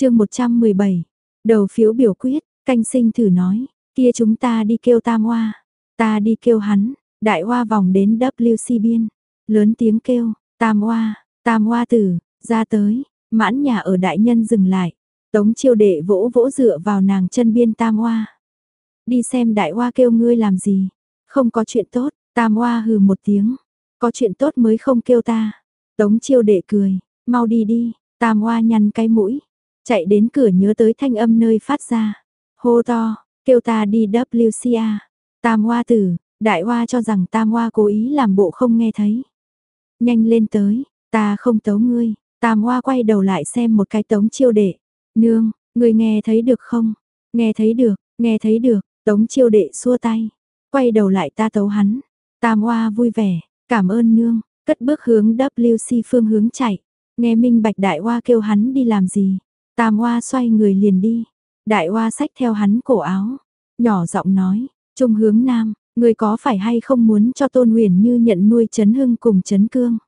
chương 117, đầu phiếu biểu quyết, canh sinh thử nói, kia chúng ta đi kêu tam hoa, ta đi kêu hắn, đại hoa vòng đến WC biên, lớn tiếng kêu, tam hoa, tam hoa tử, ra tới, mãn nhà ở đại nhân dừng lại, tống chiêu đệ vỗ vỗ dựa vào nàng chân biên tam hoa. Đi xem đại hoa kêu ngươi làm gì, không có chuyện tốt, tam hoa hừ một tiếng, có chuyện tốt mới không kêu ta. Tống chiêu đệ cười, mau đi đi, tam hoa nhăn cái mũi, chạy đến cửa nhớ tới thanh âm nơi phát ra. Hô to, kêu ta đi WCA. Tam hoa tử, đại hoa cho rằng tam hoa cố ý làm bộ không nghe thấy. Nhanh lên tới, ta không tấu ngươi. Tam hoa quay đầu lại xem một cái tống chiêu đệ. Nương, ngươi nghe thấy được không? Nghe thấy được, nghe thấy được, tống chiêu đệ xua tay. Quay đầu lại ta tấu hắn. Tam hoa vui vẻ, cảm ơn nương, cất bước hướng WC phương hướng chạy. Nghe minh bạch đại hoa kêu hắn đi làm gì. Tam hoa xoay người liền đi. Đại hoa xách theo hắn cổ áo. Nhỏ giọng nói, trung hướng nam, người có phải hay không muốn cho tôn huyền như nhận nuôi Trấn hưng cùng Trấn cương.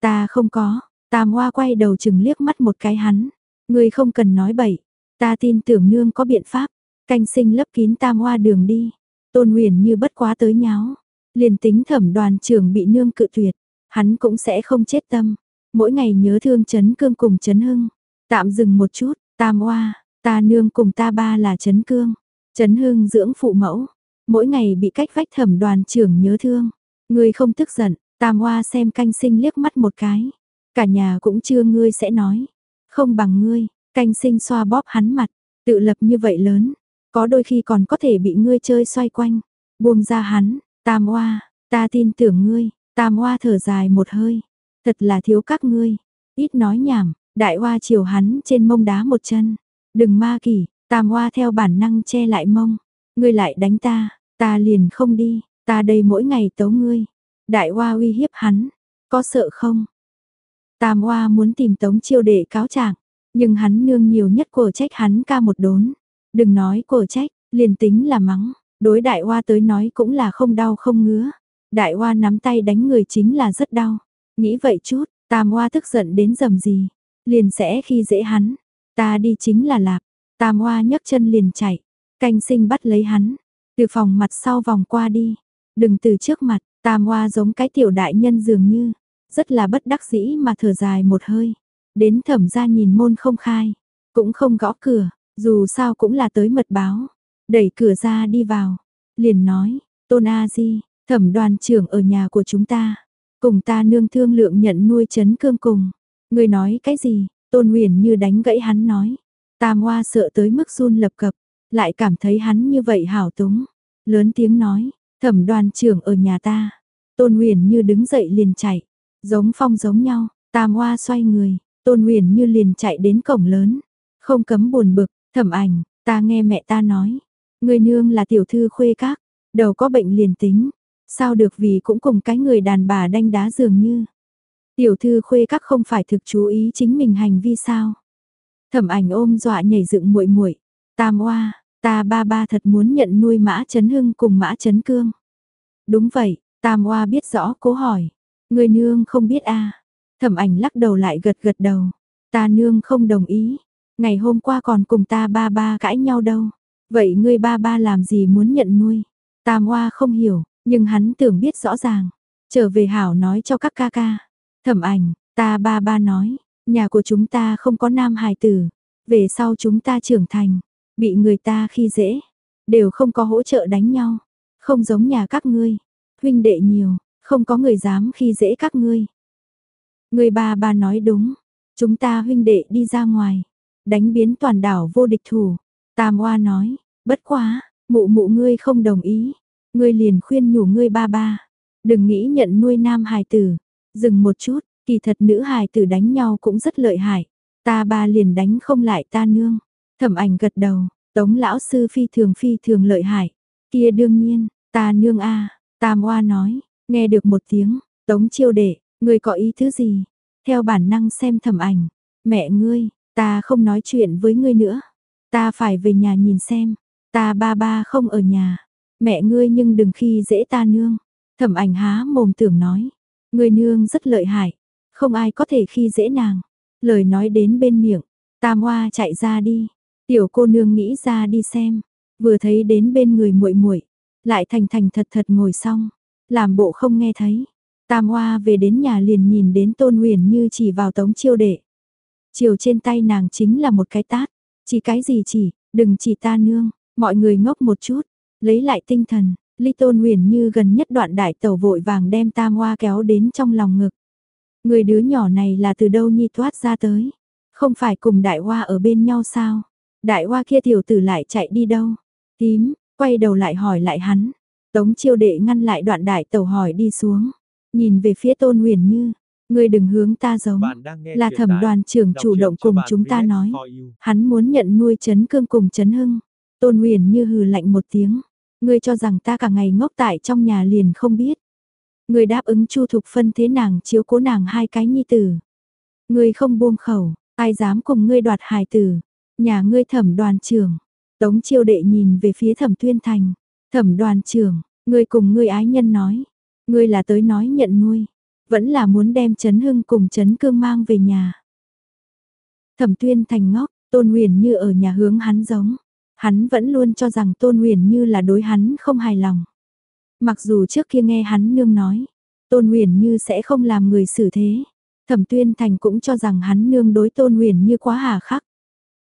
Ta không có, tam hoa quay đầu chừng liếc mắt một cái hắn. Người không cần nói bậy, ta tin tưởng nương có biện pháp. Canh sinh lấp kín tam hoa đường đi. Tôn huyền như bất quá tới nháo. Liền tính thẩm đoàn trưởng bị nương cự tuyệt. Hắn cũng sẽ không chết tâm. Mỗi ngày nhớ thương Trấn cương cùng Trấn hưng. Tạm dừng một chút, tam oa, ta nương cùng ta ba là chấn cương. Chấn hưng dưỡng phụ mẫu. Mỗi ngày bị cách vách thẩm đoàn trưởng nhớ thương. Ngươi không tức giận, tam oa xem canh sinh liếc mắt một cái. Cả nhà cũng chưa ngươi sẽ nói. Không bằng ngươi, canh sinh xoa bóp hắn mặt. Tự lập như vậy lớn. Có đôi khi còn có thể bị ngươi chơi xoay quanh. Buông ra hắn, tam oa, ta tin tưởng ngươi. Tam oa thở dài một hơi. Thật là thiếu các ngươi. Ít nói nhảm, đại hoa chiều hắn trên mông đá một chân. Đừng ma kỷ, tam hoa theo bản năng che lại mông. Ngươi lại đánh ta, ta liền không đi, ta đây mỗi ngày tấu ngươi. Đại hoa uy hiếp hắn, có sợ không? Tam hoa muốn tìm tống chiêu để cáo trạng, nhưng hắn nương nhiều nhất của trách hắn ca một đốn. Đừng nói của trách, liền tính là mắng, đối đại hoa tới nói cũng là không đau không ngứa. Đại hoa nắm tay đánh người chính là rất đau. Nghĩ vậy chút, tam hoa tức giận đến dầm gì, liền sẽ khi dễ hắn. Ta đi chính là lạp, tam hoa nhấc chân liền chạy, canh sinh bắt lấy hắn, từ phòng mặt sau vòng qua đi, đừng từ trước mặt, tam hoa giống cái tiểu đại nhân dường như, rất là bất đắc dĩ mà thở dài một hơi, đến thẩm ra nhìn môn không khai, cũng không gõ cửa, dù sao cũng là tới mật báo, đẩy cửa ra đi vào, liền nói, tôn A Di, thẩm đoàn trưởng ở nhà của chúng ta, cùng ta nương thương lượng nhận nuôi chấn cương cùng. Người nói cái gì? Tôn Huyền như đánh gãy hắn nói. Tam Hoa sợ tới mức run lập cập, lại cảm thấy hắn như vậy hảo túng. Lớn tiếng nói, thẩm đoàn trưởng ở nhà ta. Tôn Huyền như đứng dậy liền chạy, giống phong giống nhau, Tam Hoa xoay người, Tôn Huyền như liền chạy đến cổng lớn. Không cấm buồn bực, thẩm ảnh, ta nghe mẹ ta nói. Người nương là tiểu thư khuê các, đầu có bệnh liền tính. Sao được vì cũng cùng cái người đàn bà đanh đá dường như. Tiểu thư khuê các không phải thực chú ý chính mình hành vi sao? Thẩm ảnh ôm dọa nhảy dựng muội muội, "Tam oa, ta ba ba thật muốn nhận nuôi Mã Chấn Hưng cùng Mã Chấn Cương." "Đúng vậy." Tam oa biết rõ, cố hỏi, "Người nương không biết a?" À? Thẩm ảnh lắc đầu lại gật gật đầu, "Ta nương không đồng ý, ngày hôm qua còn cùng ta ba ba cãi nhau đâu. Vậy ngươi ba ba làm gì muốn nhận nuôi?" Tam oa không hiểu, nhưng hắn tưởng biết rõ ràng, trở về hảo nói cho các ca ca. Thẩm ảnh, ta ba ba nói, nhà của chúng ta không có nam hài tử, về sau chúng ta trưởng thành, bị người ta khi dễ, đều không có hỗ trợ đánh nhau, không giống nhà các ngươi, huynh đệ nhiều, không có người dám khi dễ các ngươi. Người ba ba nói đúng, chúng ta huynh đệ đi ra ngoài, đánh biến toàn đảo vô địch thủ. Tam Oa nói, bất quá, mụ mụ ngươi không đồng ý, ngươi liền khuyên nhủ ngươi ba ba, đừng nghĩ nhận nuôi nam hài tử, Dừng một chút, kỳ thật nữ hài tử đánh nhau cũng rất lợi hại. Ta ba liền đánh không lại ta nương. Thẩm ảnh gật đầu, tống lão sư phi thường phi thường lợi hại. Kia đương nhiên, ta nương a Tam oa nói, nghe được một tiếng, tống chiêu đệ, ngươi có ý thứ gì? Theo bản năng xem thẩm ảnh, mẹ ngươi, ta không nói chuyện với ngươi nữa. Ta phải về nhà nhìn xem, ta ba ba không ở nhà. Mẹ ngươi nhưng đừng khi dễ ta nương. Thẩm ảnh há mồm tưởng nói, Người nương rất lợi hại, không ai có thể khi dễ nàng. Lời nói đến bên miệng, Tam Hoa chạy ra đi, tiểu cô nương nghĩ ra đi xem, vừa thấy đến bên người muội muội, lại thành thành thật thật ngồi xong, làm bộ không nghe thấy. Tam Hoa về đến nhà liền nhìn đến Tôn Huyền Như chỉ vào Tống Chiêu Đệ. Chiều trên tay nàng chính là một cái tát, chỉ cái gì chỉ, đừng chỉ ta nương, mọi người ngốc một chút, lấy lại tinh thần, Ly Tôn Huyền Như gần nhất đoạn đại tẩu vội vàng đem Tam Hoa kéo đến trong lòng ngực. Người đứa nhỏ này là từ đâu nhi thoát ra tới? Không phải cùng đại hoa ở bên nhau sao? Đại hoa kia tiểu tử lại chạy đi đâu? Tím, quay đầu lại hỏi lại hắn. Tống chiêu đệ ngăn lại đoạn đại tẩu hỏi đi xuống. Nhìn về phía tôn huyền như. Ngươi đừng hướng ta giống. Là thẩm đoàn trưởng chủ động cùng chúng ta nói. Hắn muốn nhận nuôi chấn cương cùng chấn hưng. Tôn huyền như hừ lạnh một tiếng. Ngươi cho rằng ta cả ngày ngốc tại trong nhà liền không biết. Ngươi đáp ứng chu thục phân thế nàng chiếu cố nàng hai cái nhi tử. Ngươi không buông khẩu, ai dám cùng ngươi đoạt hài tử. Nhà ngươi thẩm đoàn trưởng. Tống chiêu đệ nhìn về phía thẩm tuyên thành. Thẩm đoàn trưởng, ngươi cùng ngươi ái nhân nói. Ngươi là tới nói nhận nuôi. Vẫn là muốn đem Trấn Hưng cùng Trấn Cương mang về nhà. Thẩm tuyên thành ngốc, tôn huyền như ở nhà hướng hắn giống. Hắn vẫn luôn cho rằng tôn huyền như là đối hắn không hài lòng. Mặc dù trước kia nghe hắn nương nói, tôn huyền như sẽ không làm người xử thế. Thẩm tuyên thành cũng cho rằng hắn nương đối tôn huyền như quá hà khắc.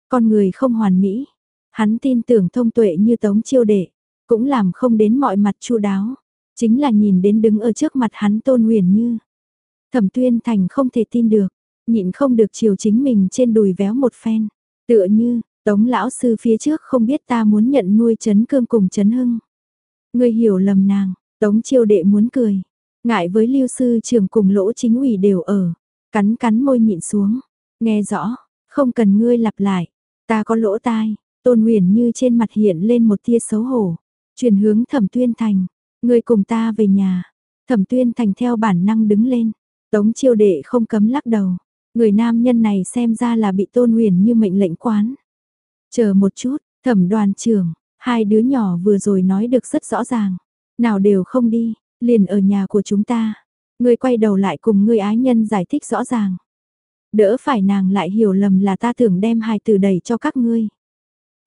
Con người không hoàn mỹ, Hắn tin tưởng thông tuệ như tống chiêu đệ, cũng làm không đến mọi mặt chu đáo. Chính là nhìn đến đứng ở trước mặt hắn tôn huyền như. Thẩm tuyên thành không thể tin được, nhịn không được chiều chính mình trên đùi véo một phen. Tựa như, tống lão sư phía trước không biết ta muốn nhận nuôi chấn cương cùng chấn hưng. Người hiểu lầm nàng, tống chiêu đệ muốn cười. Ngại với lưu sư trường cùng lỗ chính ủy đều ở. Cắn cắn môi nhịn xuống. Nghe rõ, không cần ngươi lặp lại. Ta có lỗ tai, Tôn Huyền như trên mặt hiện lên một tia xấu hổ, chuyển hướng Thẩm Tuyên Thành, người cùng ta về nhà. Thẩm Tuyên Thành theo bản năng đứng lên, Tống Chiêu Đệ không cấm lắc đầu, người nam nhân này xem ra là bị Tôn Huyền như mệnh lệnh quán. Chờ một chút, Thẩm Đoàn trưởng, hai đứa nhỏ vừa rồi nói được rất rõ ràng, nào đều không đi, liền ở nhà của chúng ta. Người quay đầu lại cùng người ái nhân giải thích rõ ràng. Đỡ phải nàng lại hiểu lầm là ta tưởng đem hài từ đẩy cho các ngươi.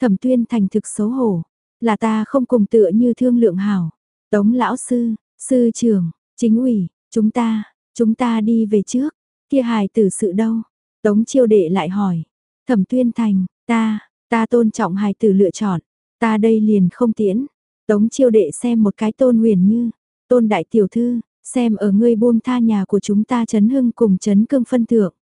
Thẩm tuyên thành thực xấu hổ, là ta không cùng tựa như thương lượng hảo. Tống lão sư, sư trưởng, chính ủy, chúng ta, chúng ta đi về trước, kia hài tử sự đâu? Tống chiêu đệ lại hỏi. Thẩm tuyên thành, ta, ta tôn trọng hài tử lựa chọn, ta đây liền không tiễn. Tống chiêu đệ xem một cái tôn huyền như, tôn đại tiểu thư, xem ở ngươi buông tha nhà của chúng ta chấn hưng cùng chấn cương phân thượng.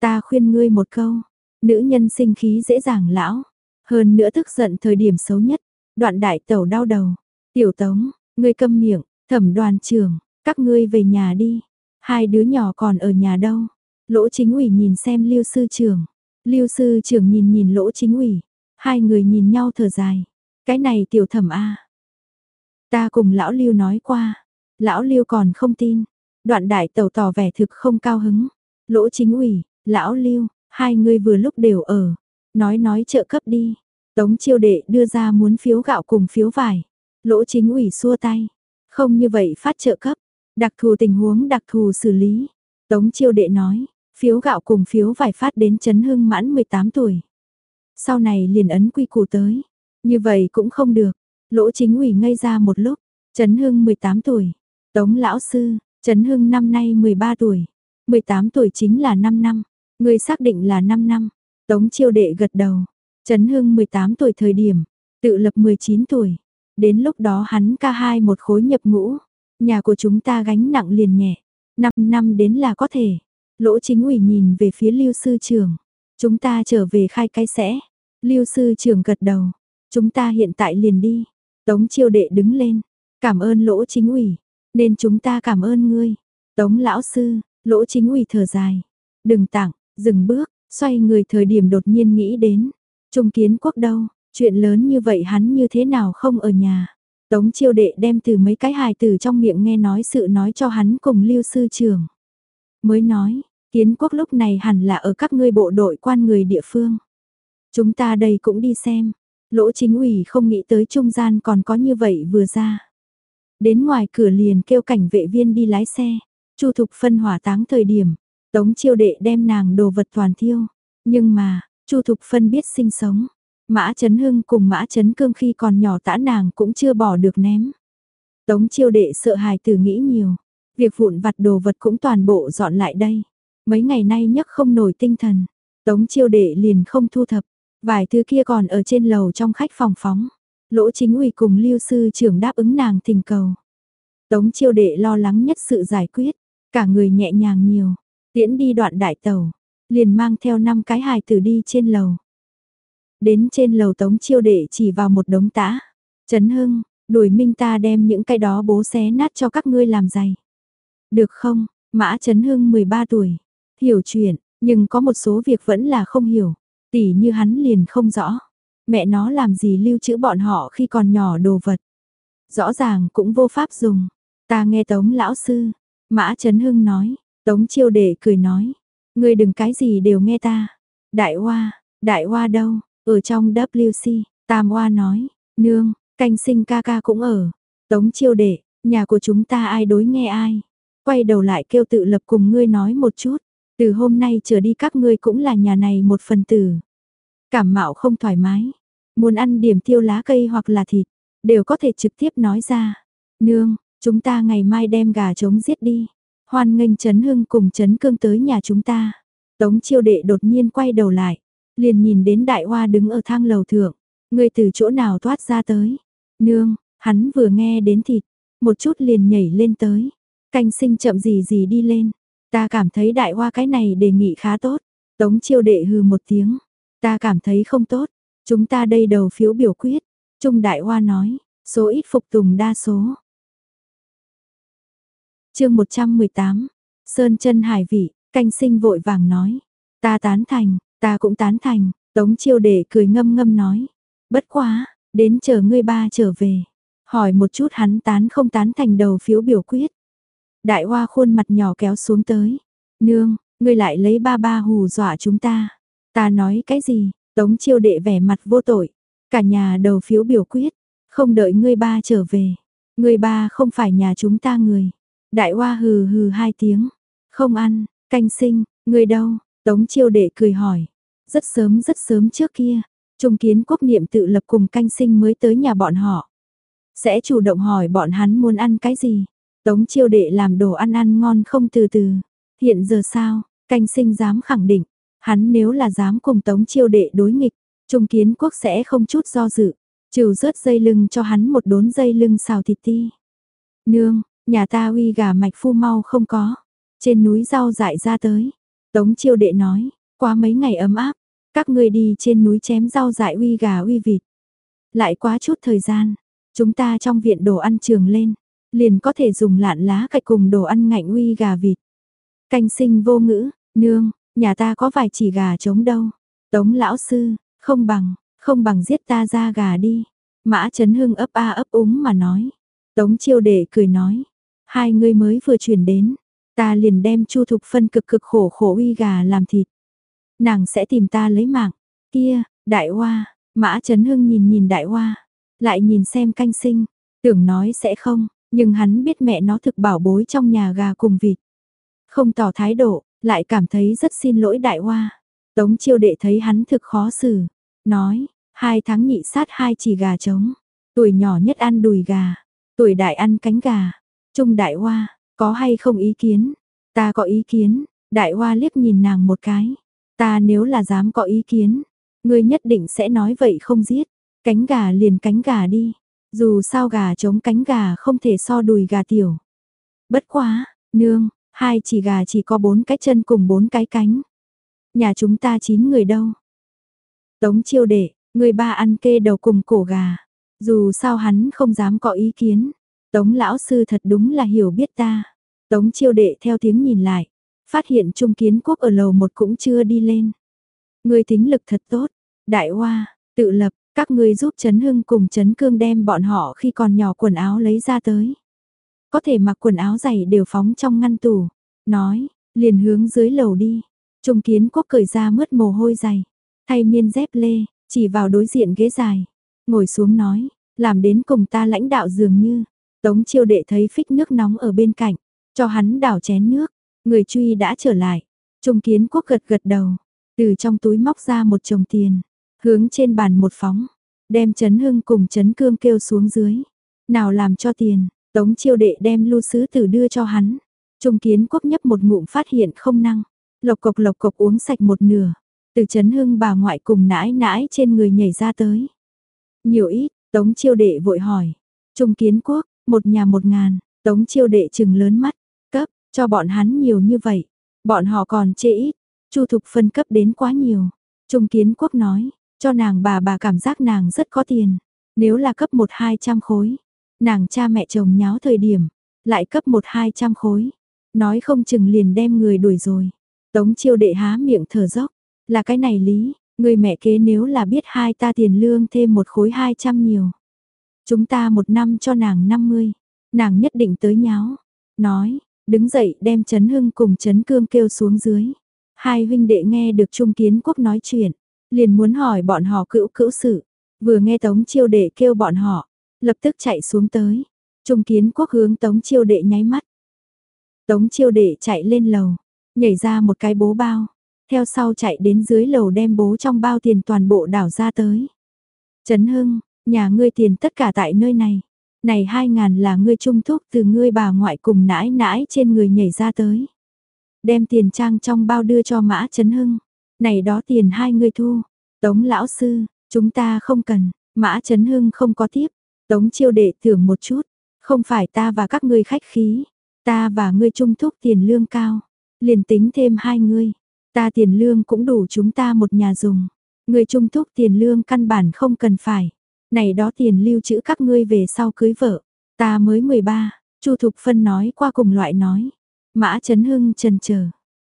Ta khuyên ngươi một câu, nữ nhân sinh khí dễ dàng lão, hơn nữa tức giận thời điểm xấu nhất, đoạn đại tẩu đau đầu. Tiểu tống, ngươi câm miệng, thẩm đoàn trưởng, các ngươi về nhà đi. Hai đứa nhỏ còn ở nhà đâu. Lỗ chính ủy nhìn xem lưu sư trưởng. Lưu sư trưởng nhìn nhìn lỗ chính ủy. Hai người nhìn nhau thở dài. Cái này tiểu thẩm a Ta cùng lão lưu nói qua. Lão lưu còn không tin. Đoạn đại tẩu tỏ vẻ thực không cao hứng. Lỗ chính ủy, lão lưu, hai người vừa lúc đều ở. Nói nói trợ cấp đi. Tống chiêu đệ đưa ra muốn phiếu gạo cùng phiếu vải. Lỗ chính ủy xua tay. Không như vậy phát trợ cấp. Đặc thù tình huống đặc thù xử lý. Tống chiêu đệ nói. Phiếu gạo cùng phiếu vải phát đến chấn hưng mãn 18 tuổi. Sau này liền ấn quy củ tới. Như vậy cũng không được. Lỗ chính ủy ngây ra một lúc. Trấn Hưng 18 tuổi. Tống lão sư, Trấn Hưng năm nay 13 tuổi. 18 tuổi chính là 5 năm. Người xác định là 5 năm. Tống chiêu đệ gật đầu. Trấn Hưng 18 tuổi thời điểm, tự lập 19 tuổi. Đến lúc đó hắn ca hai một khối nhập ngũ. Nhà của chúng ta gánh nặng liền nhẹ. 5 năm đến là có thể. Lỗ chính ủy nhìn về phía lưu sư trưởng Chúng ta trở về khai cái sẽ. Lưu sư trưởng gật đầu. Chúng ta hiện tại liền đi. Tống chiêu đệ đứng lên. Cảm ơn lỗ chính ủy. Nên chúng ta cảm ơn ngươi. Tống lão sư, lỗ chính ủy thở dài. Đừng tặng, dừng bước, Xoay người thời điểm đột nhiên nghĩ đến, Trung kiến quốc đâu, chuyện lớn như vậy hắn như thế nào không ở nhà. Tống chiêu đệ đem từ mấy cái hài từ trong miệng nghe nói sự nói cho hắn cùng lưu sư trưởng. Mới nói, kiến quốc lúc này hẳn là ở các ngươi bộ đội quan người địa phương. Chúng ta đây cũng đi xem, lỗ chính ủy không nghĩ tới trung gian còn có như vậy vừa ra. Đến ngoài cửa liền kêu cảnh vệ viên đi lái xe, chu thục phân hỏa táng thời điểm, Tống chiêu đệ đem nàng đồ vật toàn thiêu. Nhưng mà, Chu Thục Phân biết sinh sống. Mã Trấn Hưng cùng Mã Trấn Cương khi còn nhỏ tã nàng cũng chưa bỏ được ném. Tống chiêu đệ sợ hài tử nghĩ nhiều. Việc vụn vặt đồ vật cũng toàn bộ dọn lại đây. Mấy ngày nay nhấc không nổi tinh thần. Tống chiêu đệ liền không thu thập. Vài thứ kia còn ở trên lầu trong khách phòng phóng. Lỗ chính ủy cùng lưu sư trưởng đáp ứng nàng tình cầu. Tống chiêu đệ lo lắng nhất sự giải quyết. Cả người nhẹ nhàng nhiều. Tiễn đi đoạn đại tàu. Liền mang theo năm cái hài tử đi trên lầu. Đến trên lầu tống chiêu đệ chỉ vào một đống tã. Trấn Hưng, đuổi minh ta đem những cái đó bố xé nát cho các ngươi làm giày. Được không, Mã Trấn Hưng 13 tuổi. Hiểu chuyện, nhưng có một số việc vẫn là không hiểu. Tỷ như hắn liền không rõ. Mẹ nó làm gì lưu trữ bọn họ khi còn nhỏ đồ vật. Rõ ràng cũng vô pháp dùng. Ta nghe Tống lão sư. Mã Trấn Hưng nói. Tống chiêu đệ cười nói. Ngươi đừng cái gì đều nghe ta. Đại Hoa, Đại Hoa đâu? Ở trong WC, Tam Hoa nói. Nương, canh sinh ca ca cũng ở. Tống chiêu đệ, nhà của chúng ta ai đối nghe ai. Quay đầu lại kêu tự lập cùng ngươi nói một chút. Từ hôm nay trở đi các ngươi cũng là nhà này một phần tử. Cảm mạo không thoải mái. Muốn ăn điểm tiêu lá cây hoặc là thịt. Đều có thể trực tiếp nói ra. Nương, chúng ta ngày mai đem gà trống giết đi. Hoan nghênh Trấn Hưng cùng Trấn Cương tới nhà chúng ta. Tống chiêu đệ đột nhiên quay đầu lại. Liền nhìn đến đại hoa đứng ở thang lầu thượng. Người từ chỗ nào thoát ra tới. Nương, hắn vừa nghe đến thịt. Một chút liền nhảy lên tới. Canh sinh chậm gì gì đi lên. Ta cảm thấy đại hoa cái này đề nghị khá tốt. Tống chiêu đệ hừ một tiếng. Ta cảm thấy không tốt. Chúng ta đây đầu phiếu biểu quyết. Trung đại hoa nói. Số ít phục tùng đa số. chương 118. Sơn chân hải vị. Canh sinh vội vàng nói. Ta tán thành. Ta cũng tán thành. Tống chiêu đệ cười ngâm ngâm nói. Bất quá. Đến chờ ngươi ba trở về. Hỏi một chút hắn tán không tán thành đầu phiếu biểu quyết. Đại hoa khuôn mặt nhỏ kéo xuống tới. Nương, ngươi lại lấy ba ba hù dọa chúng ta. Ta nói cái gì? Tống chiêu đệ vẻ mặt vô tội. Cả nhà đầu phiếu biểu quyết. Không đợi ngươi ba trở về. Ngươi ba không phải nhà chúng ta người. Đại hoa hừ hừ hai tiếng. Không ăn, canh sinh, ngươi đâu? Tống chiêu đệ cười hỏi. Rất sớm rất sớm trước kia. Trung kiến quốc niệm tự lập cùng canh sinh mới tới nhà bọn họ. Sẽ chủ động hỏi bọn hắn muốn ăn cái gì. Tống chiêu đệ làm đồ ăn ăn ngon không từ từ. Hiện giờ sao, canh sinh dám khẳng định, hắn nếu là dám cùng tống chiêu đệ đối nghịch, trung kiến quốc sẽ không chút do dự. Trừ rớt dây lưng cho hắn một đốn dây lưng xào thịt ti. Nương, nhà ta uy gà mạch phu mau không có. Trên núi rau dại ra tới. Tống chiêu đệ nói, qua mấy ngày ấm áp, các ngươi đi trên núi chém rau dại uy gà uy vịt. Lại quá chút thời gian, chúng ta trong viện đồ ăn trường lên, liền có thể dùng lạn lá cạch cùng đồ ăn ngạnh uy gà vịt. Canh sinh vô ngữ, nương, nhà ta có vài chỉ gà trống đâu. Tống lão sư, không bằng, không bằng giết ta ra gà đi. Mã Trấn Hưng ấp a ấp úng mà nói. Tống chiêu đệ cười nói. Hai người mới vừa chuyển đến. Ta liền đem chu thục phân cực cực khổ khổ uy gà làm thịt. Nàng sẽ tìm ta lấy mạng. Kia, đại hoa, mã Trấn Hưng nhìn nhìn đại hoa. Lại nhìn xem canh sinh. Tưởng nói sẽ không, nhưng hắn biết mẹ nó thực bảo bối trong nhà gà cùng vịt. Không tỏ thái độ, lại cảm thấy rất xin lỗi đại hoa. Tống chiêu đệ thấy hắn thực khó xử. Nói, hai tháng nhị sát hai chỉ gà trống. Tuổi nhỏ nhất ăn đùi gà. Tuổi đại ăn cánh gà. Trung đại hoa, có hay không ý kiến? Ta có ý kiến. Đại hoa liếc nhìn nàng một cái. Ta nếu là dám có ý kiến. Ngươi nhất định sẽ nói vậy không giết. Cánh gà liền cánh gà đi. Dù sao gà trống cánh gà không thể so đùi gà tiểu. Bất quá, nương, hai chỉ gà chỉ có bốn cái chân cùng bốn cái cánh. Nhà chúng ta chín người đâu. Tống chiêu đệ, người ba ăn kê đầu cùng cổ gà. Dù sao hắn không dám có ý kiến. Tống lão sư thật đúng là hiểu biết ta. Tống chiêu đệ theo tiếng nhìn lại. Phát hiện Trung Kiến Quốc ở lầu một cũng chưa đi lên. Người tính lực thật tốt. Đại Hoa, tự lập, các ngươi giúp Trấn Hưng cùng Trấn Cương đem bọn họ khi còn nhỏ quần áo lấy ra tới. Có thể mặc quần áo dày đều phóng trong ngăn tủ. Nói, liền hướng dưới lầu đi. Trung kiến quốc cởi ra mướt mồ hôi dày. Thay miên dép lê, chỉ vào đối diện ghế dài. Ngồi xuống nói, làm đến cùng ta lãnh đạo dường như. Tống chiêu đệ thấy phích nước nóng ở bên cạnh. Cho hắn đảo chén nước. Người truy đã trở lại. Trung kiến quốc gật gật đầu. từ trong túi móc ra một chồng tiền, hướng trên bàn một phóng, đem Trấn Hưng cùng Trấn Cương kêu xuống dưới. Nào làm cho tiền, Tống chiêu đệ đem lưu sứ tử đưa cho hắn. Trung kiến quốc nhấp một ngụm phát hiện không năng, lộc cộc lộc cộc uống sạch một nửa, từ Trấn Hưng bà ngoại cùng nãi nãi trên người nhảy ra tới. Nhiều ít, Tống chiêu đệ vội hỏi. Trung kiến quốc, một nhà một ngàn, Tống chiêu đệ chừng lớn mắt, cấp, cho bọn hắn nhiều như vậy. Bọn họ còn chê ít, Chu Thục phân cấp đến quá nhiều. Trung Kiến Quốc nói, cho nàng bà bà cảm giác nàng rất có tiền. Nếu là cấp một hai trăm khối, nàng cha mẹ chồng nháo thời điểm, lại cấp một hai trăm khối. Nói không chừng liền đem người đuổi rồi. Tống chiêu đệ há miệng thở dốc, là cái này lý, người mẹ kế nếu là biết hai ta tiền lương thêm một khối hai trăm nhiều. Chúng ta một năm cho nàng năm mươi, nàng nhất định tới nháo. Nói, đứng dậy đem Trấn Hưng cùng Trấn Cương kêu xuống dưới. Hai huynh đệ nghe được Trung Kiến Quốc nói chuyện, liền muốn hỏi bọn họ cữu cữu sự. Vừa nghe Tống Chiêu Đệ kêu bọn họ, lập tức chạy xuống tới. Trung Kiến Quốc hướng Tống Chiêu Đệ nháy mắt. Tống Chiêu Đệ chạy lên lầu, nhảy ra một cái bố bao, theo sau chạy đến dưới lầu đem bố trong bao tiền toàn bộ đảo ra tới. Trấn Hưng, nhà ngươi tiền tất cả tại nơi này. Này hai ngàn là ngươi trung thúc từ ngươi bà ngoại cùng nãi nãi trên người nhảy ra tới. Đem tiền trang trong bao đưa cho Mã Trấn Hưng. Này đó tiền hai người thu. Tống lão sư, chúng ta không cần. Mã Trấn Hưng không có tiếp. Tống chiêu đệ thưởng một chút. Không phải ta và các ngươi khách khí. Ta và ngươi trung thúc tiền lương cao. Liền tính thêm hai ngươi. Ta tiền lương cũng đủ chúng ta một nhà dùng. Ngươi trung thúc tiền lương căn bản không cần phải. Này đó tiền lưu trữ các ngươi về sau cưới vợ. Ta mới 13, Chu Thục Phân nói qua cùng loại nói. Mã Trấn Hưng trần chờ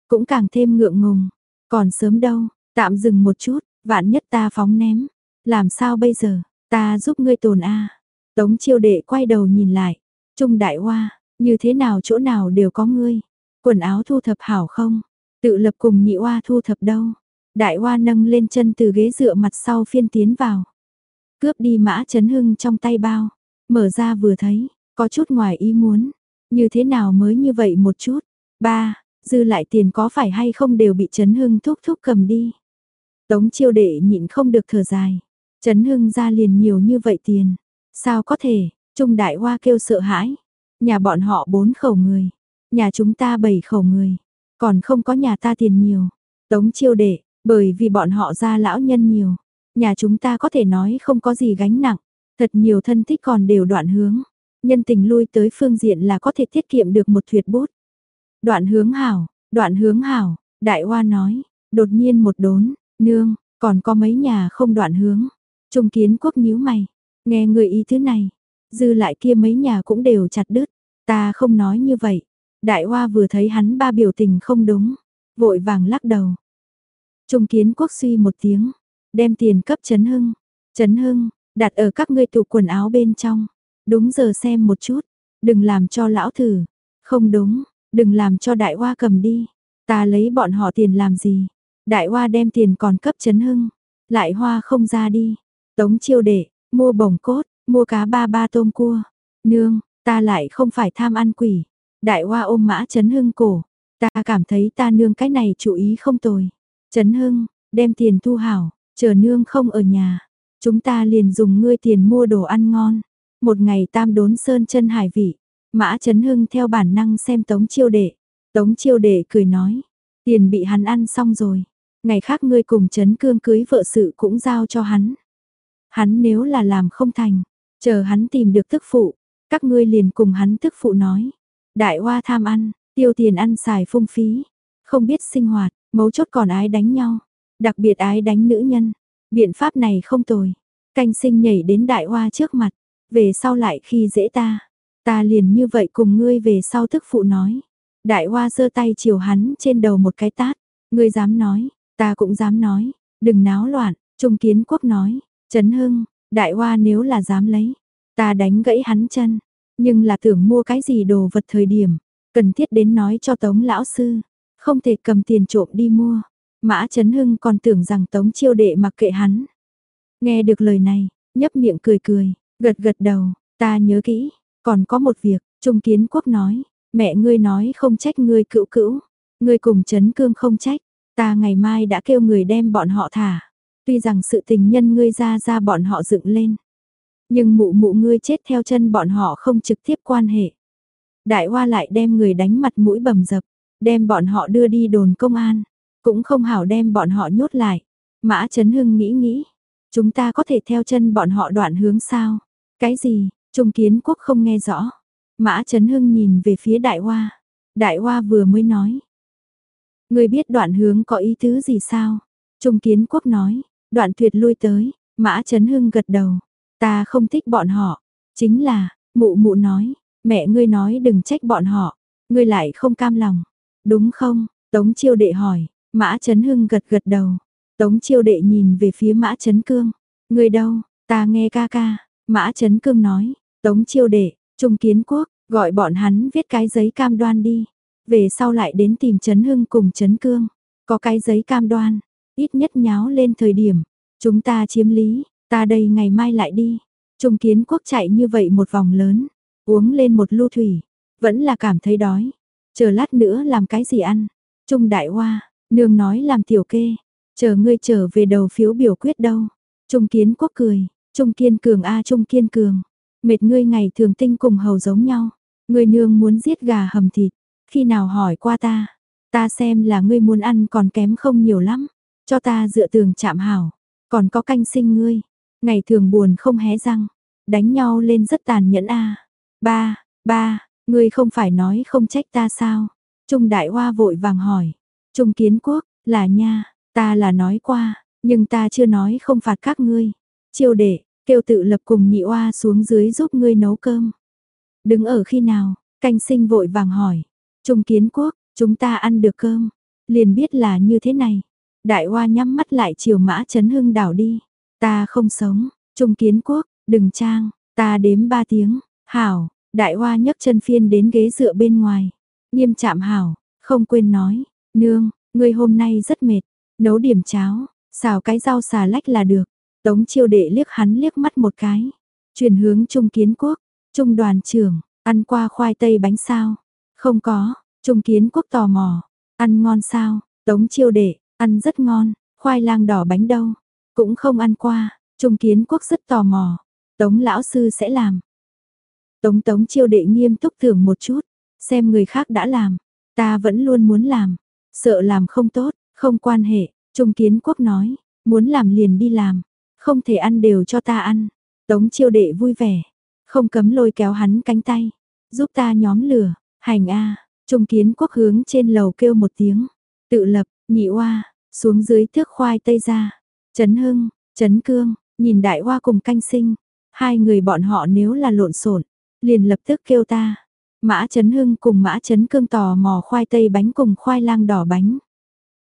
cũng càng thêm ngượng ngùng. Còn sớm đâu, tạm dừng một chút, vạn nhất ta phóng ném. Làm sao bây giờ, ta giúp ngươi tồn a Tống chiêu đệ quay đầu nhìn lại. Trung đại hoa, như thế nào chỗ nào đều có ngươi. Quần áo thu thập hảo không? Tự lập cùng nhị hoa thu thập đâu? Đại hoa nâng lên chân từ ghế dựa mặt sau phiên tiến vào. Cướp đi mã chấn hưng trong tay bao. Mở ra vừa thấy, có chút ngoài ý muốn. Như thế nào mới như vậy một chút? Ba, dư lại tiền có phải hay không đều bị Trấn Hưng thúc thúc cầm đi. Tống chiêu đệ nhịn không được thở dài. Trấn Hưng ra liền nhiều như vậy tiền. Sao có thể, Trung Đại Hoa kêu sợ hãi. Nhà bọn họ bốn khẩu người. Nhà chúng ta bảy khẩu người. Còn không có nhà ta tiền nhiều. Tống chiêu đệ, bởi vì bọn họ ra lão nhân nhiều. Nhà chúng ta có thể nói không có gì gánh nặng. Thật nhiều thân thích còn đều đoạn hướng. Nhân tình lui tới phương diện là có thể tiết kiệm được một thuyệt bút. Đoạn hướng hảo, đoạn hướng hảo, đại hoa nói, đột nhiên một đốn, nương, còn có mấy nhà không đoạn hướng. Trung kiến quốc nhíu mày, nghe người ý thứ này, dư lại kia mấy nhà cũng đều chặt đứt, ta không nói như vậy. Đại hoa vừa thấy hắn ba biểu tình không đúng, vội vàng lắc đầu. Trung kiến quốc suy một tiếng, đem tiền cấp Trấn Hưng. Trấn Hưng, đặt ở các ngươi tủ quần áo bên trong. Đúng giờ xem một chút, đừng làm cho lão thử. Không đúng, đừng làm cho đại hoa cầm đi. Ta lấy bọn họ tiền làm gì? Đại hoa đem tiền còn cấp chấn hưng. Lại hoa không ra đi. Tống chiêu đệ, mua bồng cốt, mua cá ba ba tôm cua. Nương, ta lại không phải tham ăn quỷ. Đại hoa ôm mã chấn hưng cổ. Ta cảm thấy ta nương cái này chủ ý không tồi. Chấn hưng, đem tiền thu hảo, chờ nương không ở nhà. Chúng ta liền dùng ngươi tiền mua đồ ăn ngon. Một ngày tam đốn sơn chân hải vị, Mã Trấn Hưng theo bản năng xem Tống Chiêu Đệ. Tống Chiêu Đệ cười nói, tiền bị hắn ăn xong rồi, ngày khác ngươi cùng Trấn Cương cưới vợ sự cũng giao cho hắn. Hắn nếu là làm không thành, chờ hắn tìm được tức phụ, các ngươi liền cùng hắn tức phụ nói. Đại hoa tham ăn, tiêu tiền ăn xài phung phí, không biết sinh hoạt, mấu chốt còn ái đánh nhau, đặc biệt ái đánh nữ nhân. Biện pháp này không tồi. Canh sinh nhảy đến đại hoa trước mặt, về sau lại khi dễ ta. Ta liền như vậy cùng ngươi về sau thức phụ nói. Đại hoa giơ tay chiều hắn trên đầu một cái tát. Ngươi dám nói, ta cũng dám nói. Đừng náo loạn, Trung Kiến Quốc nói. Trấn Hưng, đại hoa nếu là dám lấy. Ta đánh gãy hắn chân. Nhưng là tưởng mua cái gì đồ vật thời điểm. Cần thiết đến nói cho Tống Lão Sư. Không thể cầm tiền trộm đi mua. Mã Trấn Hưng còn tưởng rằng Tống Chiêu Đệ mặc kệ hắn. Nghe được lời này, nhấp miệng cười cười, gật gật đầu, ta nhớ kỹ, còn có một việc, Trung Kiến Quốc nói, mẹ ngươi nói không trách ngươi cữu cữu, ngươi cùng chấn cương không trách, Ta ngày mai đã kêu người đem bọn họ thả. Tuy rằng sự tình nhân ngươi ra ra bọn họ dựng lên. Nhưng mụ mụ ngươi chết theo chân bọn họ không trực tiếp quan hệ. Đại hoa lại đem người đánh mặt mũi bầm dập, đem bọn họ đưa đi đồn công an. Cũng không hảo đem bọn họ nhốt lại. Mã Trấn Hưng nghĩ nghĩ. Chúng ta có thể theo chân bọn họ đoạn hướng sao? Cái gì? Trung kiến quốc không nghe rõ. Mã Trấn Hưng nhìn về phía đại hoa. Đại hoa vừa mới nói. Người biết đoạn hướng có ý tứ gì sao? Trung kiến quốc nói. Đoạn tuyệt lui tới. Mã Trấn Hưng gật đầu. Ta không thích bọn họ. Chính là, mụ mụ nói. Mẹ ngươi nói đừng trách bọn họ. Ngươi lại không cam lòng. Đúng không? Tống chiêu đệ hỏi. Mã Trấn Hưng gật gật đầu. Tống chiêu đệ nhìn về phía Mã Trấn Cương. Người đâu? Ta nghe ca ca. Mã Trấn Cương nói. Tống chiêu đệ, Trung Kiến Quốc, gọi bọn hắn viết cái giấy cam đoan đi. Về sau lại đến tìm Trấn Hưng cùng Trấn Cương. Có cái giấy cam đoan. Ít nhất nháo lên thời điểm. Chúng ta chiếm lý. Ta đây ngày mai lại đi. Trung Kiến Quốc chạy như vậy một vòng lớn. Uống lên một lu thủy. Vẫn là cảm thấy đói. Chờ lát nữa làm cái gì ăn. Trung Đại Hoa, nương nói làm tiểu kê. Chờ ngươi trở về đầu phiếu biểu quyết đâu. Trung Kiến Quốc cười. Trung Kiên Cường a Trung Kiên Cường. Mệt ngươi ngày thường tinh cùng hầu giống nhau. Ngươi nương muốn giết gà hầm thịt. Khi nào hỏi qua ta. Ta xem là ngươi muốn ăn còn kém không nhiều lắm. Cho ta dựa tường chạm hảo. Còn có canh sinh ngươi. Ngày thường buồn không hé răng. Đánh nhau lên rất tàn nhẫn a. Ba, ba, ngươi không phải nói không trách ta sao? Trung Đại Hoa vội vàng hỏi. Trung Kiến Quốc, là nha, ta là nói qua, nhưng ta chưa nói không phạt các ngươi. Chiêu đệ, kêu tự lập cùng nhị oa xuống dưới giúp ngươi nấu cơm. Đứng ở khi nào, canh sinh vội vàng hỏi. Trung Kiến Quốc, chúng ta ăn được cơm, liền biết là như thế này. Đại oa nhắm mắt lại chiều mã chấn hưng đảo đi. Ta không sống, Trung Kiến Quốc, đừng trang, ta đếm ba tiếng, hảo, Đại Hoa nhấc chân phiên đến ghế dựa bên ngoài. Nghiêm chạm hảo, không quên nói, nương, ngươi hôm nay rất mệt, nấu điểm cháo, xào cái rau xà lách là được. Tống chiêu đệ liếc hắn liếc mắt một cái. Chuyển hướng Trung Kiến Quốc, Trung đoàn trưởng, ăn qua khoai tây bánh sao? Không có, Trung Kiến Quốc tò mò, ăn ngon sao? Tống chiêu đệ, ăn rất ngon, khoai lang đỏ bánh đâu? Cũng không ăn qua, Trung Kiến Quốc rất tò mò. Tống lão sư sẽ làm. Tống tống chiêu đệ nghiêm túc thưởng một chút, xem người khác đã làm, ta vẫn luôn muốn làm, sợ làm không tốt, không quan hệ, Trung Kiến Quốc nói, muốn làm liền đi làm, không thể ăn đều cho ta ăn. Tống chiêu đệ vui vẻ, không cấm lôi kéo hắn cánh tay, giúp ta nhóm lửa, hành a. Trung Kiến Quốc hướng trên lầu kêu một tiếng, tự lập, nhị oa, xuống dưới thước khoai tây ra. Trấn Hưng, Trấn Cương, nhìn đại hoa cùng canh sinh, hai người bọn họ nếu là lộn xộn, liền lập tức kêu ta. Mã Trấn Hưng cùng Mã Trấn Cương tò mò khoai tây bánh cùng khoai lang đỏ bánh.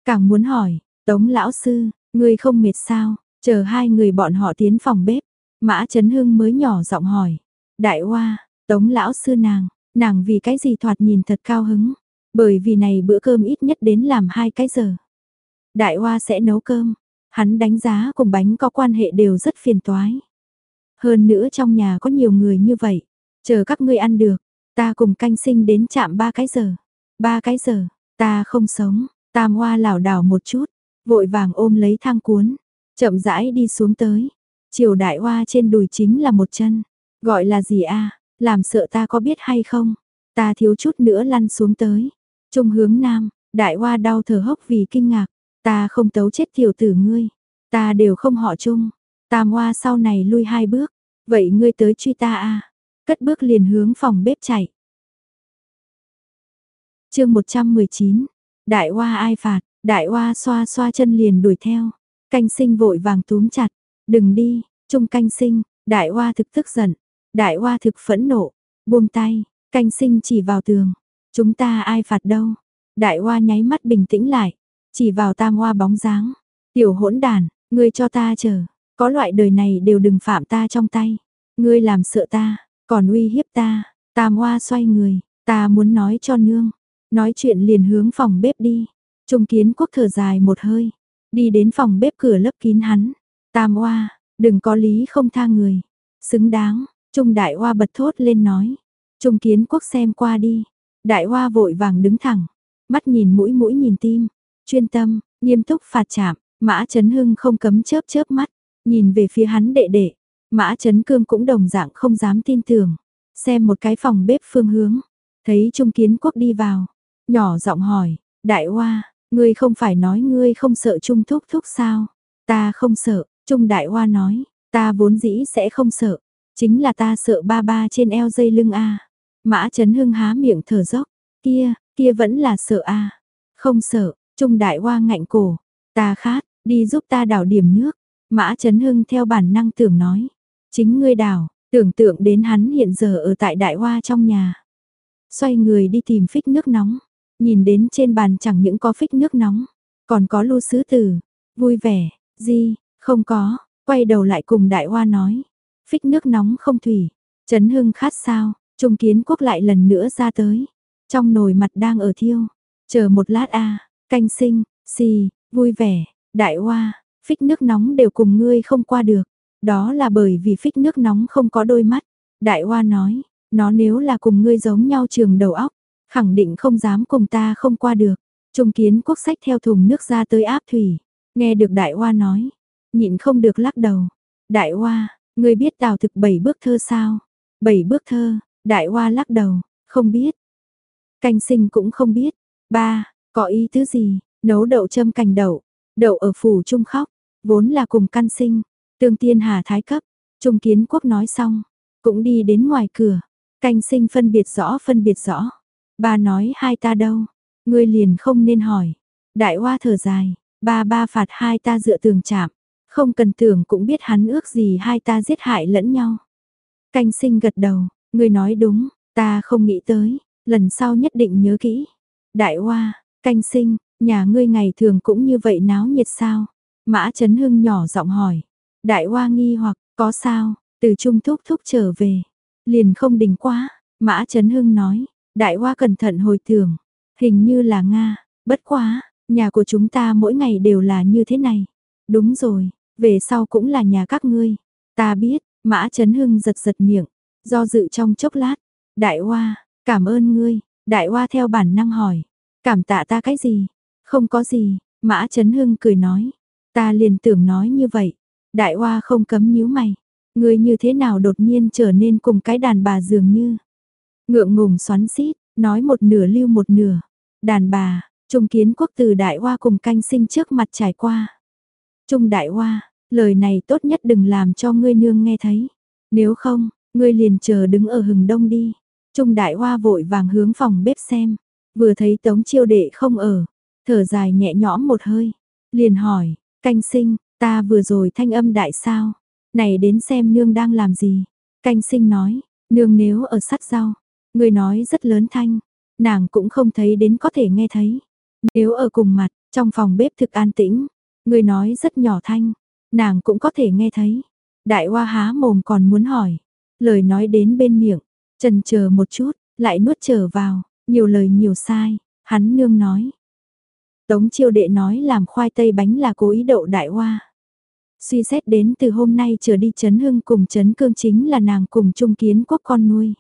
Càng muốn hỏi, Tống lão sư, ngươi không mệt sao? Chờ hai người bọn họ tiến phòng bếp, Mã Trấn Hưng mới nhỏ giọng hỏi. Đại Hoa, Tống lão sư nàng, nàng vì cái gì thoạt nhìn thật cao hứng. Bởi vì này bữa cơm ít nhất đến làm hai cái giờ. Đại Hoa sẽ nấu cơm. Hắn đánh giá cùng bánh có quan hệ đều rất phiền toái. Hơn nữa trong nhà có nhiều người như vậy. Chờ các ngươi ăn được, ta cùng canh sinh đến chạm ba cái giờ. Ba cái giờ, ta không sống, tam hoa lảo đảo một chút, vội vàng ôm lấy thang cuốn, chậm rãi đi xuống tới. Chiều đại hoa trên đùi chính là một chân, gọi là gì a làm sợ ta có biết hay không? Ta thiếu chút nữa lăn xuống tới. Trung hướng nam, đại hoa đau thở hốc vì kinh ngạc, ta không tấu chết tiểu tử ngươi, ta đều không họ chung. Tam hoa sau này lui hai bước, vậy ngươi tới truy ta a cất bước liền hướng phòng bếp chạy. chương 119, đại hoa ai phạt, đại hoa xoa xoa chân liền đuổi theo, canh sinh vội vàng túm chặt, đừng đi, trung canh sinh, đại hoa thực tức giận, đại hoa thực phẫn nộ, buông tay, canh sinh chỉ vào tường, chúng ta ai phạt đâu, đại hoa nháy mắt bình tĩnh lại, chỉ vào tam hoa bóng dáng, tiểu hỗn đàn, ngươi cho ta chờ, có loại đời này đều đừng phạm ta trong tay, ngươi làm sợ ta, còn uy hiếp ta, tam hoa xoay người, ta muốn nói cho nương. Nói chuyện liền hướng phòng bếp đi. Trung kiến quốc thở dài một hơi. Đi đến phòng bếp cửa lấp kín hắn. Tam hoa, đừng có lý không tha người. Xứng đáng, Trung đại hoa bật thốt lên nói. Trung kiến quốc xem qua đi. Đại hoa vội vàng đứng thẳng. Mắt nhìn mũi mũi nhìn tim. Chuyên tâm, Nghiêm túc phạt chạm, Mã chấn Hưng không cấm chớp chớp mắt, nhìn về phía hắn đệ đệ. Mã chấn Cương cũng đồng dạng không dám tin tưởng. Xem một cái phòng bếp phương hướng. Thấy Trung Kiến Quốc đi vào. Nhỏ giọng hỏi, đại hoa, ngươi không phải nói ngươi không sợ Trung Thúc Thúc sao? Ta không sợ, Trung Đại Hoa nói, ta vốn dĩ sẽ không sợ. Chính là ta sợ ba ba trên eo dây lưng a. Mã Trấn Hưng há miệng thở dốc, kia, kia vẫn là sợ a. Không sợ, Trung Đại Hoa ngạnh cổ, ta khát, đi giúp ta đảo điểm nước. Mã Trấn Hưng theo bản năng tưởng nói, chính ngươi đảo, tưởng tượng đến hắn hiện giờ ở tại Đại Hoa trong nhà. Xoay người đi tìm phích nước nóng, nhìn đến trên bàn chẳng những có phích nước nóng, còn có lưu sứ tử, vui vẻ, gì, không có, quay đầu lại cùng Đại Hoa nói, phích nước nóng không thủy, Trấn Hưng khát sao, Trung Kiến Quốc lại lần nữa ra tới, trong nồi mặt đang ở thiêu, chờ một lát a, canh sinh, xì, vui vẻ, Đại Hoa, phích nước nóng đều cùng ngươi không qua được. Đó là bởi vì phích nước nóng không có đôi mắt. Đại Hoa nói, nó nếu là cùng ngươi giống nhau trường đầu óc, khẳng định không dám cùng ta không qua được. Trung kiến quốc sách theo thùng nước ra tới áp thủy. Nghe được Đại Hoa nói, nhịn không được lắc đầu. Đại Hoa, ngươi biết đào thực bảy bước thơ sao? Bảy bước thơ, Đại Hoa lắc đầu, không biết. Canh sinh cũng không biết. Ba, có ý tứ gì? Nấu đậu châm cành đậu, đậu ở phủ trung khóc, vốn là cùng căn sinh, tương tiên hà thái cấp, trung kiến quốc nói xong, cũng đi đến ngoài cửa, canh sinh phân biệt rõ phân biệt rõ. Ba nói hai ta đâu, ngươi liền không nên hỏi. Đại hoa thở dài, ba ba phạt hai ta dựa tường chạm, không cần tưởng cũng biết hắn ước gì hai ta giết hại lẫn nhau. Canh sinh gật đầu, ngươi nói đúng, ta không nghĩ tới, lần sau nhất định nhớ kỹ. Đại hoa, canh sinh, nhà ngươi ngày thường cũng như vậy náo nhiệt sao? Mã Trấn Hưng nhỏ giọng hỏi. Đại hoa nghi hoặc, có sao, từ trung thúc thúc trở về. Liền không đình quá, Mã Trấn Hưng nói. Đại hoa cẩn thận hồi tưởng, hình như là Nga, bất quá, nhà của chúng ta mỗi ngày đều là như thế này. Đúng rồi, về sau cũng là nhà các ngươi. Ta biết, Mã Trấn Hưng giật giật miệng, do dự trong chốc lát. Đại hoa, cảm ơn ngươi, đại hoa theo bản năng hỏi. Cảm tạ ta cái gì? Không có gì, Mã Trấn Hưng cười nói. Ta liền tưởng nói như vậy. Đại hoa không cấm nhíu mày. Ngươi như thế nào đột nhiên trở nên cùng cái đàn bà dường như. Ngượng ngùng xoắn xít, nói một nửa lưu một nửa. Đàn bà, Trung kiến quốc từ đại hoa cùng canh sinh trước mặt trải qua. Trung đại hoa, lời này tốt nhất đừng làm cho ngươi nương nghe thấy. Nếu không, ngươi liền chờ đứng ở hừng đông đi. Trung đại hoa vội vàng hướng phòng bếp xem. Vừa thấy tống chiêu đệ không ở. Thở dài nhẹ nhõm một hơi. Liền hỏi, canh sinh, ta vừa rồi thanh âm đại sao? Này đến xem nương đang làm gì? Canh sinh nói, nương nếu ở sắt rau. Người nói rất lớn thanh. Nàng cũng không thấy đến có thể nghe thấy. Nếu ở cùng mặt, trong phòng bếp thực an tĩnh. Người nói rất nhỏ thanh. Nàng cũng có thể nghe thấy. Đại hoa há mồm còn muốn hỏi. Lời nói đến bên miệng. Trần chờ một chút, lại nuốt trở vào. Nhiều lời nhiều sai. Hắn nương nói, Tống chiêu đệ nói làm khoai tây bánh là cố ý đậu đại hoa. Suy xét đến từ hôm nay trở đi chấn hưng cùng chấn cương chính là nàng cùng trung kiến quốc con nuôi.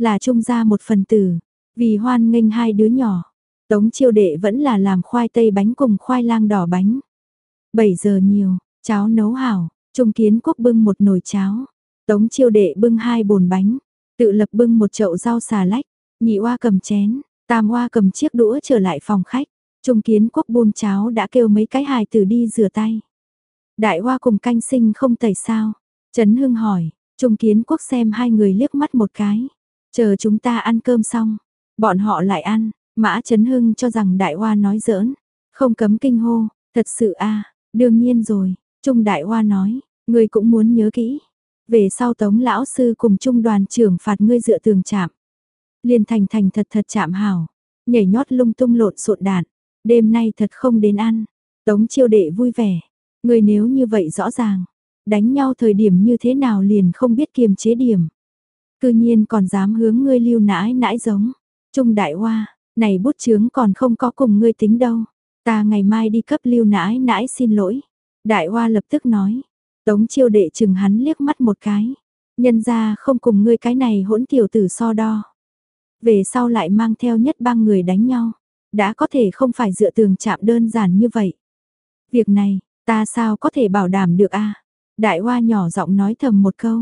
Là trung gia một phần tử, vì hoan nghênh hai đứa nhỏ. Tống chiêu đệ vẫn là làm khoai tây bánh cùng khoai lang đỏ bánh. 7 giờ nhiều, cháo nấu hảo, trung kiến quốc bưng một nồi cháo. Tống chiêu đệ bưng hai bồn bánh, tự lập bưng một chậu rau xà lách, nhị oa cầm chén, tam oa cầm chiếc đũa trở lại phòng khách. Trung kiến quốc buông cháo đã kêu mấy cái hài tử đi rửa tay. Đại hoa cùng canh sinh không tẩy sao? Trấn Hưng hỏi, Trung kiến quốc xem hai người liếc mắt một cái. Chờ chúng ta ăn cơm xong, bọn họ lại ăn. Mã Trấn Hưng cho rằng đại hoa nói giỡn, không cấm kinh hô, thật sự a đương nhiên rồi. Trung đại hoa nói, ngươi cũng muốn nhớ kỹ. Về sau tống lão sư cùng trung đoàn trưởng phạt ngươi dựa tường chạm. Liên thành thành thật thật chạm hảo, nhảy nhót lung tung lộn xộn đạn, Đêm nay thật không đến ăn. Tống chiêu đệ vui vẻ. Ngươi nếu như vậy rõ ràng. Đánh nhau thời điểm như thế nào liền không biết kiềm chế điểm. Cư nhiên còn dám hướng ngươi lưu nãi nãi giống. Trung đại hoa, này bút chướng còn không có cùng ngươi tính đâu. Ta ngày mai đi cấp lưu nãi nãi xin lỗi. Đại hoa lập tức nói. Tống chiêu đệ chừng hắn liếc mắt một cái. Nhân ra không cùng ngươi cái này hỗn tiểu tử so đo. Về sau lại mang theo nhất bang người đánh nhau. Đã có thể không phải dựa tường chạm đơn giản như vậy. Việc này, ta sao có thể bảo đảm được a Đại hoa nhỏ giọng nói thầm một câu.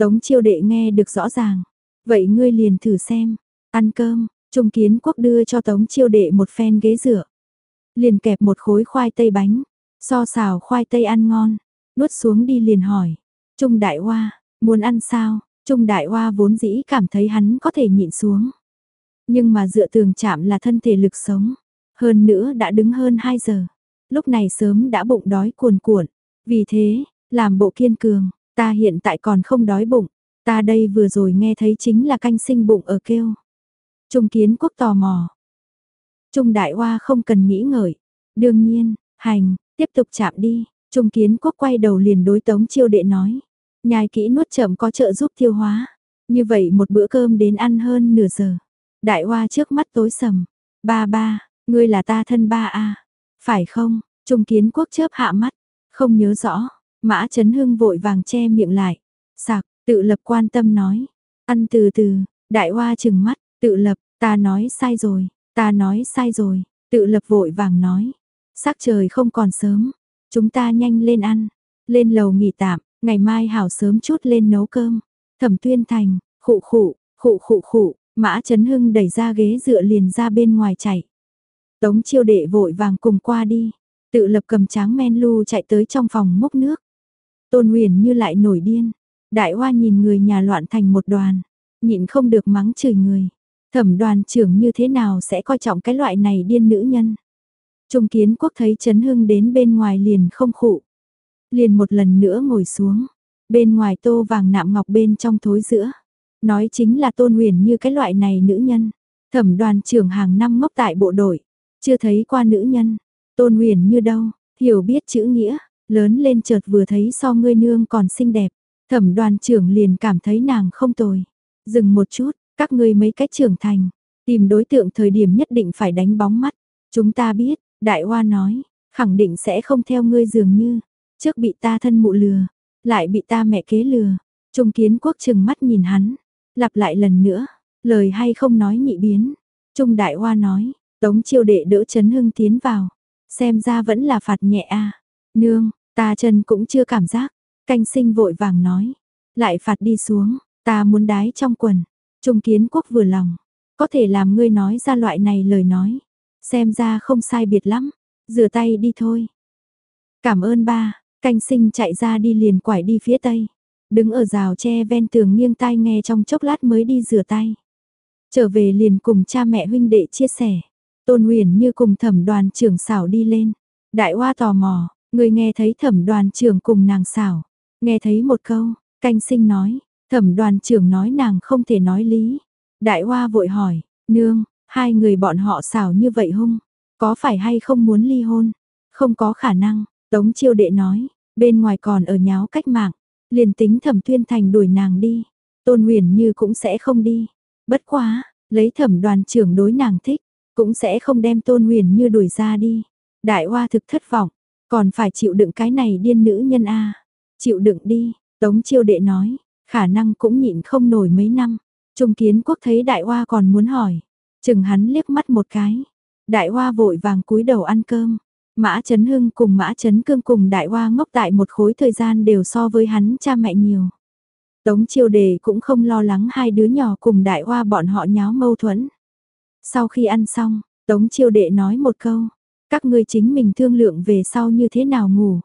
Tống chiêu đệ nghe được rõ ràng. Vậy ngươi liền thử xem. Ăn cơm, Trung Kiến Quốc đưa cho Tống chiêu đệ một phen ghế dựa. Liền kẹp một khối khoai tây bánh. So xào khoai tây ăn ngon. Nuốt xuống đi liền hỏi. Trung Đại Hoa, muốn ăn sao? Trung Đại Hoa vốn dĩ cảm thấy hắn có thể nhịn xuống. Nhưng mà dựa tường chạm là thân thể lực sống. Hơn nữa đã đứng hơn 2 giờ. Lúc này sớm đã bụng đói cuồn cuộn. Vì thế, làm bộ kiên cường, ta hiện tại còn không đói bụng. Ta đây vừa rồi nghe thấy chính là canh sinh bụng ở kêu. Trung kiến quốc tò mò. Trung đại hoa không cần nghĩ ngợi. Đương nhiên, hành, tiếp tục chạm đi. Trung kiến quốc quay đầu liền đối tống chiêu đệ nói. Nhai kỹ nuốt chậm có trợ giúp tiêu hóa. Như vậy một bữa cơm đến ăn hơn nửa giờ. Đại hoa trước mắt tối sầm. Ba ba, ngươi là ta thân ba a Phải không? Trung kiến quốc chớp hạ mắt. Không nhớ rõ. Mã Trấn Hưng vội vàng che miệng lại. Sạc, tự lập quan tâm nói. Ăn từ từ, đại hoa chừng mắt, tự lập, ta nói sai rồi, ta nói sai rồi, tự lập vội vàng nói. Sắc trời không còn sớm, chúng ta nhanh lên ăn, lên lầu nghỉ tạm, ngày mai hảo sớm chút lên nấu cơm. Thẩm tuyên thành, khụ khụ, khụ khụ khụ, mã Trấn Hưng đẩy ra ghế dựa liền ra bên ngoài chạy. Tống chiêu đệ vội vàng cùng qua đi, tự lập cầm tráng men lu chạy tới trong phòng múc nước. Tôn huyền như lại nổi điên. Đại hoa nhìn người nhà loạn thành một đoàn. Nhịn không được mắng chửi người. Thẩm đoàn trưởng như thế nào sẽ coi trọng cái loại này điên nữ nhân. Trung kiến quốc thấy Trấn hưng đến bên ngoài liền không khụ. Liền một lần nữa ngồi xuống. Bên ngoài tô vàng nạm ngọc bên trong thối giữa. Nói chính là tôn huyền như cái loại này nữ nhân. Thẩm đoàn trưởng hàng năm ngốc tại bộ đội. Chưa thấy qua nữ nhân. Tôn huyền như đâu, hiểu biết chữ nghĩa, lớn lên chợt vừa thấy so ngươi nương còn xinh đẹp, thẩm đoàn trưởng liền cảm thấy nàng không tồi. Dừng một chút, các ngươi mấy cách trưởng thành, tìm đối tượng thời điểm nhất định phải đánh bóng mắt. Chúng ta biết, đại hoa nói, khẳng định sẽ không theo ngươi dường như, trước bị ta thân mụ lừa, lại bị ta mẹ kế lừa. Trung kiến quốc chừng mắt nhìn hắn, lặp lại lần nữa, lời hay không nói nhị biến. Trung đại hoa nói, tống chiêu đệ đỡ chấn hưng tiến vào, xem ra vẫn là phạt nhẹ a Nương, Ta chân cũng chưa cảm giác, canh sinh vội vàng nói, lại phạt đi xuống, ta muốn đái trong quần. Trung kiến quốc vừa lòng, có thể làm ngươi nói ra loại này lời nói, xem ra không sai biệt lắm, rửa tay đi thôi. Cảm ơn ba, canh sinh chạy ra đi liền quải đi phía tây, đứng ở rào tre ven tường nghiêng tai nghe trong chốc lát mới đi rửa tay. Trở về liền cùng cha mẹ huynh đệ chia sẻ, tôn huyền như cùng thẩm đoàn trưởng xảo đi lên, đại hoa tò mò, Người nghe thấy thẩm đoàn trưởng cùng nàng xảo. Nghe thấy một câu, canh sinh nói, thẩm đoàn trưởng nói nàng không thể nói lý. Đại hoa vội hỏi, nương, hai người bọn họ xảo như vậy hung, có phải hay không muốn ly hôn? Không có khả năng, tống chiêu đệ nói, bên ngoài còn ở nháo cách mạng, liền tính thẩm tuyên thành đuổi nàng đi, tôn huyền như cũng sẽ không đi. Bất quá, lấy thẩm đoàn trưởng đối nàng thích, cũng sẽ không đem tôn huyền như đuổi ra đi. Đại hoa thực thất vọng, còn phải chịu đựng cái này điên nữ nhân a Chịu đựng đi, Tống chiêu đệ nói, khả năng cũng nhịn không nổi mấy năm. Trung kiến quốc thấy đại hoa còn muốn hỏi. Chừng hắn liếc mắt một cái. Đại hoa vội vàng cúi đầu ăn cơm. Mã Trấn Hưng cùng Mã Trấn Cương cùng đại hoa ngốc tại một khối thời gian đều so với hắn cha mẹ nhiều. Tống chiêu đề cũng không lo lắng hai đứa nhỏ cùng đại hoa bọn họ nháo mâu thuẫn. Sau khi ăn xong, Tống chiêu đệ nói một câu, các ngươi chính mình thương lượng về sau như thế nào ngủ.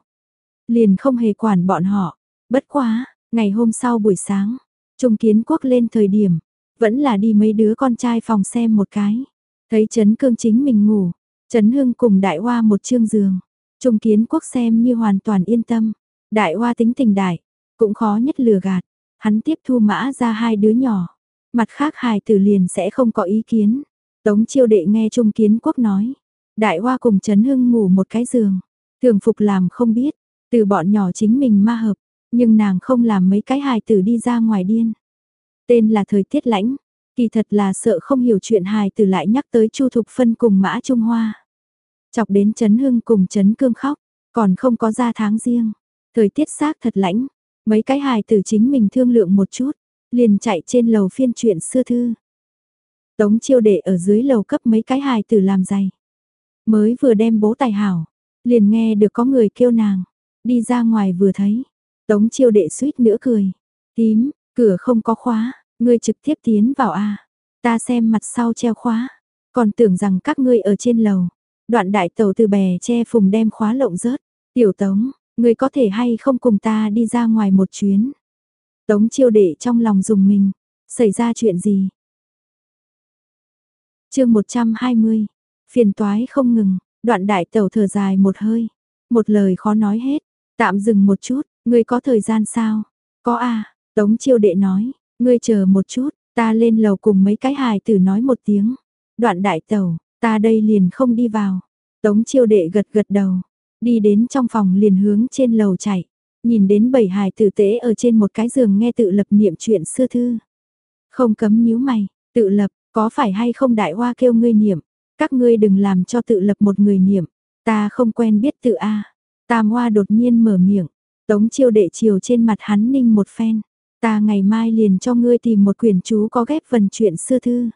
Liền không hề quản bọn họ. Bất quá, ngày hôm sau buổi sáng, Trung Kiến Quốc lên thời điểm, vẫn là đi mấy đứa con trai phòng xem một cái. Thấy Trấn Cương chính mình ngủ, Trấn Hưng cùng Đại Hoa một chương giường. Trung Kiến Quốc xem như hoàn toàn yên tâm. Đại Hoa tính tình đại, cũng khó nhất lừa gạt. Hắn tiếp thu mã ra hai đứa nhỏ. Mặt khác hài tử liền sẽ không có ý kiến. Tống chiêu đệ nghe Trung Kiến Quốc nói. Đại Hoa cùng Trấn Hưng ngủ một cái giường, thường phục làm không biết, từ bọn nhỏ chính mình ma hợp, nhưng nàng không làm mấy cái hài tử đi ra ngoài điên. Tên là thời tiết lãnh, kỳ thật là sợ không hiểu chuyện hài tử lại nhắc tới Chu Thục Phân cùng Mã Trung Hoa. Chọc đến Trấn Hưng cùng Trấn Cương khóc, còn không có ra tháng riêng. Thời tiết xác thật lãnh, mấy cái hài tử chính mình thương lượng một chút, liền chạy trên lầu phiên chuyện xưa thư. Tống chiêu đệ ở dưới lầu cấp mấy cái hài tử làm dày. Mới vừa đem bố tài hảo, liền nghe được có người kêu nàng, đi ra ngoài vừa thấy, tống chiêu đệ suýt nữa cười, tím, cửa không có khóa, ngươi trực tiếp tiến vào a ta xem mặt sau treo khóa, còn tưởng rằng các ngươi ở trên lầu, đoạn đại tàu từ bè che phùng đem khóa lộng rớt, tiểu tống, ngươi có thể hay không cùng ta đi ra ngoài một chuyến. Tống chiêu đệ trong lòng dùng mình, xảy ra chuyện gì? chương 120, phiền toái không ngừng, đoạn đại tẩu thở dài một hơi, một lời khó nói hết, tạm dừng một chút, ngươi có thời gian sao? Có a Tống chiêu đệ nói, ngươi chờ một chút, ta lên lầu cùng mấy cái hài tử nói một tiếng. Đoạn đại tẩu, ta đây liền không đi vào. Tống chiêu đệ gật gật đầu, đi đến trong phòng liền hướng trên lầu chạy, nhìn đến bảy hài tử tế ở trên một cái giường nghe tự lập niệm chuyện xưa thư. Không cấm nhíu mày, tự lập, có phải hay không đại hoa kêu ngươi niệm, các ngươi đừng làm cho tự lập một người niệm, ta không quen biết tự A. Tam hoa đột nhiên mở miệng, tống chiêu đệ chiều trên mặt hắn ninh một phen. Ta ngày mai liền cho ngươi tìm một quyển chú có ghép phần chuyện xưa thư.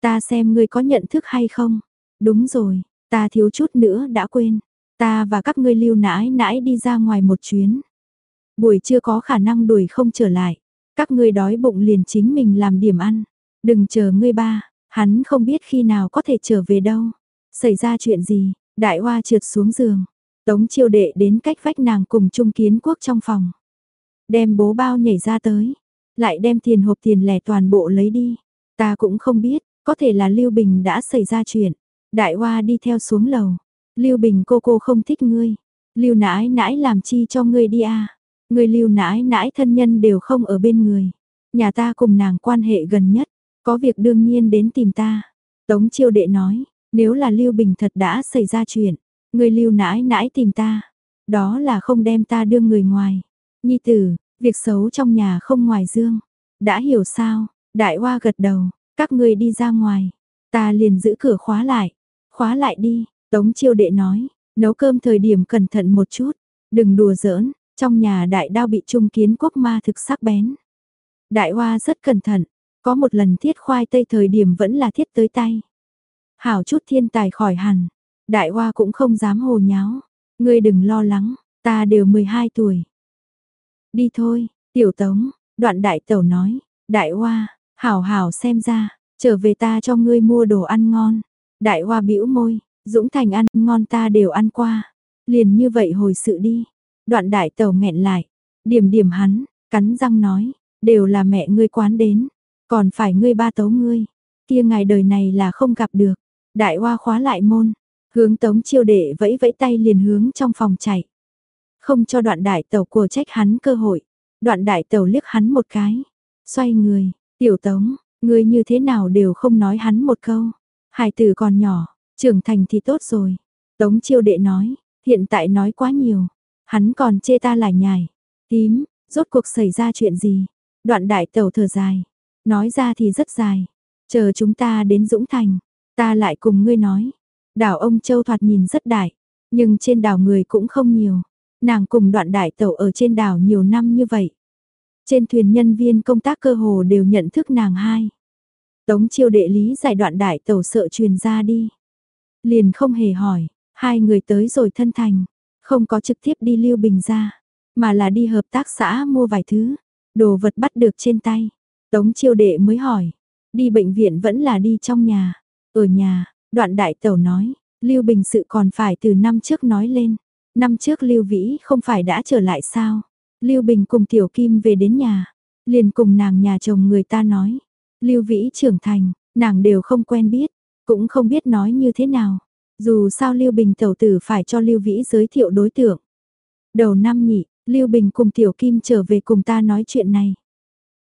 Ta xem ngươi có nhận thức hay không? Đúng rồi, ta thiếu chút nữa đã quên. Ta và các ngươi lưu nãi nãi đi ra ngoài một chuyến. Buổi trưa có khả năng đuổi không trở lại. Các ngươi đói bụng liền chính mình làm điểm ăn. Đừng chờ ngươi ba, hắn không biết khi nào có thể trở về đâu. Xảy ra chuyện gì, đại hoa trượt xuống giường. Tống chiêu đệ đến cách vách nàng cùng trung kiến quốc trong phòng. Đem bố bao nhảy ra tới. Lại đem tiền hộp tiền lẻ toàn bộ lấy đi. Ta cũng không biết, có thể là Lưu Bình đã xảy ra chuyện. Đại hoa đi theo xuống lầu. Lưu Bình cô cô không thích ngươi. Lưu nãi nãi làm chi cho ngươi đi à. Ngươi lưu nãi nãi thân nhân đều không ở bên người. Nhà ta cùng nàng quan hệ gần nhất. Có việc đương nhiên đến tìm ta. Tống chiêu đệ nói, nếu là Lưu Bình thật đã xảy ra chuyện, người Lưu nãi nãi tìm ta, đó là không đem ta đưa người ngoài. Nhi tử, việc xấu trong nhà không ngoài dương. Đã hiểu sao? Đại Hoa gật đầu, các ngươi đi ra ngoài, ta liền giữ cửa khóa lại. Khóa lại đi, Tống Chiêu đệ nói, nấu cơm thời điểm cẩn thận một chút, đừng đùa giỡn, trong nhà đại đao bị trung kiến quốc ma thực sắc bén. Đại Hoa rất cẩn thận, có một lần thiết khoai tây thời điểm vẫn là thiết tới tay. Hảo chút thiên tài khỏi hẳn. Đại hoa cũng không dám hồ nháo. Ngươi đừng lo lắng, ta đều 12 tuổi. Đi thôi, tiểu tống, đoạn đại tẩu nói. Đại hoa, hảo hảo xem ra, trở về ta cho ngươi mua đồ ăn ngon. Đại hoa bĩu môi, Dũng Thành ăn ngon ta đều ăn qua. Liền như vậy hồi sự đi. Đoạn đại tẩu nghẹn lại, điểm điểm hắn, cắn răng nói, đều là mẹ ngươi quán đến, còn phải ngươi ba tấu ngươi, kia ngài đời này là không gặp được. Đại hoa khóa lại môn, hướng tống chiêu đệ vẫy vẫy tay liền hướng trong phòng chạy. Không cho đoạn đại tẩu của trách hắn cơ hội. Đoạn đại tẩu liếc hắn một cái. Xoay người, tiểu tống, ngươi như thế nào đều không nói hắn một câu. Hải tử còn nhỏ, trưởng thành thì tốt rồi. Tống chiêu đệ nói, hiện tại nói quá nhiều. Hắn còn chê ta lại nhài. Tím, rốt cuộc xảy ra chuyện gì? Đoạn đại tẩu thở dài. Nói ra thì rất dài. Chờ chúng ta đến Dũng Thành, ta lại cùng ngươi nói. Đảo ông Châu thoạt nhìn rất đại, nhưng trên đảo người cũng không nhiều. Nàng cùng đoạn đại tẩu ở trên đảo nhiều năm như vậy. Trên thuyền nhân viên công tác cơ hồ đều nhận thức nàng hai. Tống chiêu đệ lý giải đoạn đại tẩu sợ truyền ra đi. Liền không hề hỏi, hai người tới rồi thân thành, không có trực tiếp đi lưu bình ra, mà là đi hợp tác xã mua vài thứ, đồ vật bắt được trên tay. Tống chiêu đệ mới hỏi, đi bệnh viện vẫn là đi trong nhà, ở nhà, đoạn đại tẩu nói, Lưu Bình sự còn phải từ năm trước nói lên, năm trước Lưu Vĩ không phải đã trở lại sao, Lưu Bình cùng Tiểu Kim về đến nhà, liền cùng nàng nhà chồng người ta nói, Lưu Vĩ trưởng thành, nàng đều không quen biết, cũng không biết nói như thế nào, dù sao Lưu Bình tẩu tử phải cho Lưu Vĩ giới thiệu đối tượng. Đầu năm nhị, Lưu Bình cùng Tiểu Kim trở về cùng ta nói chuyện này.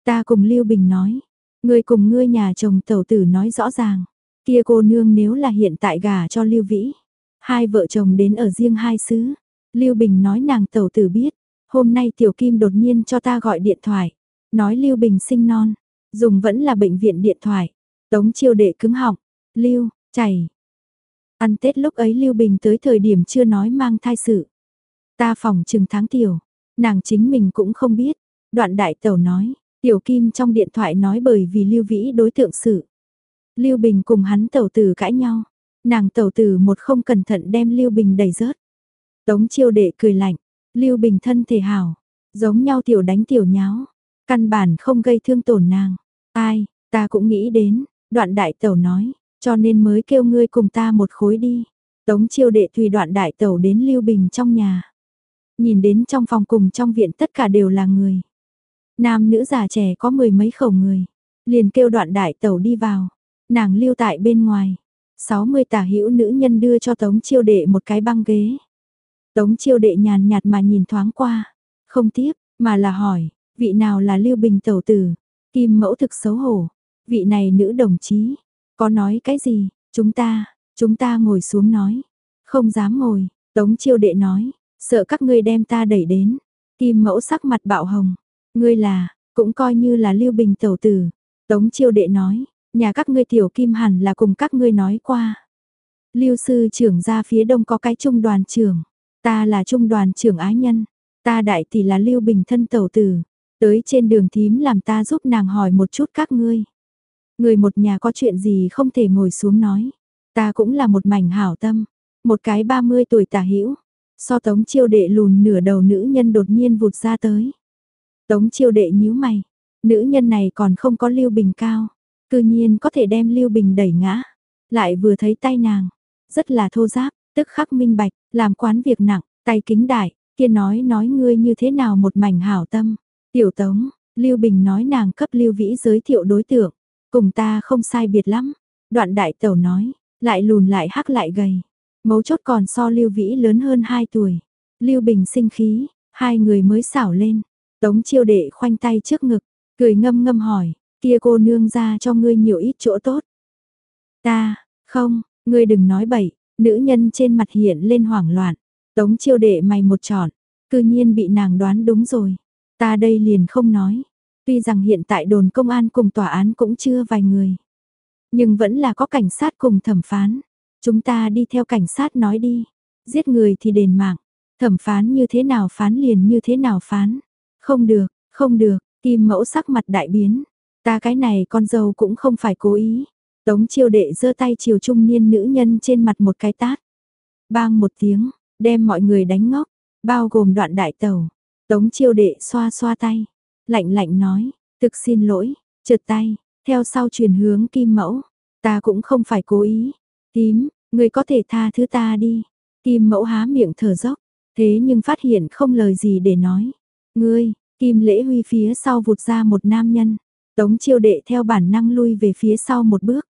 Ta cùng Lưu Bình nói, ngươi cùng ngươi nhà chồng tẩu tử nói rõ ràng, kia cô nương nếu là hiện tại gả cho Lưu Vĩ, hai vợ chồng đến ở riêng hai xứ. Lưu Bình nói nàng tẩu tử biết, hôm nay Tiểu Kim đột nhiên cho ta gọi điện thoại, nói Lưu Bình sinh non, dùng vẫn là bệnh viện điện thoại. Tống chiêu đệ cứng họng, Lưu, chảy. Ăn Tết lúc ấy Lưu Bình tới thời điểm chưa nói mang thai sự. Ta phòng chừng tháng tiểu, nàng chính mình cũng không biết. Đoạn đại tẩu nói, Tiểu Kim trong điện thoại nói bởi vì Lưu Vĩ đối tượng sự. Lưu Bình cùng hắn tẩu tử cãi nhau. Nàng tẩu tử một không cẩn thận đem Lưu Bình đẩy rớt. Tống chiêu đệ cười lạnh, Lưu Bình thân thể hảo, giống nhau tiểu đánh tiểu nháo, căn bản không gây thương tổn nàng. Ai, ta cũng nghĩ đến, đoạn đại tẩu nói, cho nên mới kêu ngươi cùng ta một khối đi. Tống chiêu đệ tùy đoạn đại tẩu đến Lưu Bình trong nhà. Nhìn đến trong phòng cùng trong viện tất cả đều là người. Nam nữ già trẻ có mười mấy khẩu người. Liền kêu đoạn đại tẩu đi vào. Nàng lưu tại bên ngoài. 60 tả hữu nữ nhân đưa cho Tống chiêu đệ một cái băng ghế. Tống chiêu đệ nhàn nhạt mà nhìn thoáng qua. Không tiếp, mà là hỏi, vị nào là Lưu Bình tẩu tử? Kim mẫu thực xấu hổ. Vị này nữ đồng chí. Có nói cái gì? Chúng ta, chúng ta ngồi xuống nói. Không dám ngồi, Tống chiêu đệ nói. Sợ các ngươi đem ta đẩy đến. Kim mẫu sắc mặt bạo hồng. Ngươi là, cũng coi như là Lưu Bình tẩu tử. Tống chiêu đệ nói, nhà các ngươi tiểu kim hẳn là cùng các ngươi nói qua. Lưu sư trưởng ra phía đông có cái trung đoàn trưởng. Ta là trung đoàn trưởng ái nhân. Ta đại tỷ là Lưu Bình thân tẩu tử. Tới trên đường thím làm ta giúp nàng hỏi một chút các ngươi. Người một nhà có chuyện gì không thể ngồi xuống nói. Ta cũng là một mảnh hảo tâm. Một cái 30 tuổi tả hữu So tống chiêu đệ lùn nửa đầu nữ nhân đột nhiên vụt ra tới. Tống chiêu đệ nhíu mày. Nữ nhân này còn không có Lưu Bình cao. Cư nhiên có thể đem Lưu Bình đẩy ngã. Lại vừa thấy tay nàng. Rất là thô giáp, tức khắc minh bạch, làm quán việc nặng, tay kính đại, kia nói nói ngươi như thế nào một mảnh hảo tâm. Tiểu Tống, Lưu Bình nói nàng cấp Lưu Vĩ giới thiệu đối tượng, cùng ta không sai biệt lắm. Đoạn đại tẩu nói, lại lùn lại hắc lại gầy. Mấu chốt còn so Lưu Vĩ lớn hơn 2 tuổi. Lưu Bình sinh khí, hai người mới xảo lên. Tống chiêu đệ khoanh tay trước ngực, cười ngâm ngâm hỏi, kia cô nương ra cho ngươi nhiều ít chỗ tốt. Ta, không, ngươi đừng nói bậy, nữ nhân trên mặt hiện lên hoảng loạn. Tống chiêu đệ mày một trọn, cư nhiên bị nàng đoán đúng rồi. Ta đây liền không nói. Tuy rằng hiện tại đồn công an cùng tòa án cũng chưa vài người. Nhưng vẫn là có cảnh sát cùng thẩm phán. Chúng ta đi theo cảnh sát nói đi. Giết người thì đền mạng. Thẩm phán như thế nào phán liền như thế nào phán. Không được, không được, kim mẫu sắc mặt đại biến. Ta cái này con dâu cũng không phải cố ý. Tống chiêu đệ giơ tay chiều trung niên nữ nhân trên mặt một cái tát. Bang một tiếng, đem mọi người đánh ngốc, bao gồm đoạn đại tàu. Tống chiêu đệ xoa xoa tay, lạnh lạnh nói, thực xin lỗi, trượt tay, theo sau truyền hướng kim mẫu. Ta cũng không phải cố ý. Tím, người có thể tha thứ ta đi. Kim mẫu há miệng thở dốc, thế nhưng phát hiện không lời gì để nói. Ngươi, Kim Lễ Huy phía sau vụt ra một nam nhân. Tống chiêu đệ theo bản năng lui về phía sau một bước.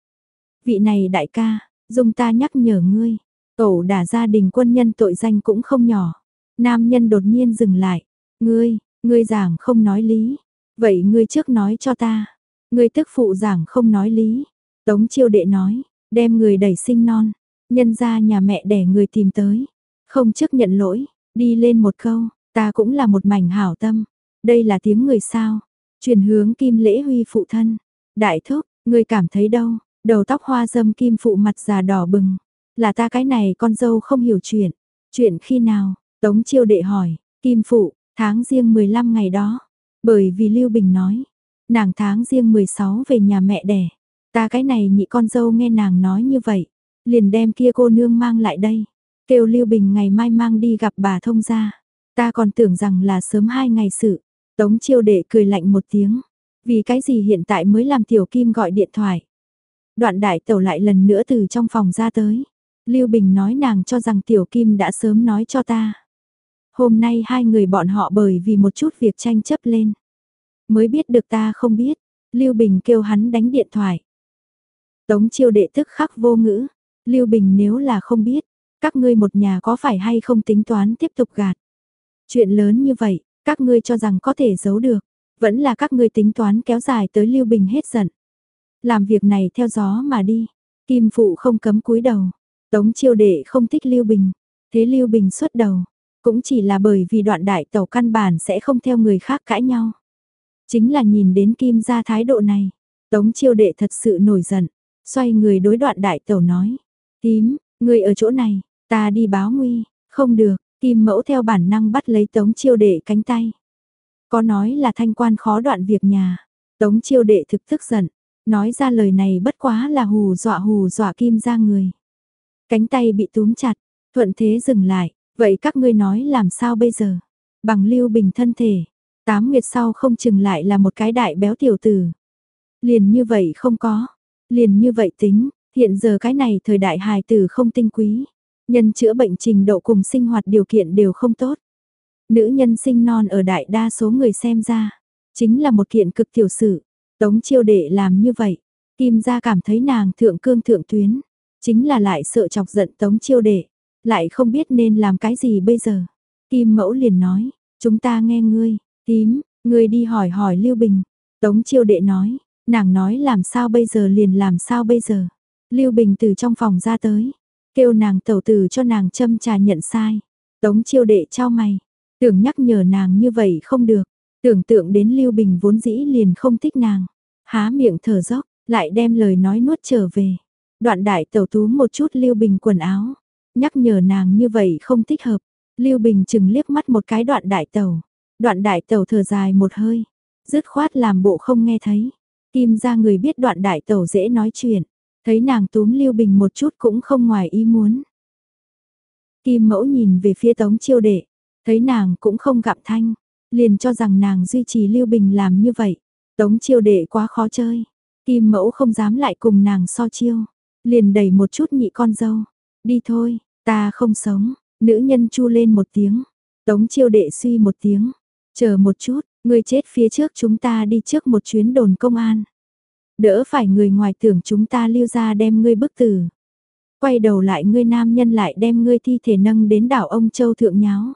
Vị này đại ca, dùng ta nhắc nhở ngươi. Tổ đả gia đình quân nhân tội danh cũng không nhỏ. Nam nhân đột nhiên dừng lại. Ngươi, ngươi giảng không nói lý. Vậy ngươi trước nói cho ta. Ngươi tức phụ giảng không nói lý. Tống chiêu đệ nói, đem người đẩy sinh non. Nhân ra nhà mẹ để người tìm tới. Không chấp nhận lỗi, đi lên một câu, ta cũng là một mảnh hảo tâm. Đây là tiếng người sao. Chuyển hướng kim lễ huy phụ thân. Đại thúc, ngươi cảm thấy đâu, đầu tóc hoa dâm kim phụ mặt già đỏ bừng. Là ta cái này con dâu không hiểu chuyện. Chuyện khi nào? Tống chiêu đệ hỏi, kim phụ, tháng riêng 15 ngày đó. Bởi vì Lưu Bình nói, nàng tháng riêng 16 về nhà mẹ đẻ. Ta cái này nhị con dâu nghe nàng nói như vậy. Liền đem kia cô nương mang lại đây. Kêu Lưu Bình ngày mai mang đi gặp bà thông gia. Ta còn tưởng rằng là sớm hai ngày sự. Tống chiêu đệ cười lạnh một tiếng. Vì cái gì hiện tại mới làm tiểu kim gọi điện thoại. Đoạn đại tẩu lại lần nữa từ trong phòng ra tới. Lưu Bình nói nàng cho rằng tiểu kim đã sớm nói cho ta. Hôm nay hai người bọn họ bởi vì một chút việc tranh chấp lên. Mới biết được ta không biết. Lưu Bình kêu hắn đánh điện thoại. Tống chiêu đệ thức khắc vô ngữ. Lưu Bình nếu là không biết, các ngươi một nhà có phải hay không tính toán tiếp tục gạt. Chuyện lớn như vậy, các ngươi cho rằng có thể giấu được, vẫn là các ngươi tính toán kéo dài tới Lưu Bình hết giận. Làm việc này theo gió mà đi, Kim Phụ không cấm cúi đầu, Tống chiêu đệ không thích Lưu Bình, thế Lưu Bình xuất đầu, cũng chỉ là bởi vì đoạn đại tàu căn bản sẽ không theo người khác cãi nhau. Chính là nhìn đến Kim ra thái độ này, Tống chiêu đệ thật sự nổi giận, xoay người đối đoạn đại tàu nói, tím, người ở chỗ này, ta đi báo nguy, không được, Kim mẫu theo bản năng bắt lấy tống chiêu đệ cánh tay. Có nói là thanh quan khó đoạn việc nhà. Tống chiêu đệ thực tức giận. Nói ra lời này bất quá là hù dọa hù dọa kim ra người. Cánh tay bị túm chặt. Thuận thế dừng lại. Vậy các ngươi nói làm sao bây giờ? Bằng Lưu Bình thân thể, tám nguyệt sau không chừng lại là một cái đại béo tiểu tử. Liền như vậy không có, liền như vậy tính, hiện giờ cái này thời đại hài tử không tinh quý, nhân chữa bệnh trình độ cùng sinh hoạt điều kiện đều không tốt. Nữ nhân sinh non ở đại đa số người xem ra, chính là một kiện cực tiểu sự. Tống chiêu đệ làm như vậy, Kim gia cảm thấy nàng thượng cương thượng tuyến, chính là lại sợ chọc giận tống chiêu đệ, lại không biết nên làm cái gì bây giờ. Kim mẫu liền nói, chúng ta nghe ngươi, tím, ngươi đi hỏi hỏi Lưu Bình. Tống chiêu đệ nói, nàng nói làm sao bây giờ liền làm sao bây giờ. Lưu Bình từ trong phòng ra tới, kêu nàng tẩu tử cho nàng châm trà nhận sai. Tống chiêu đệ trao mày, tưởng nhắc nhở nàng như vậy không được, tưởng tượng đến Lưu Bình vốn dĩ liền không thích nàng. Há miệng thở dốc, lại đem lời nói nuốt trở về. Đoạn đại tẩu tú một chút Lưu Bình quần áo, nhắc nhở nàng như vậy không thích hợp. Lưu Bình chừng liếc mắt một cái đoạn đại tẩu. Đoạn đại tẩu thở dài một hơi, dứt khoát làm bộ không nghe thấy. Kim ra người biết đoạn đại tẩu dễ nói chuyện, thấy nàng túm Lưu Bình một chút cũng không ngoài ý muốn. Kim mẫu nhìn về phía tống chiêu đệ, thấy nàng cũng không gặp thanh, liền cho rằng nàng duy trì Lưu Bình làm như vậy. Tống chiêu đệ quá khó chơi, Kim mẫu không dám lại cùng nàng so chiêu, liền đẩy một chút nhị con dâu. Đi thôi, ta không sống, nữ nhân chu lên một tiếng. Tống chiêu đệ suy một tiếng, chờ một chút, người chết phía trước chúng ta đi trước một chuyến đồn công an. Đỡ phải người ngoài tưởng chúng ta lưu ra đem ngươi bức tử. Quay đầu lại ngươi nam nhân lại đem ngươi thi thể nâng đến đảo ông Châu Thượng Nháo.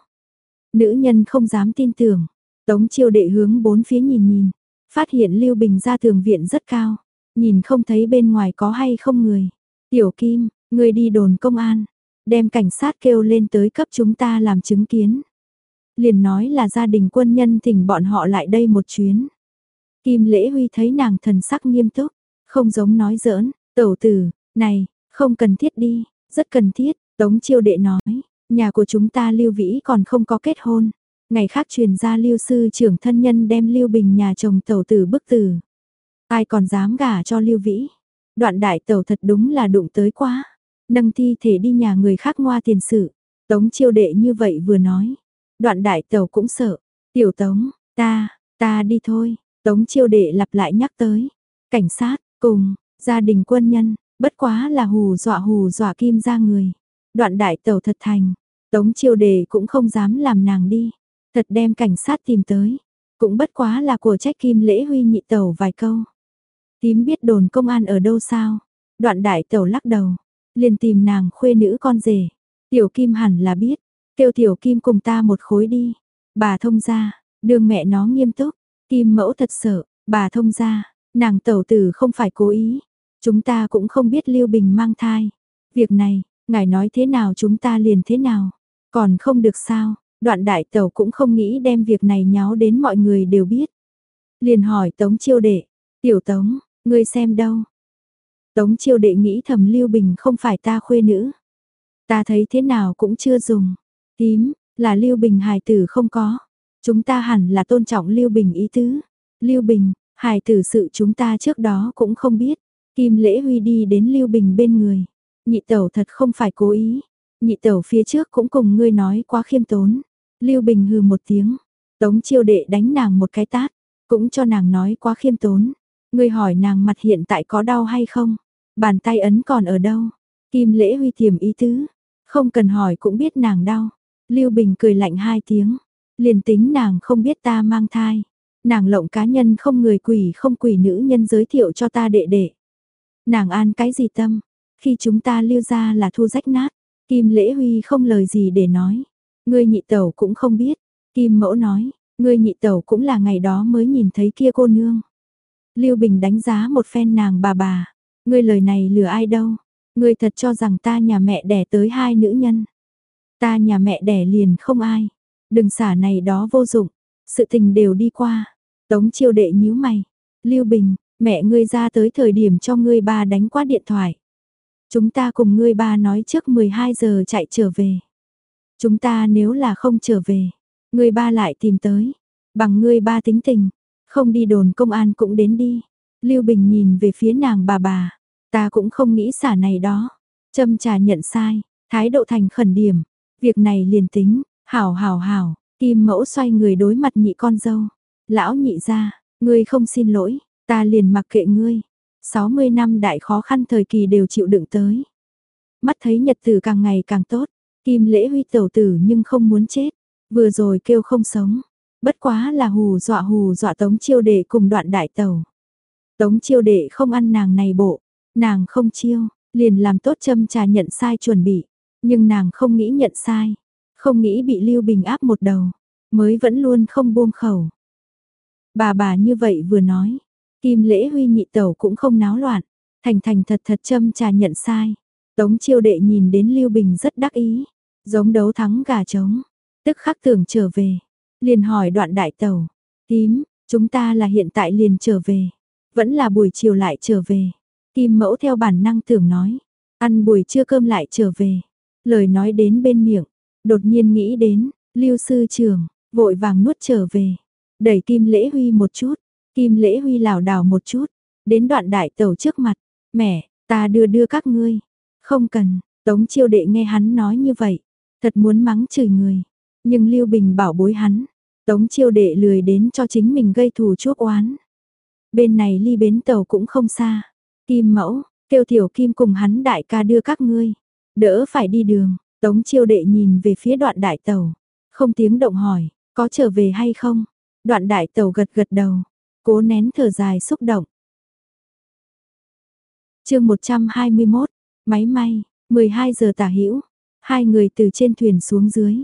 Nữ nhân không dám tin tưởng, tống chiêu đệ hướng bốn phía nhìn nhìn, Phát hiện Lưu Bình ra thường viện rất cao, nhìn không thấy bên ngoài có hay không người. Tiểu Kim, ngươi đi đồn công an, đem cảnh sát kêu lên tới cấp chúng ta làm chứng kiến. Liền nói là gia đình quân nhân thỉnh bọn họ lại đây một chuyến. Kim Lễ Huy thấy nàng thần sắc nghiêm túc, không giống nói giỡn, tẩu tử, này, không cần thiết đi, rất cần thiết, Tống Chiêu Đệ nói, nhà của chúng ta Lưu Vĩ còn không có kết hôn, Ngày khác truyền ra lưu sư trưởng thân nhân đem lưu bình nhà chồng tẩu tử bức tử. Ai còn dám gả cho lưu vĩ. Đoạn đại tẩu thật đúng là đụng tới quá. Nâng thi thể đi nhà người khác ngoa tiền sự. Tống chiêu đệ như vậy vừa nói. Đoạn đại tẩu cũng sợ. Tiểu tống, ta, ta đi thôi. Tống chiêu đệ lặp lại nhắc tới. Cảnh sát, cùng, gia đình quân nhân, bất quá là hù dọa hù dọa kim ra người. Đoạn đại tẩu thật thành. Tống chiêu đệ cũng không dám làm nàng đi. Thật đem cảnh sát tìm tới, cũng bất quá là của trách kim lễ huy nhị tẩu vài câu. Tím biết đồn công an ở đâu sao? Đoạn đại tẩu lắc đầu, liền tìm nàng khuê nữ con rể. Tiểu kim hẳn là biết, kêu tiểu kim cùng ta một khối đi. Bà thông ra, đường mẹ nó nghiêm túc, kim mẫu thật sợ, bà thông ra, nàng tẩu tử không phải cố ý. Chúng ta cũng không biết Lưu Bình mang thai. Việc này, ngài nói thế nào chúng ta liền thế nào. Còn không được sao, Đoạn đại tẩu cũng không nghĩ đem việc này nháo đến mọi người đều biết. Liền hỏi Tống chiêu đệ, tiểu Tống, ngươi xem đâu? Tống chiêu đệ nghĩ thầm Lưu Bình không phải ta khuê nữ. Ta thấy thế nào cũng chưa dùng. Tím, là Lưu Bình hài tử không có. Chúng ta hẳn là tôn trọng Lưu Bình ý tứ. Lưu Bình, hài tử sự chúng ta trước đó cũng không biết. Kim Lễ Huy đi đến Lưu Bình bên người. Nhị tẩu thật không phải cố ý. Nhị tẩu phía trước cũng cùng ngươi nói quá khiêm tốn. Lưu Bình hừ một tiếng, Tống chiêu đệ đánh nàng một cái tát, cũng cho nàng nói quá khiêm tốn. Ngươi hỏi nàng mặt hiện tại có đau hay không? Bàn tay ấn còn ở đâu? Kim lễ huy tiềm ý tứ, không cần hỏi cũng biết nàng đau. Lưu Bình cười lạnh hai tiếng, liền tính nàng không biết ta mang thai. Nàng lộng cá nhân không người quỷ không quỷ nữ nhân giới thiệu cho ta đệ đệ. Nàng an cái gì tâm, khi chúng ta lưu ra là thu rách nát, Kim Lễ Huy không lời gì để nói. Ngươi nhị tẩu cũng không biết. Kim mẫu nói, ngươi nhị tẩu cũng là ngày đó mới nhìn thấy kia cô nương. Lưu Bình đánh giá một phen nàng bà bà. Ngươi lời này lừa ai đâu. Ngươi thật cho rằng ta nhà mẹ đẻ tới hai nữ nhân. Ta nhà mẹ đẻ liền không ai. Đừng xả này đó vô dụng. Sự tình đều đi qua. Tống chiêu đệ nhíu mày. Lưu Bình, mẹ ngươi ra tới thời điểm cho ngươi ba đánh qua điện thoại. Chúng ta cùng ngươi ba nói trước 12 giờ chạy trở về. Chúng ta nếu là không trở về, ngươi ba lại tìm tới, bằng ngươi ba tính tình, không đi đồn công an cũng đến đi. Lưu Bình nhìn về phía nàng bà bà, ta cũng không nghĩ xả này đó. Châm trà nhận sai, thái độ thành khẩn điểm, Việc này liền tính, hảo hảo hảo, Kim mẫu xoay người đối mặt nhị con dâu. Lão nhị ra, ngươi không xin lỗi, ta liền mặc kệ ngươi. 60 năm đại khó khăn thời kỳ đều chịu đựng tới. Mắt thấy nhật tử càng ngày càng tốt, Kim lễ huy tẩu tử nhưng không muốn chết. Vừa rồi kêu không sống. Bất quá là hù dọa hù dọa tống chiêu đệ cùng đoạn đại tàu. Tống chiêu đệ không ăn nàng này bộ. Nàng không chiêu, liền làm tốt châm trà nhận sai chuẩn bị. Nhưng nàng không nghĩ nhận sai. Không nghĩ bị Lưu Bình áp một đầu. Mới vẫn luôn không buông khẩu. Bà bà như vậy vừa nói. Kim lễ huy nhị tẩu cũng không náo loạn. Thành thành thật thật châm trà nhận sai. Tống chiêu đệ nhìn đến Lưu Bình rất đắc ý. Giống đấu thắng gà trống. Tức khắc tưởng trở về. Liền hỏi đoạn đại tàu. Tím, chúng ta là hiện tại liền trở về. Vẫn là buổi chiều lại trở về. Kim mẫu theo bản năng tưởng nói. Ăn buổi trưa cơm lại trở về. Lời nói đến bên miệng. Đột nhiên nghĩ đến, lưu sư trưởng, vội vàng nuốt trở về. Đẩy Kim Lễ Huy một chút. Kim Lễ Huy lảo đảo một chút. Đến đoạn đại tàu trước mặt. Mẹ, ta đưa đưa các ngươi. Không cần, Tống chiêu đệ nghe hắn nói như vậy. Thật muốn mắng chửi người. Nhưng Lưu Bình bảo bối hắn. Tống chiêu đệ lười đến cho chính mình gây thù chuốc oán. Bên này ly bến tàu cũng không xa. Kim mẫu, kêu tiểu kim cùng hắn đại ca đưa các ngươi. Đỡ phải đi đường, tống chiêu đệ nhìn về phía đoạn đại tàu. Không tiếng động hỏi, có trở về hay không? Đoạn đại tàu gật gật đầu, cố nén thở dài xúc động. chương 121, máy may, 12 giờ tả hữu hai người từ trên thuyền xuống dưới.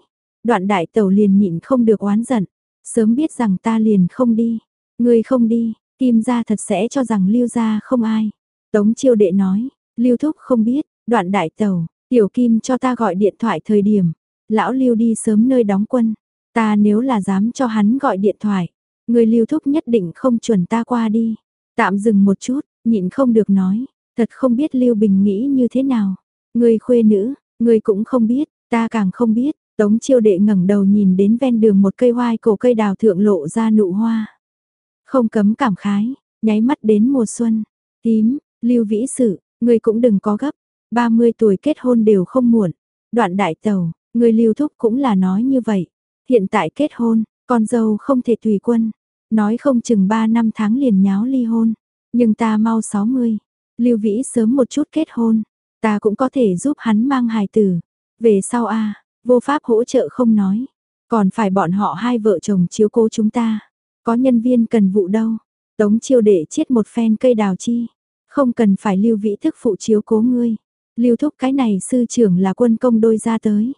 Đoạn đại tàu liền nhịn không được oán giận, sớm biết rằng ta liền không đi, ngươi không đi, kim gia thật sẽ cho rằng lưu gia không ai. Tống chiêu đệ nói, lưu thúc không biết, đoạn đại tàu, tiểu kim cho ta gọi điện thoại thời điểm, lão lưu đi sớm nơi đóng quân, ta nếu là dám cho hắn gọi điện thoại, người lưu thúc nhất định không chuẩn ta qua đi. Tạm dừng một chút, nhịn không được nói, thật không biết lưu bình nghĩ như thế nào. Người khuê nữ, người cũng không biết, ta càng không biết, Tống chiêu đệ ngẩng đầu nhìn đến ven đường một cây hoai cổ cây đào thượng lộ ra nụ hoa. Không cấm cảm khái, nháy mắt đến mùa xuân. Tím, lưu vĩ sự, người cũng đừng có gấp. 30 tuổi kết hôn đều không muộn. Đoạn đại tàu, người lưu thúc cũng là nói như vậy. Hiện tại kết hôn, con dâu không thể tùy quân. Nói không chừng 3 năm tháng liền nháo ly hôn. Nhưng ta mau 60. Lưu vĩ sớm một chút kết hôn. Ta cũng có thể giúp hắn mang hài tử. Về sau a Vô pháp hỗ trợ không nói. Còn phải bọn họ hai vợ chồng chiếu cố chúng ta. Có nhân viên cần vụ đâu. Tống chiêu đệ chiết một phen cây đào chi. Không cần phải lưu vĩ thức phụ chiếu cố ngươi. Lưu thúc cái này sư trưởng là quân công đôi ra tới.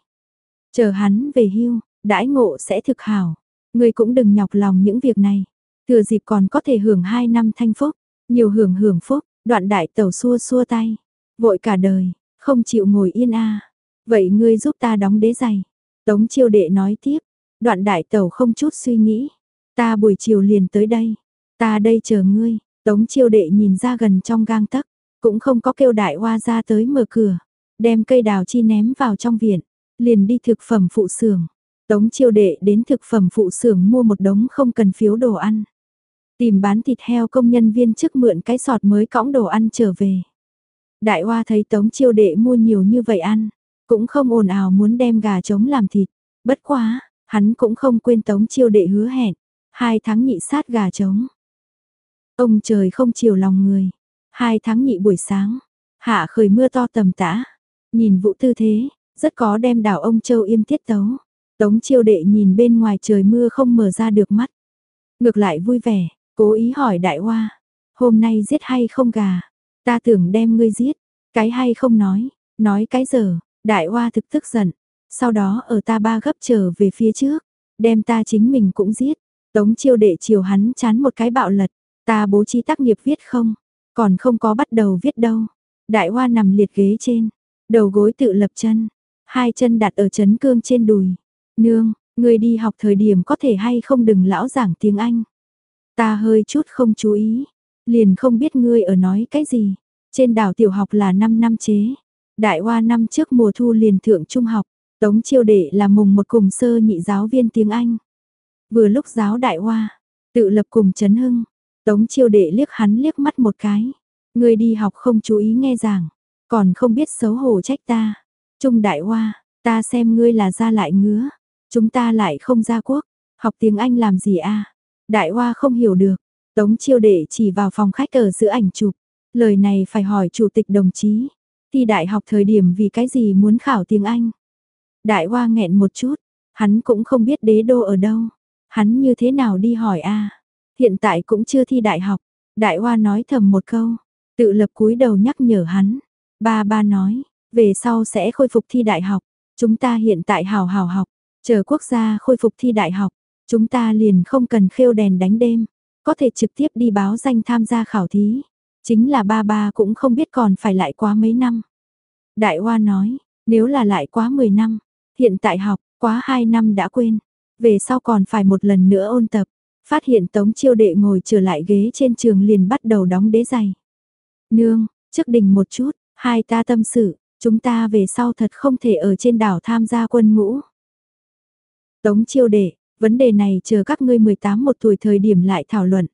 Chờ hắn về hưu, đãi ngộ sẽ thực hảo. Ngươi cũng đừng nhọc lòng những việc này. Thừa dịp còn có thể hưởng hai năm thanh phúc. Nhiều hưởng hưởng phúc, đoạn đại tẩu xua xua tay. Vội cả đời, không chịu ngồi yên a Vậy ngươi giúp ta đóng đế giày. Tống chiêu đệ nói tiếp. Đoạn đại tẩu không chút suy nghĩ. Ta buổi chiều liền tới đây. Ta đây chờ ngươi. Tống chiêu đệ nhìn ra gần trong gang tấc. Cũng không có kêu đại hoa ra tới mở cửa. Đem cây đào chi ném vào trong viện. Liền đi thực phẩm phụ xưởng. Tống chiêu đệ đến thực phẩm phụ xưởng mua một đống không cần phiếu đồ ăn. Tìm bán thịt heo công nhân viên trước mượn cái sọt mới cõng đồ ăn trở về. Đại hoa thấy tống chiêu đệ mua nhiều như vậy ăn. Cũng không ồn ào muốn đem gà trống làm thịt. Bất quá, hắn cũng không quên tống chiêu đệ hứa hẹn. Hai tháng nhị sát gà trống. Ông trời không chiều lòng người. Hai tháng nhị buổi sáng. Hạ khởi mưa to tầm tã. Nhìn vụ tư thế, rất có đem đảo ông châu im tiết tấu. Tống chiêu đệ nhìn bên ngoài trời mưa không mở ra được mắt. Ngược lại vui vẻ, cố ý hỏi đại hoa. Hôm nay giết hay không gà? Ta tưởng đem ngươi giết. Cái hay không nói, nói cái giờ, Đại Hoa thực tức giận, sau đó ở ta ba gấp trở về phía trước, đem ta chính mình cũng giết. Tống chiêu đệ chiều hắn chán một cái bạo lật, ta bố trí tác nghiệp viết không, còn không có bắt đầu viết đâu. Đại Hoa nằm liệt ghế trên, đầu gối tự lập chân, hai chân đặt ở chấn cương trên đùi. Nương, người đi học thời điểm có thể hay không đừng lão giảng tiếng Anh. Ta hơi chút không chú ý, liền không biết ngươi ở nói cái gì. Trên đảo tiểu học là 5 năm chế, Đại Hoa năm trước mùa thu liền thượng trung học, Tống Chiêu Đệ là mùng một cùng sơ nhị giáo viên tiếng Anh. Vừa lúc giáo Đại Hoa, tự lập cùng Trấn Hưng, Tống Chiêu Đệ liếc hắn liếc mắt một cái. Người đi học không chú ý nghe giảng, còn không biết xấu hổ trách ta. Trung Đại Hoa, Ta xem ngươi là ra lại ngứa. Chúng ta lại không ra quốc. Học tiếng Anh làm gì a Đại Hoa không hiểu được. Tống chiêu đệ chỉ vào phòng khách ở giữa ảnh chụp. Lời này phải hỏi chủ tịch đồng chí. Thi đại học thời điểm vì cái gì muốn khảo tiếng Anh. Đại Hoa nghẹn một chút. Hắn cũng không biết đế đô ở đâu. Hắn như thế nào đi hỏi a Hiện tại cũng chưa thi đại học. Đại Hoa nói thầm một câu. Tự lập cúi đầu nhắc nhở hắn. Ba ba nói, về sau sẽ khôi phục thi đại học. Chúng ta hiện tại hào hào học. Chờ quốc gia khôi phục thi đại học. Chúng ta liền không cần khêu đèn đánh đêm. Có thể trực tiếp đi báo danh tham gia khảo thí. Chính là ba ba cũng không biết còn phải lại quá mấy năm. Đại Hoa nói, nếu là lại quá 10 năm, hiện tại học, quá 2 năm đã quên. Về sau còn phải một lần nữa ôn tập. Phát hiện Tống Chiêu Đệ ngồi trở lại ghế trên trường liền bắt đầu đóng đế giày. Nương, trước đình một chút, hai ta tâm sự, chúng ta về sau thật không thể ở trên đảo tham gia quân ngũ. Tống Chiêu Đệ, vấn đề này chờ các ngươi 18 một tuổi thời điểm lại thảo luận.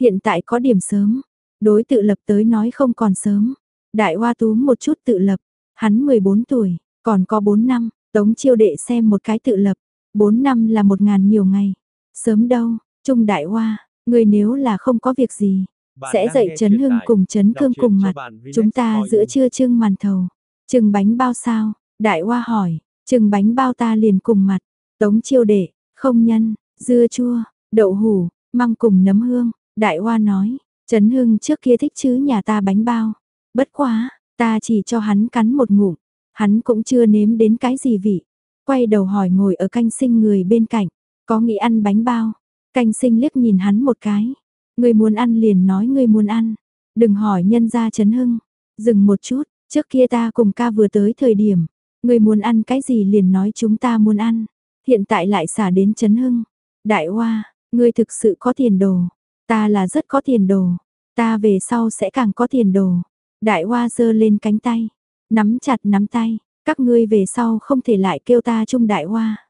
Hiện tại có điểm sớm, đối tự lập tới nói không còn sớm. Đại Hoa tú một chút tự lập, hắn 14 tuổi, còn có 4 năm, Tống Chiêu Đệ xem một cái tự lập, 4 năm là một ngàn nhiều ngày. Sớm đâu, Trung Đại Hoa, người nếu là không có việc gì, sẽ dạy Trấn Hưng cùng Trấn Cương cùng mặt, chúng ta giữa trưa trưng màn thầu. Trưng bánh bao sao? Đại Hoa hỏi, trưng bánh bao ta liền cùng mặt. Tống chiêu đệ, không nhân, dưa chua, đậu hủ, măng cùng nấm hương. Đại Hoa nói, Trấn Hưng trước kia thích chứ nhà ta bánh bao. Bất quá, ta chỉ cho hắn cắn một ngụm. Hắn cũng chưa nếm đến cái gì vị. Quay đầu hỏi ngồi ở canh sinh người bên cạnh, có nghĩ ăn bánh bao. Canh sinh liếc nhìn hắn một cái. Người muốn ăn liền nói người muốn ăn. Đừng hỏi nhân gia chấn hưng. Dừng một chút, trước kia ta cùng ca vừa tới thời điểm. Người muốn ăn cái gì liền nói chúng ta muốn ăn. Hiện tại lại xả đến chấn hưng. Đại hoa, ngươi thực sự có tiền đồ. Ta là rất có tiền đồ. Ta về sau sẽ càng có tiền đồ. Đại hoa giơ lên cánh tay. Nắm chặt nắm tay. Các ngươi về sau không thể lại kêu ta trung đại hoa.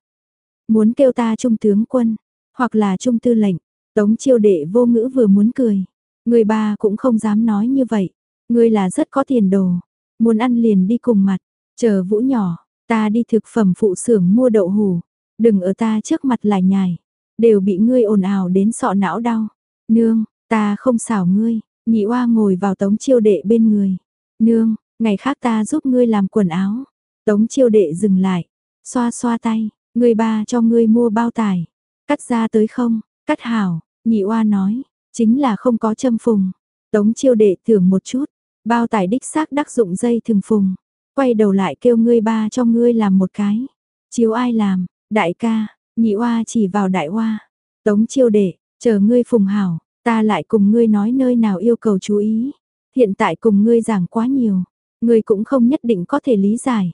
Muốn kêu ta trung tướng quân hoặc là trung tư lệnh. Tống chiêu đệ vô ngữ vừa muốn cười. Người ba cũng không dám nói như vậy. Người là rất có tiền đồ. Muốn ăn liền đi cùng mặt. Chờ vũ nhỏ, ta đi thực phẩm phụ xưởng mua đậu hủ. Đừng ở ta trước mặt lại nhài. Đều bị ngươi ồn ào đến sọ não đau. Nương, ta không xảo ngươi. Nhị oa ngồi vào tống chiêu đệ bên người. Nương, ngày khác ta giúp ngươi làm quần áo. Tống chiêu đệ dừng lại. Xoa xoa tay. Người ba cho ngươi mua bao tải. Cắt ra tới không? Cắt hảo, nhị oa nói, chính là không có châm phùng. Tống chiêu đệ thưởng một chút, bao tải đích xác đắc dụng dây thường phùng. Quay đầu lại kêu ngươi ba cho ngươi làm một cái. Chiếu ai làm, đại ca, nhị oa chỉ vào đại oa. Tống chiêu đệ, chờ ngươi phùng hảo, ta lại cùng ngươi nói nơi nào yêu cầu chú ý. Hiện tại cùng ngươi giảng quá nhiều, ngươi cũng không nhất định có thể lý giải.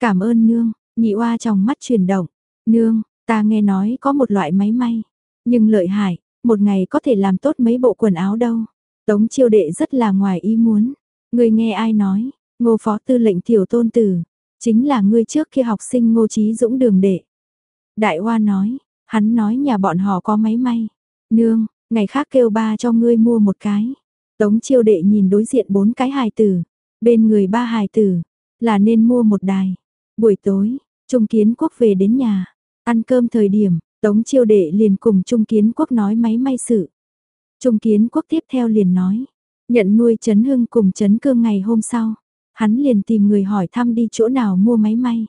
Cảm ơn nương, nhị oa trong mắt chuyển động. Nương, Ta nghe nói có một loại máy may, nhưng lợi hại, một ngày có thể làm tốt mấy bộ quần áo đâu. Tống chiêu đệ rất là ngoài ý muốn. Người nghe ai nói, ngô phó tư lệnh tiểu tôn tử, chính là ngươi trước khi học sinh ngô trí dũng đường đệ. Đại hoa nói, hắn nói nhà bọn họ có máy may. Nương, ngày khác kêu ba cho ngươi mua một cái. Tống chiêu đệ nhìn đối diện bốn cái hài tử, bên người ba hài tử, là nên mua một đài. Buổi tối, Trung Kiến Quốc về đến nhà, Ăn cơm thời điểm, Tống chiêu đệ liền cùng Trung Kiến Quốc nói máy may sự. Trung Kiến Quốc tiếp theo liền nói, nhận nuôi Trấn Hưng cùng Trấn Cương ngày hôm sau, hắn liền tìm người hỏi thăm đi chỗ nào mua máy may.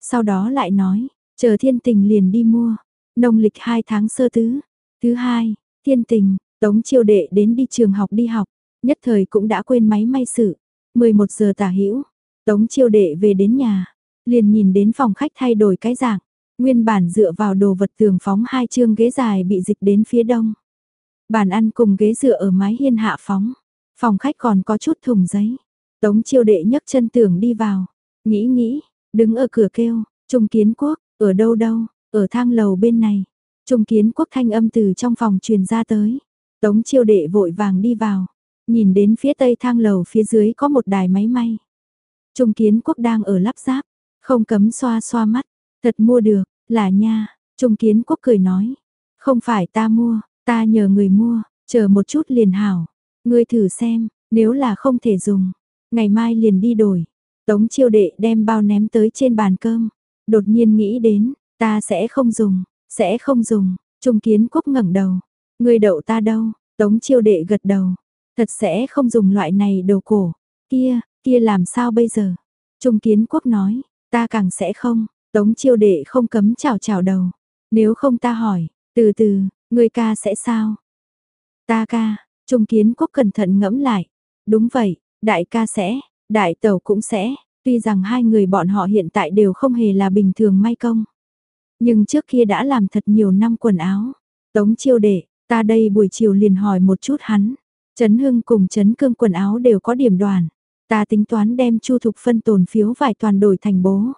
Sau đó lại nói, chờ thiên tình liền đi mua, nông lịch 2 tháng sơ tứ. Thứ hai, thiên tình, Tống chiêu đệ đến đi trường học đi học, nhất thời cũng đã quên máy may sự. 11 giờ tả hữu Tống chiêu đệ về đến nhà, liền nhìn đến phòng khách thay đổi cái dạng. Nguyên bản dựa vào đồ vật tường phóng hai chương ghế dài bị dịch đến phía đông. Bàn ăn cùng ghế dựa ở mái hiên hạ phóng. Phòng khách còn có chút thùng giấy. Tống chiêu đệ nhấc chân tường đi vào. Nghĩ nghĩ, đứng ở cửa kêu, Trung Kiến Quốc, ở đâu đâu, ở thang lầu bên này. Trung Kiến Quốc thanh âm từ trong phòng truyền ra tới. Tống chiêu đệ vội vàng đi vào. Nhìn đến phía tây thang lầu phía dưới có một đài máy may. Trung Kiến Quốc đang ở lắp ráp, không cấm xoa xoa mắt, thật mua được, là nha, Trung Kiến Quốc cười nói. Không phải ta mua, ta nhờ người mua, chờ một chút liền hảo. Ngươi thử xem, nếu là không thể dùng, ngày mai liền đi đổi. Tống chiêu đệ đem bao ném tới trên bàn cơm. Đột nhiên nghĩ đến, ta sẽ không dùng, sẽ không dùng. Trung kiến quốc ngẩng đầu. ngươi đậu ta đâu? Tống chiêu đệ gật đầu. Thật sẽ không dùng loại này đồ cổ. Kia, kia làm sao bây giờ? Trung kiến quốc nói, ta càng sẽ không. Tống chiêu đệ không cấm chào chào đầu. Nếu không ta hỏi, từ từ, người ca sẽ sao? Ta ca, Trung kiến quốc cẩn thận ngẫm lại. Đúng vậy, đại ca sẽ, đại tẩu cũng sẽ, tuy rằng hai người bọn họ hiện tại đều không hề là bình thường may công. Nhưng trước kia đã làm thật nhiều năm quần áo. Tống chiêu đệ, ta đây buổi chiều liền hỏi một chút hắn. Trấn Hưng cùng Trấn Cương quần áo đều có điểm đoàn. Ta tính toán đem chu thục phân tồn phiếu vải toàn đổi thành bố.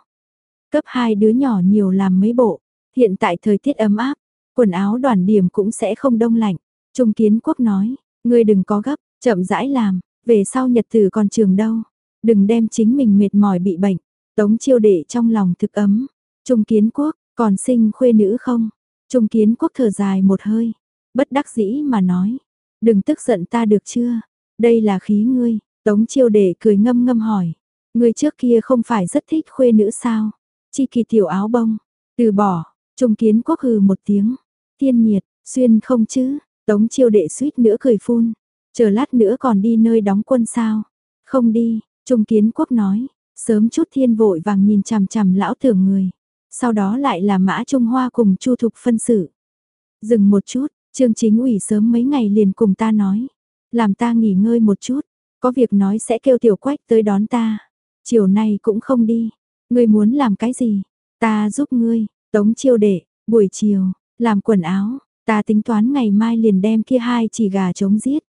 Cấp hai đứa nhỏ nhiều làm mấy bộ. Hiện tại thời tiết ấm áp, quần áo đoàn điểm cũng sẽ không đông lạnh. Trung Kiến Quốc nói, ngươi đừng có gấp, chậm rãi làm, về sau nhật tử còn trường đâu. Đừng đem chính mình mệt mỏi bị bệnh. Tống chiêu đệ trong lòng thực ấm. Trung Kiến Quốc, còn sinh khuê nữ không? Trung Kiến Quốc thở dài một hơi. Bất đắc dĩ mà nói. Đừng tức giận ta được chưa? Đây là khí ngươi. Tống chiêu đệ cười ngâm ngâm hỏi. Ngươi trước kia không phải rất thích khuê nữ sao? Chi kỳ tiểu áo bông. Từ bỏ. Trung Kiến Quốc hừ một tiếng. Thiên nhiệt, xuyên không chứ? Tống chiêu đệ suýt nữa cười phun. Chờ lát nữa còn đi nơi đóng quân sao? Không đi, Trung Kiến Quốc nói. Sớm chút thiên vội vàng nhìn chằm chằm lão tưởng người. Sau đó lại là Mã Trung Hoa cùng Chu Thục phân xử. Dừng một chút, Trương Chính ủy sớm mấy ngày liền cùng ta nói. Làm ta nghỉ ngơi một chút. Có việc nói sẽ kêu tiểu quách tới đón ta. Chiều nay cũng không đi. Ngươi muốn làm cái gì? Ta giúp ngươi. Tống chiêu đệ, buổi chiều, làm quần áo. Ta tính toán ngày mai liền đem kia hai chỉ gà trống giết.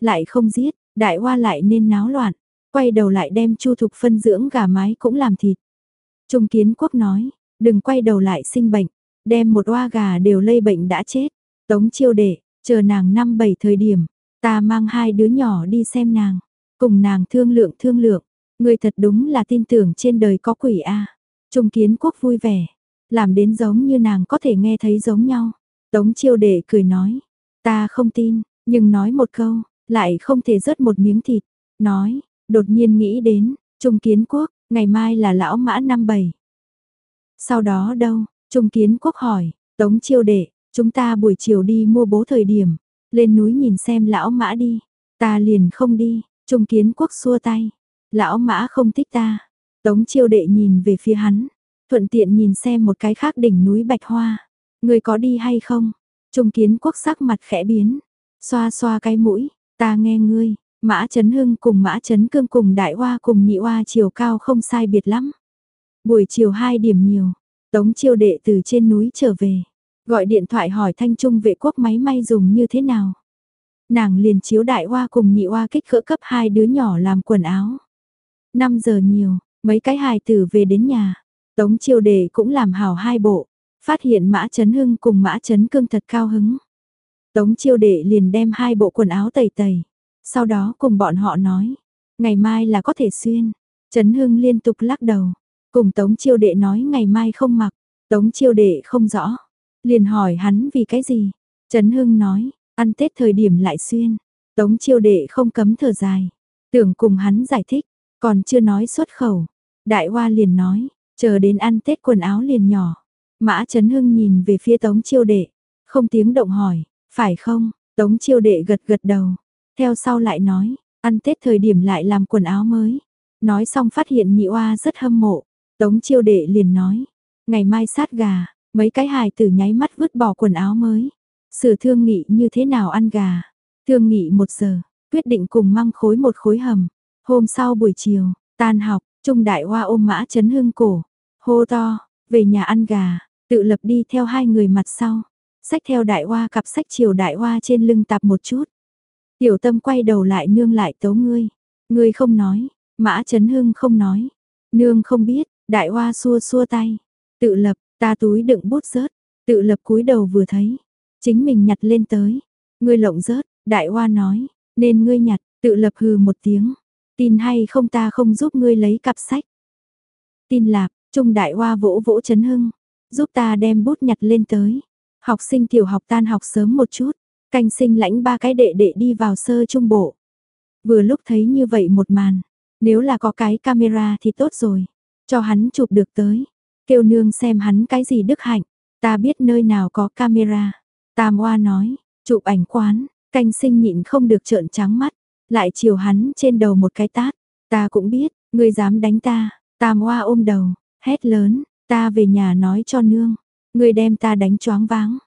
Lại không giết, đại hoa lại nên náo loạn. Quay đầu lại đem chu thục phân dưỡng gà mái cũng làm thịt. Trung kiến quốc nói, đừng quay đầu lại sinh bệnh. Đem một hoa gà đều lây bệnh đã chết. Tống chiêu đệ, chờ nàng năm bảy thời điểm. Ta mang hai đứa nhỏ đi xem nàng. Cùng nàng thương lượng thương lượng. Người thật đúng là tin tưởng trên đời có quỷ a. Trung kiến quốc vui vẻ. Làm đến giống như nàng có thể nghe thấy giống nhau. Tống chiêu đệ cười nói, ta không tin, nhưng nói một câu, lại không thể rớt một miếng thịt. Nói, đột nhiên nghĩ đến, Trung Kiến Quốc, ngày mai là lão mã năm bảy. Sau đó đâu, Trung Kiến Quốc hỏi, Tống chiêu đệ, chúng ta buổi chiều đi mua bố thời điểm, lên núi nhìn xem lão mã đi. Ta liền không đi, Trung Kiến Quốc xua tay. Lão mã không thích ta. Tống chiêu đệ nhìn về phía hắn, thuận tiện nhìn xem một cái khác đỉnh núi Bạch Hoa. Người có đi hay không? Trung kiến quốc sắc mặt khẽ biến. Xoa xoa cái mũi, ta nghe ngươi, Mã Trấn Hưng cùng Mã Trấn Cương cùng Đại Hoa cùng Nhị Hoa chiều cao không sai biệt lắm. Buổi chiều 2 điểm nhiều, Tống chiêu đệ từ trên núi trở về. Gọi điện thoại hỏi Thanh Trung vệ quốc máy may dùng như thế nào. Nàng liền chiếu Đại Hoa cùng Nhị Hoa kích cỡ cấp hai đứa nhỏ làm quần áo. 5 giờ nhiều, mấy cái hài tử về đến nhà. Tống chiêu đệ cũng làm hảo hai bộ. Phát hiện Mã Trấn Hưng cùng Mã Trấn Cương thật cao hứng. Tống chiêu đệ liền đem hai bộ quần áo tẩy tẩy. Sau đó cùng bọn họ nói, ngày mai là có thể xuyên. Trấn Hưng liên tục lắc đầu. Cùng Tống chiêu đệ nói ngày mai không mặc. Tống chiêu đệ không rõ. Liền hỏi hắn vì cái gì. Trấn Hưng nói, ăn Tết thời điểm lại xuyên. Tống chiêu đệ không cấm thở dài. Tưởng cùng hắn giải thích, còn chưa nói xuất khẩu. Đại Hoa liền nói, chờ đến ăn Tết quần áo liền nhỏ. Mã Trấn Hưng nhìn về phía Tống Chiêu Đệ, không tiếng động hỏi, phải không? Tống Chiêu Đệ gật gật đầu, theo sau lại nói, ăn Tết thời điểm lại làm quần áo mới. Nói xong phát hiện nhị oa rất hâm mộ, Tống Chiêu Đệ liền nói, ngày mai sát gà, mấy cái hài tử nháy mắt vứt bỏ quần áo mới. Sử thương nghị như thế nào ăn gà? Thương nghị một giờ, quyết định cùng mang khối một khối hầm. Hôm sau buổi chiều, tan học, Trung Đại Hoa ôm Mã chấn Hưng cổ, hô to, về nhà ăn gà. Tự lập đi theo hai người mặt sau. Sách theo đại hoa cặp sách chiều đại hoa trên lưng tạp một chút. Tiểu tâm quay đầu lại nương lại tấu ngươi. Ngươi không nói, mã chấn hưng không nói. Nương không biết, đại hoa xua xua tay. Tự lập, ta túi đựng bút rớt. Tự lập cúi đầu vừa thấy. Chính mình nhặt lên tới. Ngươi lộng rớt, đại hoa nói. Nên ngươi nhặt, tự lập hừ một tiếng. Tin hay không ta không giúp ngươi lấy cặp sách. Tin lạp, trung đại hoa vỗ vỗ chấn hưng giúp ta đem bút nhặt lên tới. Học sinh tiểu học tan học sớm một chút, canh sinh lãnh ba cái đệ đệ đi vào sơ trung bộ. Vừa lúc thấy như vậy một màn, Nếu là có cái camera thì tốt rồi. Cho hắn chụp được tới. Kêu nương xem hắn cái gì đức hạnh. Ta biết nơi nào có camera. Tam Hoa nói, chụp ảnh quán, canh sinh nhịn không được trợn trắng mắt. Lại chiều hắn trên đầu một cái tát. Ta cũng biết, ngươi dám đánh ta. Tam Hoa ôm đầu, hét lớn, ta về nhà nói cho nương. Ngươi đem ta đánh choáng váng.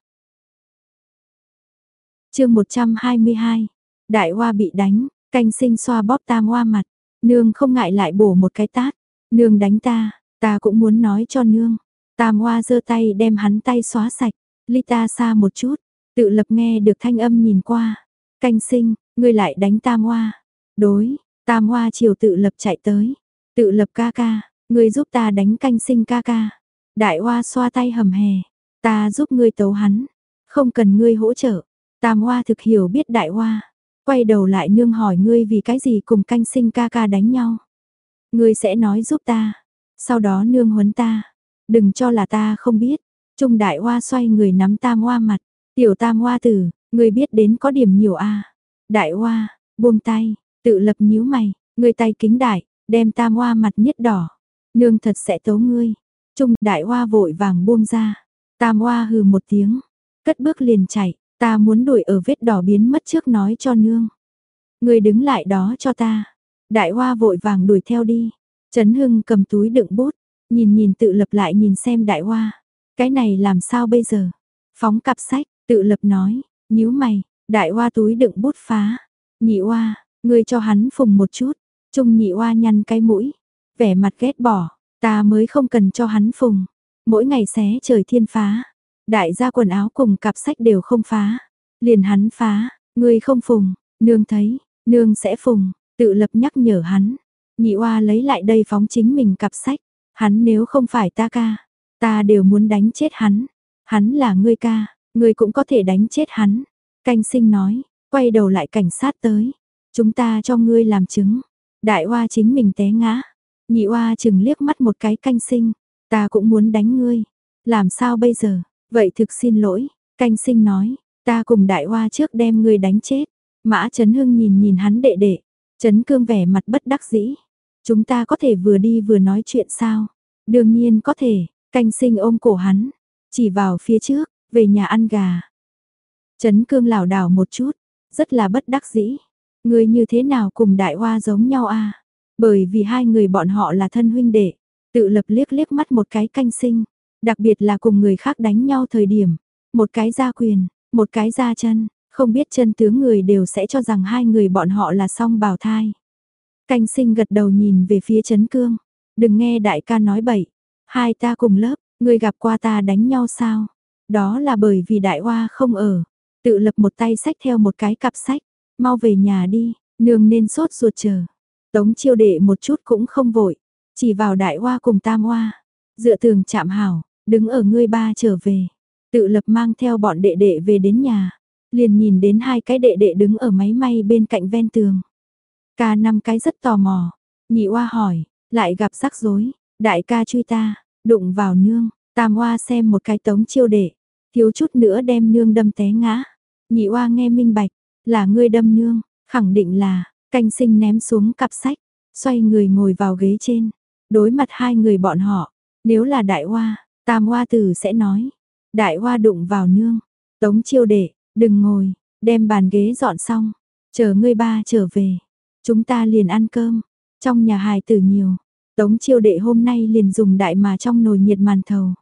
chương 122, Đại Hoa bị đánh, canh sinh xoa bóp Tam Hoa mặt. Nương không ngại lại bổ một cái tát. Nương đánh ta, ta cũng muốn nói cho nương. Tam Hoa giơ tay đem hắn tay xóa sạch. Ly ta xa một chút, tự lập nghe được thanh âm nhìn qua. Canh sinh, ngươi lại đánh Tam Hoa. Đối, Tam Hoa chiều tự lập chạy tới. Tự lập ca ca, ngươi giúp ta đánh canh sinh ca ca. Đại Hoa xoa tay hầm hè. Ta giúp ngươi tấu hắn. Không cần ngươi hỗ trợ. Tam Hoa thực hiểu biết Đại Hoa. Quay đầu lại nương hỏi ngươi vì cái gì cùng canh sinh ca ca đánh nhau. Ngươi sẽ nói giúp ta. Sau đó nương huấn ta. Đừng cho là ta không biết. Trung đại hoa xoay người nắm tam hoa mặt. Tiểu tam hoa tử, ngươi biết đến có điểm nhiều a Đại hoa, buông tay, tự lập nhíu mày, ngươi tay kính đại, đem tam hoa mặt nhất đỏ. Nương thật sẽ tấu ngươi. Trung đại hoa vội vàng buông ra. Tam hoa hừ một tiếng, cất bước liền chạy, ta muốn đuổi ở vết đỏ biến mất trước nói cho nương. Ngươi đứng lại đó cho ta. Đại hoa vội vàng đuổi theo đi. Trấn Hưng cầm túi đựng bút, nhìn nhìn tự lập lại nhìn xem đại hoa. Cái này làm sao bây giờ? Phóng cặp sách, tự lập nói, nhíu mày, đại hoa túi đựng bút phá. Nhị hoa, ngươi cho hắn phùng một chút. Trung nhị hoa nhăn cái mũi, vẻ mặt ghét bỏ, ta mới không cần cho hắn phùng. Mỗi ngày xé trời thiên phá. Đại gia quần áo cùng cặp sách đều không phá. Liền hắn phá, ngươi không phùng, nương thấy, nương sẽ phùng, tự lập nhắc nhở hắn. Nhị oa lấy lại đây phóng chính mình cặp sách. Hắn nếu không phải ta ca, ta đều muốn đánh chết hắn. Hắn là ngươi ca, ngươi cũng có thể đánh chết hắn. Canh sinh nói, quay đầu lại cảnh sát tới. Chúng ta cho ngươi làm chứng. Đại oa chính mình té ngã. Nhị oa chừng liếc mắt một cái canh sinh. Ta cũng muốn đánh ngươi. Làm sao bây giờ? Vậy thực xin lỗi. Canh sinh nói, ta cùng đại oa trước đem ngươi đánh chết. Mã Trấn Hưng nhìn nhìn hắn đệ đệ. Trấn Cương vẻ mặt bất đắc dĩ. Chúng ta có thể vừa đi vừa nói chuyện sao? Đương nhiên có thể, canh sinh ôm cổ hắn, chỉ vào phía trước, về nhà ăn gà. Trấn cương lảo đảo một chút, rất là bất đắc dĩ. Người như thế nào cùng đại hoa giống nhau à Bởi vì hai người bọn họ là thân huynh đệ, tự lập liếc liếc mắt một cái canh sinh, đặc biệt là cùng người khác đánh nhau thời điểm. Một cái ra quyền, một cái ra chân, không biết chân tướng người đều sẽ cho rằng hai người bọn họ là song bào thai. Canh sinh gật đầu nhìn về phía Trấn Cương. Đừng nghe đại ca nói bậy. Hai ta cùng lớp, ngươi gặp qua ta đánh nhau sao? Đó là bởi vì đại hoa không ở. Tự lập một tay sách theo một cái cặp sách. Mau về nhà đi, nương nên sốt ruột chờ. Tống chiêu đệ một chút cũng không vội. Chỉ vào đại hoa cùng tam hoa. Dựa tường chạm hảo, đứng ở ngươi ba trở về. Tự lập mang theo bọn đệ đệ về đến nhà. Liền nhìn đến hai cái đệ đệ đứng ở máy may bên cạnh ven tường. Ca năm cái rất tò mò. Nhị oa hỏi, lại gặp rắc rối, đại ca truy ta, đụng vào nương, tam oa xem một cái tống chiêu đệ, thiếu chút nữa đem nương đâm té ngã. Nhị oa nghe minh bạch, là ngươi đâm nương, khẳng định là, canh sinh ném xuống cặp sách, xoay người ngồi vào ghế trên, đối mặt hai người bọn họ, nếu là đại oa, tam oa tử sẽ nói, đại oa đụng vào nương, tống chiêu đệ, đừng ngồi, đem bàn ghế dọn xong, chờ ngươi ba trở về. Chúng ta liền ăn cơm, trong nhà hài tử nhiều, tống chiêu đệ hôm nay liền dùng đại mà trong nồi nhiệt màn thầu.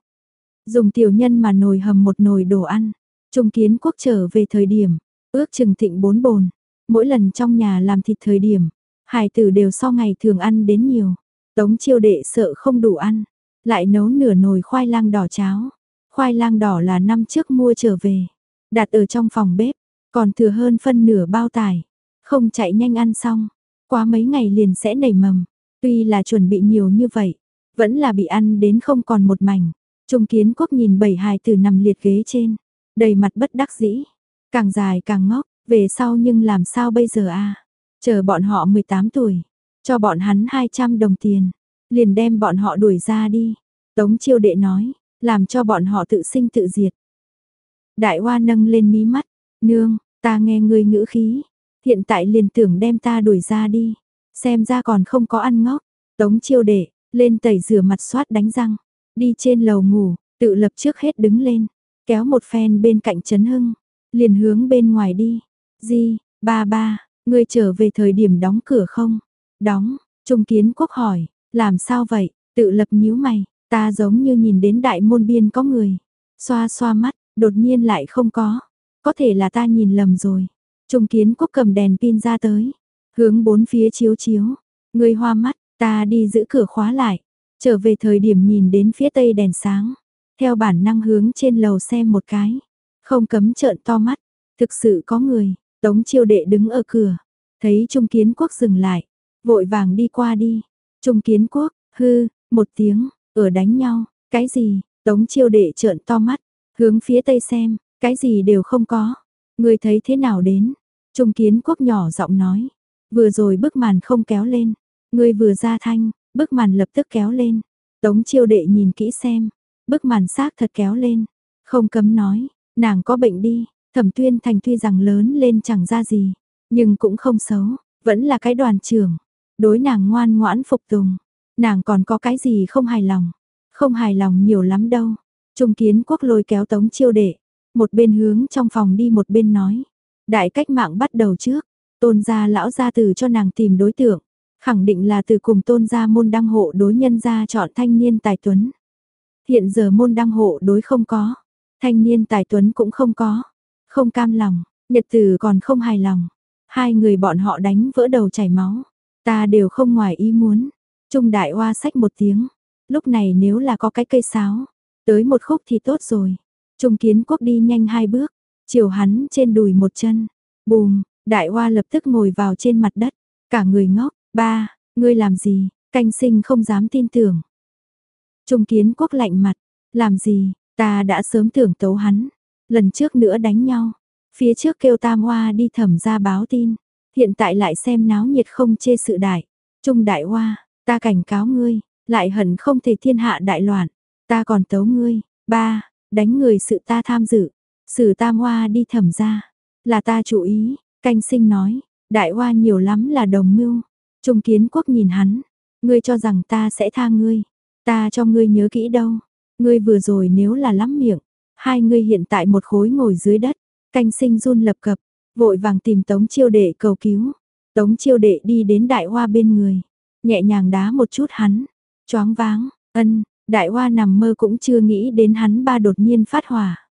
Dùng tiểu nhân mà nồi hầm một nồi đồ ăn, trung kiến quốc trở về thời điểm, ước chừng thịnh bốn bồn, mỗi lần trong nhà làm thịt thời điểm, Hải tử đều so ngày thường ăn đến nhiều. Tống chiêu đệ sợ không đủ ăn, lại nấu nửa nồi khoai lang đỏ cháo. Khoai lang đỏ là năm trước mua trở về, đặt ở trong phòng bếp, còn thừa hơn phân nửa bao tải. Không chạy nhanh ăn xong, quá mấy ngày liền sẽ nảy mầm. Tuy là chuẩn bị nhiều như vậy, vẫn là bị ăn đến không còn một mảnh. Trung kiến quốc nhìn bảy hài tử nằm liệt ghế trên, đầy mặt bất đắc dĩ. Càng dài càng ngốc, về sau nhưng làm sao bây giờ a Chờ bọn họ 18 tuổi, cho bọn hắn 200 đồng tiền, liền đem bọn họ đuổi ra đi. Tống chiêu đệ nói, làm cho bọn họ tự sinh tự diệt. Đại hoa nâng lên mí mắt, nương, ta nghe người ngữ khí, Hiện tại liền tưởng đem ta đuổi ra đi. xem ra còn không có ăn ngốc. Tống chiêu đệ, lên tẩy rửa mặt soát đánh răng, đi trên lầu ngủ, tự lập trước hết đứng lên, kéo một phen bên cạnh Trấn Hưng, liền hướng bên ngoài đi. Di, ba ba, ngươi trở về thời điểm đóng cửa không? Đóng, Trung Kiến Quốc hỏi, làm sao vậy? Tự lập nhíu mày, ta giống như nhìn đến đại môn biên có người. Xoa xoa mắt, đột nhiên lại không có. Có thể là ta nhìn lầm rồi. Trung Kiến Quốc cầm đèn pin ra tới, hướng bốn phía chiếu chiếu. Ngươi hoa mắt, ta đi giữ cửa khóa lại. Trở về thời điểm nhìn đến phía tây đèn sáng. Theo bản năng hướng trên lầu xem một cái. Không cấm trợn to mắt. Thực sự có người, Tống chiêu đệ đứng ở cửa. Thấy Trung Kiến Quốc dừng lại. Vội vàng đi qua đi. Trung Kiến Quốc, hư, một tiếng, ở đánh nhau. Cái gì? Tống chiêu đệ trợn to mắt. Hướng phía tây xem, cái gì đều không có. Người thấy thế nào đến? Trung Kiến Quốc nhỏ giọng nói. Vừa rồi bức màn không kéo lên. Người vừa ra thanh, bức màn lập tức kéo lên. Tống chiêu đệ nhìn kỹ xem. Bức màn xác thật kéo lên. Không cấm nói, nàng có bệnh đi. Thẩm tuyên thành tuy rằng lớn lên chẳng ra gì. Nhưng cũng không xấu. Vẫn là cái đoàn trưởng. Đối nàng ngoan ngoãn phục tùng. Nàng còn có cái gì không hài lòng. Không hài lòng nhiều lắm đâu. Trung kiến quốc lôi kéo tống chiêu đệ. Một bên hướng trong phòng đi một bên nói. Đại cách mạng bắt đầu trước. Tôn gia lão gia từ cho nàng tìm đối tượng. Khẳng định là từ cùng tôn gia môn đăng hộ đối nhân gia chọn thanh niên tài tuấn. Hiện giờ môn đăng hộ đối không có. Thanh niên tài tuấn cũng không có. Không cam lòng, nhật tử còn không hài lòng. Hai người bọn họ đánh vỡ đầu chảy máu. Ta đều không ngoài ý muốn. Trung đại hoa sách một tiếng. Lúc này nếu là có cái cây sáo. Tới một khúc thì tốt rồi. Trung kiến quốc đi nhanh hai bước. Chiều hắn trên đùi một chân. Bùm, đại hoa lập tức ngồi vào trên mặt đất. Cả người ngốc. Ba, ngươi làm gì? Canh sinh không dám tin tưởng. Trung kiến quốc lạnh mặt. Làm gì? Ta đã sớm tưởng tấu hắn. Lần trước nữa đánh nhau. Phía trước kêu tam hoa đi thẩm ra báo tin. Hiện tại lại xem náo nhiệt không chê sự đại. Trung đại hoa, ta cảnh cáo ngươi, lại hận không thể thiên hạ đại loạn. Ta còn tấu ngươi. Ba, đánh người sự ta tham dự. Sử tam hoa đi thẩm ra. Là ta chủ ý, canh sinh nói. Đại hoa nhiều lắm là đồng mưu. Trung kiến quốc nhìn hắn. Ngươi cho rằng ta sẽ tha ngươi. Ta cho ngươi nhớ kỹ đâu. Ngươi vừa rồi nếu là lắm miệng. Hai ngươi hiện tại một khối ngồi dưới đất. Canh sinh run lập cập. Vội vàng tìm tống chiêu đệ cầu cứu. Tống chiêu đệ đi đến đại hoa bên người. Nhẹ nhàng đá một chút hắn. Choáng váng. Ân. Đại hoa nằm mơ cũng chưa nghĩ đến hắn ba đột nhiên phát hỏa.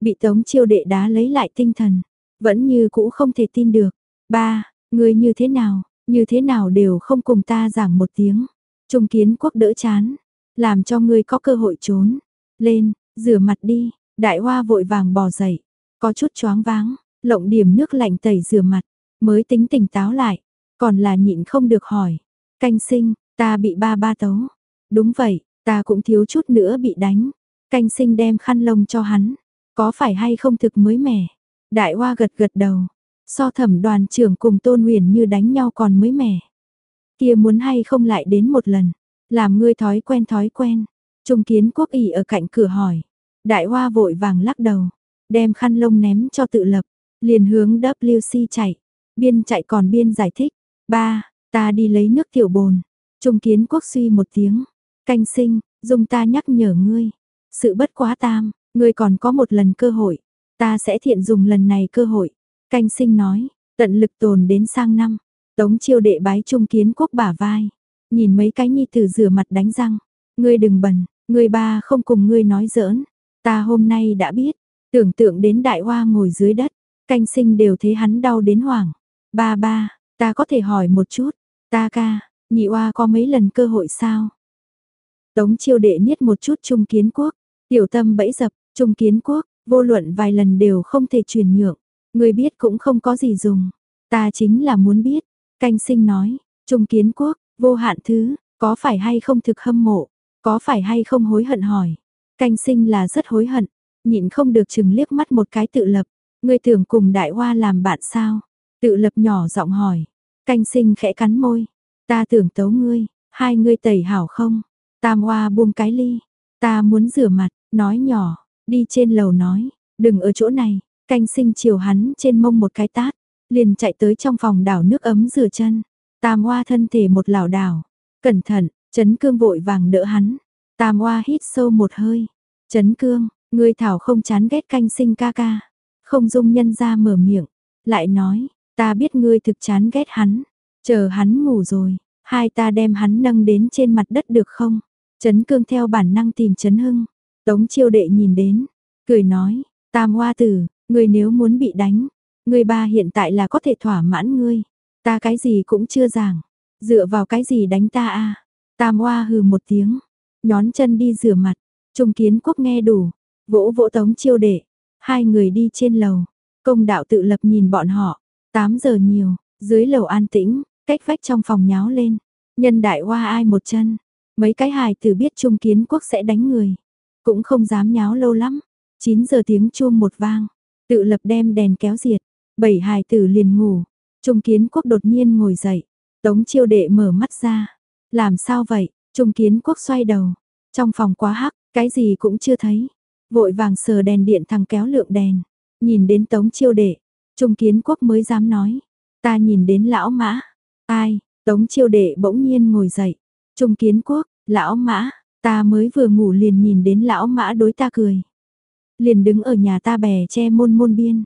Bị tống chiêu đệ đá lấy lại tinh thần. Vẫn như cũ không thể tin được. Ba, ngươi như thế nào? Như thế nào đều không cùng ta giảng một tiếng. Trung kiến quốc đỡ chán. Làm cho ngươi có cơ hội trốn. Lên, rửa mặt đi. Đại hoa vội vàng bò dậy. Có chút choáng váng. Lộng điểm nước lạnh tẩy rửa mặt. Mới tính tỉnh táo lại. Còn là nhịn không được hỏi. Canh sinh, ta bị ba ba tấu. Đúng vậy, ta cũng thiếu chút nữa bị đánh. Canh sinh đem khăn lông cho hắn. Có phải hay không thực mới mẻ? Đại hoa gật gật đầu. So thẩm đoàn trưởng cùng Tôn Huyền như đánh nhau còn mới mẻ. Kia muốn hay không lại đến một lần. Làm ngươi thói quen thói quen. Trung kiến quốc ỉ ở cạnh cửa hỏi. Đại hoa vội vàng lắc đầu. Đem khăn lông ném cho tự lập. Liền hướng WC chạy. Biên chạy còn biên giải thích. Ba, ta đi lấy nước tiểu bồn. Trung kiến quốc suy một tiếng. Canh sinh, dùng ta nhắc nhở ngươi. Sự bất quá tam, ngươi còn có một lần cơ hội. Ta sẽ thiện dùng lần này cơ hội. Canh sinh nói, tận lực tồn đến sang năm. Tống chiêu đệ bái trung kiến quốc bả vai. Nhìn mấy cái nhi tử rửa mặt đánh răng. Ngươi đừng bẩn, ngươi ba không cùng ngươi nói giỡn. Ta hôm nay đã biết. Tưởng tượng đến đại hoa ngồi dưới đất. Canh sinh đều thấy hắn đau đến hoảng. Ba ba, ta có thể hỏi một chút. Ta ca, nhị oa có mấy lần cơ hội sao? Tống chiêu đệ niết một chút trung kiến quốc. Tiểu tâm bẫy dập, trung kiến quốc, vô luận vài lần đều không thể truyền nhượng. Người biết cũng không có gì dùng. Ta chính là muốn biết. Canh sinh nói, trung kiến quốc, vô hạn thứ, có phải hay không thực hâm mộ, có phải hay không hối hận hỏi. Canh sinh là rất hối hận, nhịn không được chừng liếc mắt một cái tự lập. Người tưởng cùng đại hoa làm bạn sao? Tự lập nhỏ giọng hỏi. Canh sinh khẽ cắn môi. Ta tưởng tấu ngươi, hai ngươi tẩy hảo không? Tam hoa buông cái ly. Ta muốn rửa mặt, nói nhỏ, đi trên lầu nói, đừng ở chỗ này, Canh sinh chiều hắn trên mông một cái tát, liền chạy tới trong phòng đảo nước ấm rửa chân. Tam Hoa thân thể một lảo đảo, cẩn thận, Trấn Cương vội vàng đỡ hắn. Tam Hoa hít sâu một hơi. Trấn Cương, ngươi thảo không chán ghét canh sinh ca ca. Không dung nhân ra mở miệng, lại nói, ta biết ngươi thực chán ghét hắn, chờ hắn ngủ rồi, hai ta đem hắn nâng đến trên mặt đất được không? Trấn Cương theo bản năng tìm Trấn Hưng, Tống Chiêu Đệ nhìn đến, cười nói, Tam Hoa tử, ngươi nếu muốn bị đánh, ngươi ba hiện tại là có thể thỏa mãn ngươi, ta cái gì cũng chưa giảng, dựa vào cái gì đánh ta a? Tam Hoa hừ một tiếng, nhón chân đi rửa mặt, Trung Kiến Quốc nghe đủ, vỗ vỗ Tống Chiêu Đệ, hai người đi trên lầu, công đạo tự lập nhìn bọn họ, 8 giờ nhiều, dưới lầu an tĩnh, cách vách trong phòng nháo lên, nhân đại hoa ai một chân, mấy cái hài tử biết Trung Kiến Quốc sẽ đánh người, cũng không dám nháo lâu lắm, 9 giờ tiếng chuông một vang, tự lập đem đèn kéo diệt, bảy hài tử liền ngủ, Trung Kiến Quốc đột nhiên ngồi dậy, Tống Chiêu Đệ mở mắt ra, làm sao vậy, Trung Kiến Quốc xoay đầu, trong phòng quá hắc, cái gì cũng chưa thấy, vội vàng sờ đèn điện thằng kéo lượng đèn, nhìn đến Tống Chiêu Đệ, Trung Kiến Quốc mới dám nói, ta nhìn đến lão mã, ai, Tống Chiêu Đệ bỗng nhiên ngồi dậy, Trung Kiến Quốc, lão mã, ta mới vừa ngủ liền nhìn đến lão mã đối ta cười. Liền đứng ở nhà ta bè che môn môn biên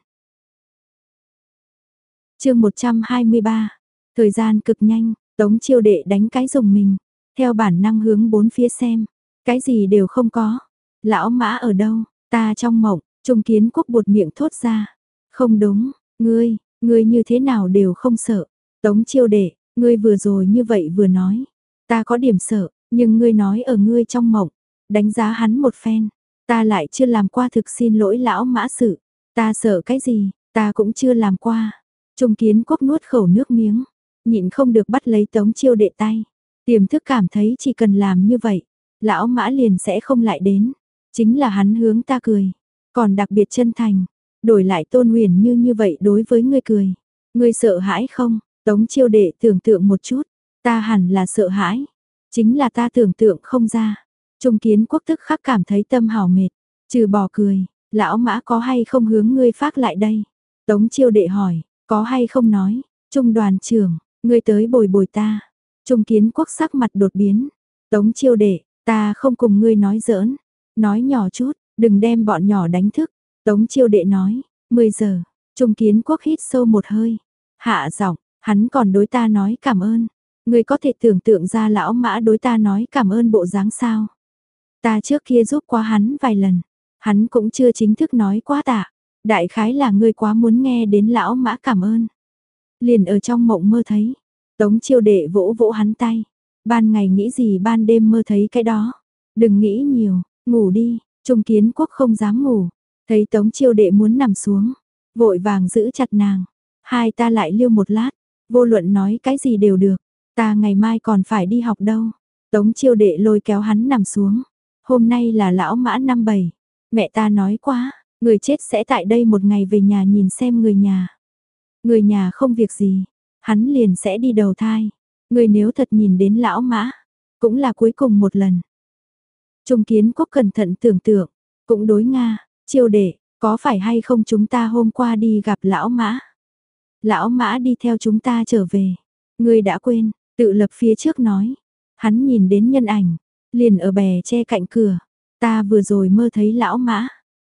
chương 123, thời gian cực nhanh, Tống Chiêu Đệ đánh cái rồng mình, theo bản năng hướng bốn phía xem, cái gì đều không có. Lão mã ở đâu, ta trong mộng, Trung Kiến Quốc buột miệng thốt ra. Không đúng, ngươi, ngươi như thế nào đều không sợ. Tống chiêu đệ, ngươi vừa rồi như vậy vừa nói. Ta có điểm sợ, nhưng ngươi nói ở ngươi trong mộng. Đánh giá hắn một phen. Ta lại chưa làm qua thực xin lỗi lão mã sự. Ta sợ cái gì, ta cũng chưa làm qua. Trung Kiến Quốc nuốt khẩu nước miếng. Nhịn không được bắt lấy tống chiêu đệ tay. Tiềm thức cảm thấy chỉ cần làm như vậy. Lão mã liền sẽ không lại đến. Chính là hắn hướng ta cười. Còn đặc biệt chân thành, đổi lại tôn huyền như như vậy đối với ngươi cười. Ngươi sợ hãi không? Tống chiêu đệ tưởng tượng một chút, ta hẳn là sợ hãi. Chính là ta tưởng tượng không ra. Trung kiến quốc tức khắc cảm thấy tâm hào mệt, trừ bỏ cười, lão mã có hay không hướng ngươi phát lại đây? Tống chiêu đệ hỏi, có hay không nói, trung đoàn trưởng, ngươi tới bồi bồi ta. Trung kiến quốc sắc mặt đột biến, tống chiêu đệ, ta không cùng ngươi nói giỡn, nói nhỏ chút, Đừng đem bọn nhỏ đánh thức. Tống chiêu đệ nói, 10 giờ, Trung Kiến Quốc hít sâu một hơi. Hạ giọng, hắn còn đối ta nói cảm ơn. Người có thể tưởng tượng ra lão mã đối ta nói cảm ơn bộ dáng sao. Ta trước kia giúp qua hắn vài lần. Hắn cũng chưa chính thức nói quá tạ. Đại khái là ngươi quá muốn nghe đến lão mã cảm ơn. Liền ở trong mộng mơ thấy. Tống chiêu đệ vỗ vỗ hắn tay. Ban ngày nghĩ gì ban đêm mơ thấy cái đó. Đừng nghĩ nhiều, ngủ đi, Trung kiến quốc không dám ngủ, thấy tống chiêu đệ muốn nằm xuống, vội vàng giữ chặt nàng. Hai ta lại liêu một lát, vô luận nói cái gì đều được, ta ngày mai còn phải đi học đâu. Tống chiêu đệ lôi kéo hắn nằm xuống. Hôm nay là lão mã năm bảy. Mẹ ta nói quá, người chết sẽ tại đây một ngày về nhà nhìn xem người nhà. Người nhà không việc gì, hắn liền sẽ đi đầu thai. Người nếu thật nhìn đến lão mã, cũng là cuối cùng một lần. Trung kiến quốc cẩn thận tưởng tượng, cũng đối Nga, chiêu đệ, có phải hay không chúng ta hôm qua đi gặp lão mã? Lão mã đi theo chúng ta trở về. người đã quên, tự lập phía trước nói. Hắn nhìn đến nhân ảnh, liền ở bè che cạnh cửa. Ta vừa rồi mơ thấy lão mã,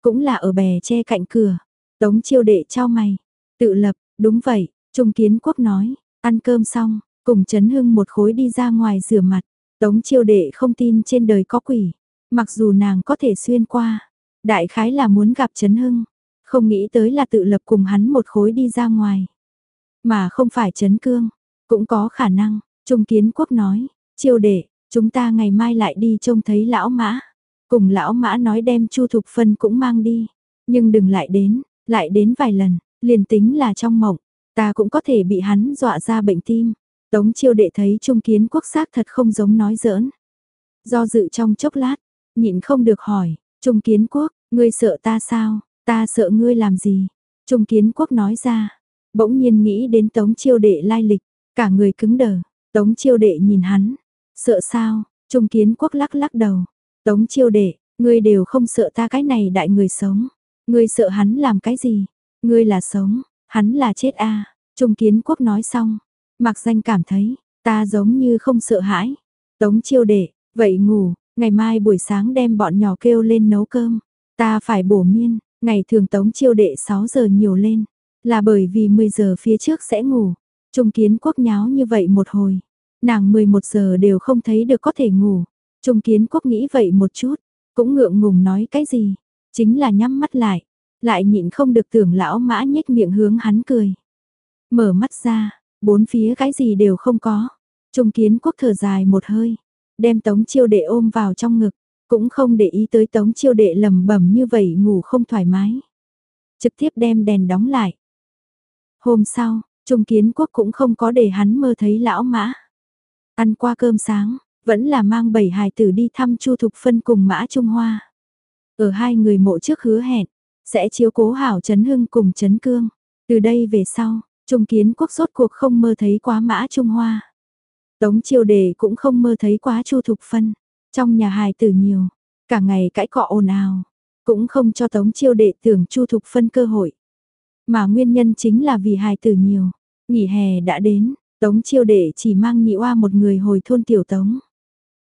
cũng là ở bè che cạnh cửa. Tống chiêu đệ trao mày. Tự lập, đúng vậy, Trung Kiến Quốc nói, ăn cơm xong, cùng Trấn Hưng một khối đi ra ngoài rửa mặt. Tống chiêu đệ không tin trên đời có quỷ. Mặc dù nàng có thể xuyên qua, đại khái là muốn gặp Trấn Hưng, không nghĩ tới là tự lập cùng hắn một khối đi ra ngoài. Mà không phải Trấn Cương, cũng có khả năng, Trung Kiến Quốc nói, chiêu đệ, chúng ta ngày mai lại đi trông thấy lão mã. Cùng lão mã nói đem Chu Thục Phân cũng mang đi, nhưng đừng lại đến, lại đến vài lần, liền tính là trong mộng, ta cũng có thể bị hắn dọa ra bệnh tim. Tống chiêu đệ thấy Trung Kiến Quốc xác thật không giống nói giỡn. Do dự trong chốc lát, nhịn không được hỏi, Trung Kiến Quốc, ngươi sợ ta sao, ta sợ ngươi làm gì? Trung Kiến Quốc nói ra, bỗng nhiên nghĩ đến Tống Chiêu Đệ lai lịch, cả người cứng đờ, Tống Chiêu Đệ nhìn hắn, sợ sao? Trung Kiến Quốc lắc lắc đầu, Tống Chiêu Đệ, ngươi đều không sợ ta cái này đại người sống, ngươi sợ hắn làm cái gì? Ngươi là sống, hắn là chết a. Trung Kiến Quốc nói xong, Mặc danh cảm thấy, ta giống như không sợ hãi. Tống chiêu đệ, vậy ngủ, ngày mai buổi sáng đem bọn nhỏ kêu lên nấu cơm. Ta phải bổ miên, ngày thường tống chiêu đệ 6 giờ nhiều lên. Là bởi vì 10 giờ phía trước sẽ ngủ. Trung kiến quốc nháo như vậy một hồi. Nàng 11 giờ đều không thấy được có thể ngủ. Trung kiến quốc nghĩ vậy một chút. Cũng ngượng ngùng nói cái gì. Chính là nhắm mắt lại. Lại nhịn không được tưởng lão mã nhếch miệng hướng hắn cười. Mở mắt ra, bốn phía cái gì đều không có. Trung kiến quốc thở dài một hơi. Đem tống chiêu đệ ôm vào trong ngực. Cũng không để ý tới tống chiêu đệ lầm bẩm như vậy ngủ không thoải mái. Trực tiếp đem đèn đóng lại. Hôm sau, Trung Kiến Quốc cũng không có để hắn mơ thấy lão mã. Ăn qua cơm sáng, vẫn là mang bảy hài tử đi thăm Chu Thục Phân cùng Mã Trung Hoa. Ở hai người mộ trước hứa hẹn, sẽ chiếu cố hảo Trấn Hưng cùng Trấn Cương. Từ đây về sau, Trung Kiến Quốc rốt cuộc không mơ thấy quá Mã Trung Hoa. Tống Chiêu Đề cũng không mơ thấy quá Chu Thục Phân. Trong nhà hài tử nhiều, cả ngày cãi cọ ồn ào, cũng không cho Tống Chiêu Đệ tưởng Chu Thục Phân cơ hội. Mà nguyên nhân chính là vì hài tử nhiều, nghỉ hè đã đến, Tống Chiêu Đệ chỉ mang nhị oa một người hồi thôn Tiểu Tống.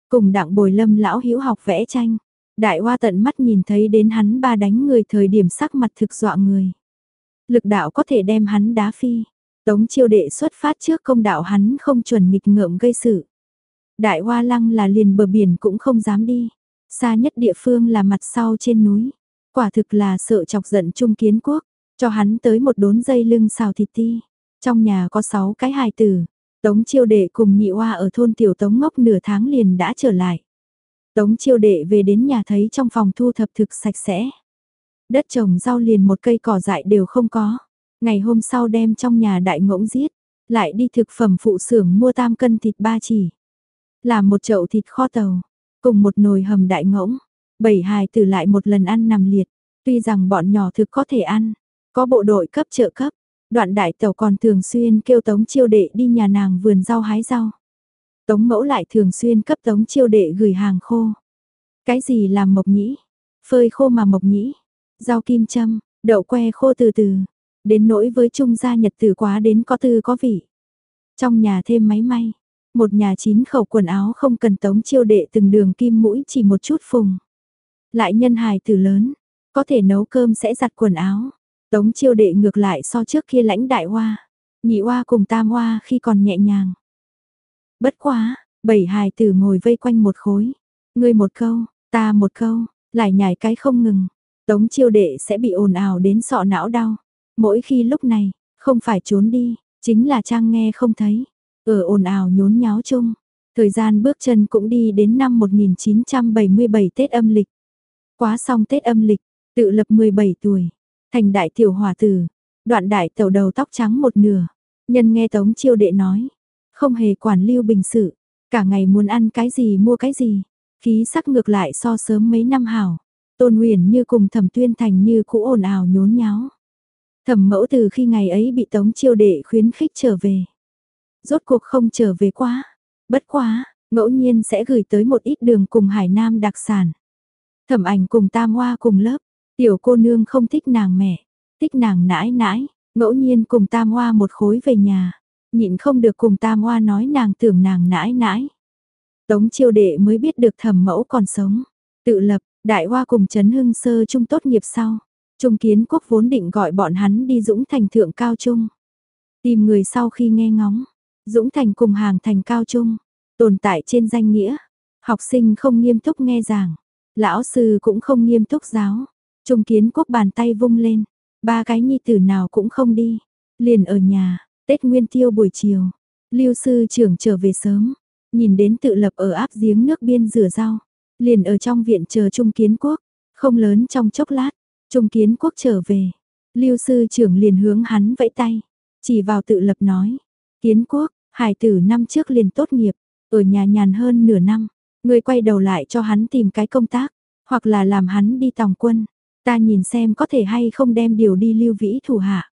Cùng đặng bồi lâm lão hữu học vẽ tranh, đại hoa tận mắt nhìn thấy đến hắn ba đánh người thời điểm sắc mặt thực dọa người. Lực đạo có thể đem hắn đá phi, Tống Chiêu Đệ xuất phát trước công đạo hắn không chuẩn nghịch ngợm gây sự. Đại Hoa Lăng là liền bờ biển cũng không dám đi. Xa nhất địa phương là mặt sau trên núi. Quả thực là sợ chọc giận Trung Kiến Quốc, cho hắn tới một đốn dây lưng xào thịt ti. Trong nhà có sáu cái hài tử, Tống chiêu đệ cùng nhị hoa ở thôn tiểu tống ngốc nửa tháng liền đã trở lại. Tống chiêu đệ về đến nhà thấy trong phòng thu thập thực sạch sẽ. Đất trồng rau liền một cây cỏ dại đều không có. Ngày hôm sau đem trong nhà đại ngỗng giết, lại đi thực phẩm phụ xưởng mua tam cân thịt ba chỉ. Làm một chậu thịt kho tàu, cùng một nồi hầm đại ngỗng, bảy hài tử lại một lần ăn nằm liệt, tuy rằng bọn nhỏ thực có thể ăn, có bộ đội cấp trợ cấp, đoạn đại tẩu còn thường xuyên kêu tống chiêu đệ đi nhà nàng vườn rau hái rau. Tống mẫu lại thường xuyên cấp tống chiêu đệ gửi hàng khô. Cái gì làm mộc nhĩ? Phơi khô mà mộc nhĩ, rau kim châm, đậu que khô từ từ, đến nỗi với trung gia nhật tử quá đến có tư có vị. Trong nhà thêm máy may, một nhà chín khẩu quần áo không cần tống chiêu đệ từng đường kim mũi chỉ một chút phùng. Lại nhân hài từ lớn, có thể nấu cơm sẽ giặt quần áo. Tống chiêu đệ ngược lại so trước kia lãnh đại hoa, nhị hoa cùng tam hoa khi còn nhẹ nhàng. Bất quá, bảy hài tử ngồi vây quanh một khối. Ngươi một câu, ta một câu, lại nhảy cái không ngừng. Tống chiêu đệ sẽ bị ồn ào đến sọ não đau. Mỗi khi lúc này, không phải trốn đi, chính là trang nghe không thấy. Ở ồn ào nhốn nháo chung, thời gian bước chân cũng đi đến năm 1977 Tết âm lịch. Quá xong Tết âm lịch, tự lập 17 tuổi, thành đại tiểu hòa tử, đoạn đại tẩu đầu tóc trắng một nửa. Nhân nghe Tống Chiêu Đệ nói, không hề quản lưu bình sự, cả ngày muốn ăn cái gì mua cái gì, khí sắc ngược lại so sớm mấy năm hảo. Tôn Huyền như cùng Thẩm Tuyên Thành như cũ ồn ào nhốn nháo. Thẩm Mẫu từ khi ngày ấy bị Tống Chiêu Đệ khuyến khích trở về, rốt cuộc không trở về quá. Bất quá, ngẫu nhiên sẽ gửi tới một ít đường cùng Hải Nam đặc sản. Thẩm ảnh cùng Tam Hoa cùng lớp, tiểu cô nương không thích nàng mẹ, thích nàng nãi nãi, ngẫu nhiên cùng Tam Hoa một khối về nhà, nhịn không được cùng Tam Hoa nói nàng tưởng nàng nãi nãi. Tống chiêu đệ mới biết được thẩm mẫu còn sống, tự lập, đại hoa cùng Trấn Hưng Sơ trung tốt nghiệp sau. Trung kiến quốc vốn định gọi bọn hắn đi dũng thành thượng cao trung. Tìm người sau khi nghe ngóng, Dũng Thành cùng hàng thành cao trung, tồn tại trên danh nghĩa. Học sinh không nghiêm túc nghe giảng, lão sư cũng không nghiêm túc giáo. Trung kiến quốc bàn tay vung lên, ba cái nhi tử nào cũng không đi, liền ở nhà, Tết Nguyên Tiêu buổi chiều, Lưu sư trưởng trở về sớm, nhìn đến tự lập ở áp giếng nước biên rửa rau, liền ở trong viện chờ Trung Kiến Quốc, không lớn trong chốc lát, Trung Kiến Quốc trở về, Lưu sư trưởng liền hướng hắn vẫy tay, chỉ vào tự lập nói, Kiến Quốc, Hải tử năm trước liền tốt nghiệp, ở nhà nhàn hơn nửa năm, người quay đầu lại cho hắn tìm cái công tác, hoặc là làm hắn đi tòng quân, ta nhìn xem có thể hay không đem điều đi lưu vĩ thủ hạ.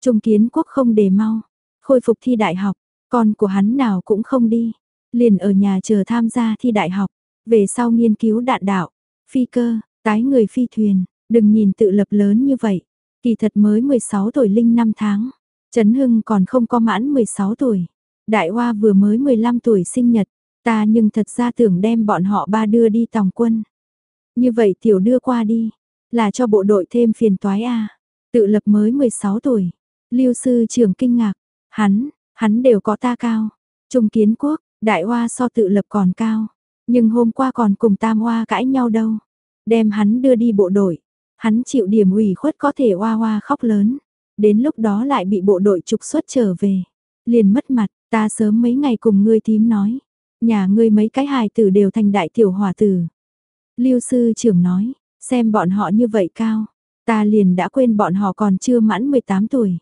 Trung kiến quốc không đề mau, khôi phục thi đại học, con của hắn nào cũng không đi, liền ở nhà chờ tham gia thi đại học, về sau nghiên cứu đạn đạo, phi cơ, tái người phi thuyền, đừng nhìn tự lập lớn như vậy, kỳ thật mới 16 tuổi linh năm tháng, Trấn Hưng còn không có mãn 16 tuổi. Đại Hoa vừa mới 15 tuổi sinh nhật, ta nhưng thật ra tưởng đem bọn họ ba đưa đi tòng quân. Như vậy tiểu đưa qua đi, là cho bộ đội thêm phiền toái a. Tự lập mới 16 tuổi. Lưu sư trưởng kinh ngạc, hắn, hắn đều có ta cao. Trung kiến quốc, đại hoa so tự lập còn cao. Nhưng hôm qua còn cùng tam hoa cãi nhau đâu. Đem hắn đưa đi bộ đội. Hắn chịu điểm ủy khuất có thể hoa hoa khóc lớn. Đến lúc đó lại bị bộ đội trục xuất trở về. Liền mất mặt, ta sớm mấy ngày cùng ngươi tím nói. Nhà ngươi mấy cái hài tử đều thành đại tiểu hòa tử. Lưu sư trưởng nói, xem bọn họ như vậy cao. Ta liền đã quên bọn họ còn chưa mãn 18 tuổi.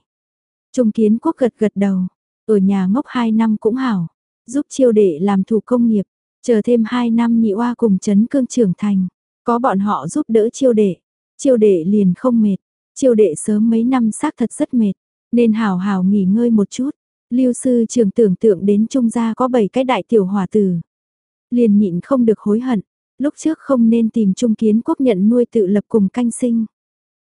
Trung kiến quốc gật gật đầu. Ở nhà ngốc 2 năm cũng hảo. Giúp chiêu đệ làm thủ công nghiệp. Chờ thêm 2 năm nhị oa cùng chấn cương trưởng thành. Có bọn họ giúp đỡ chiêu đệ. Chiêu đệ liền không mệt. Chiêu đệ sớm mấy năm xác thật rất mệt. Nên hảo hảo nghỉ ngơi một chút. Lưu sư trường tưởng tượng đến trung gia có 7 cái đại tiểu hòa tử. Liền nhịn không được hối hận. Lúc trước không nên tìm trung kiến quốc nhận nuôi tự lập cùng canh sinh.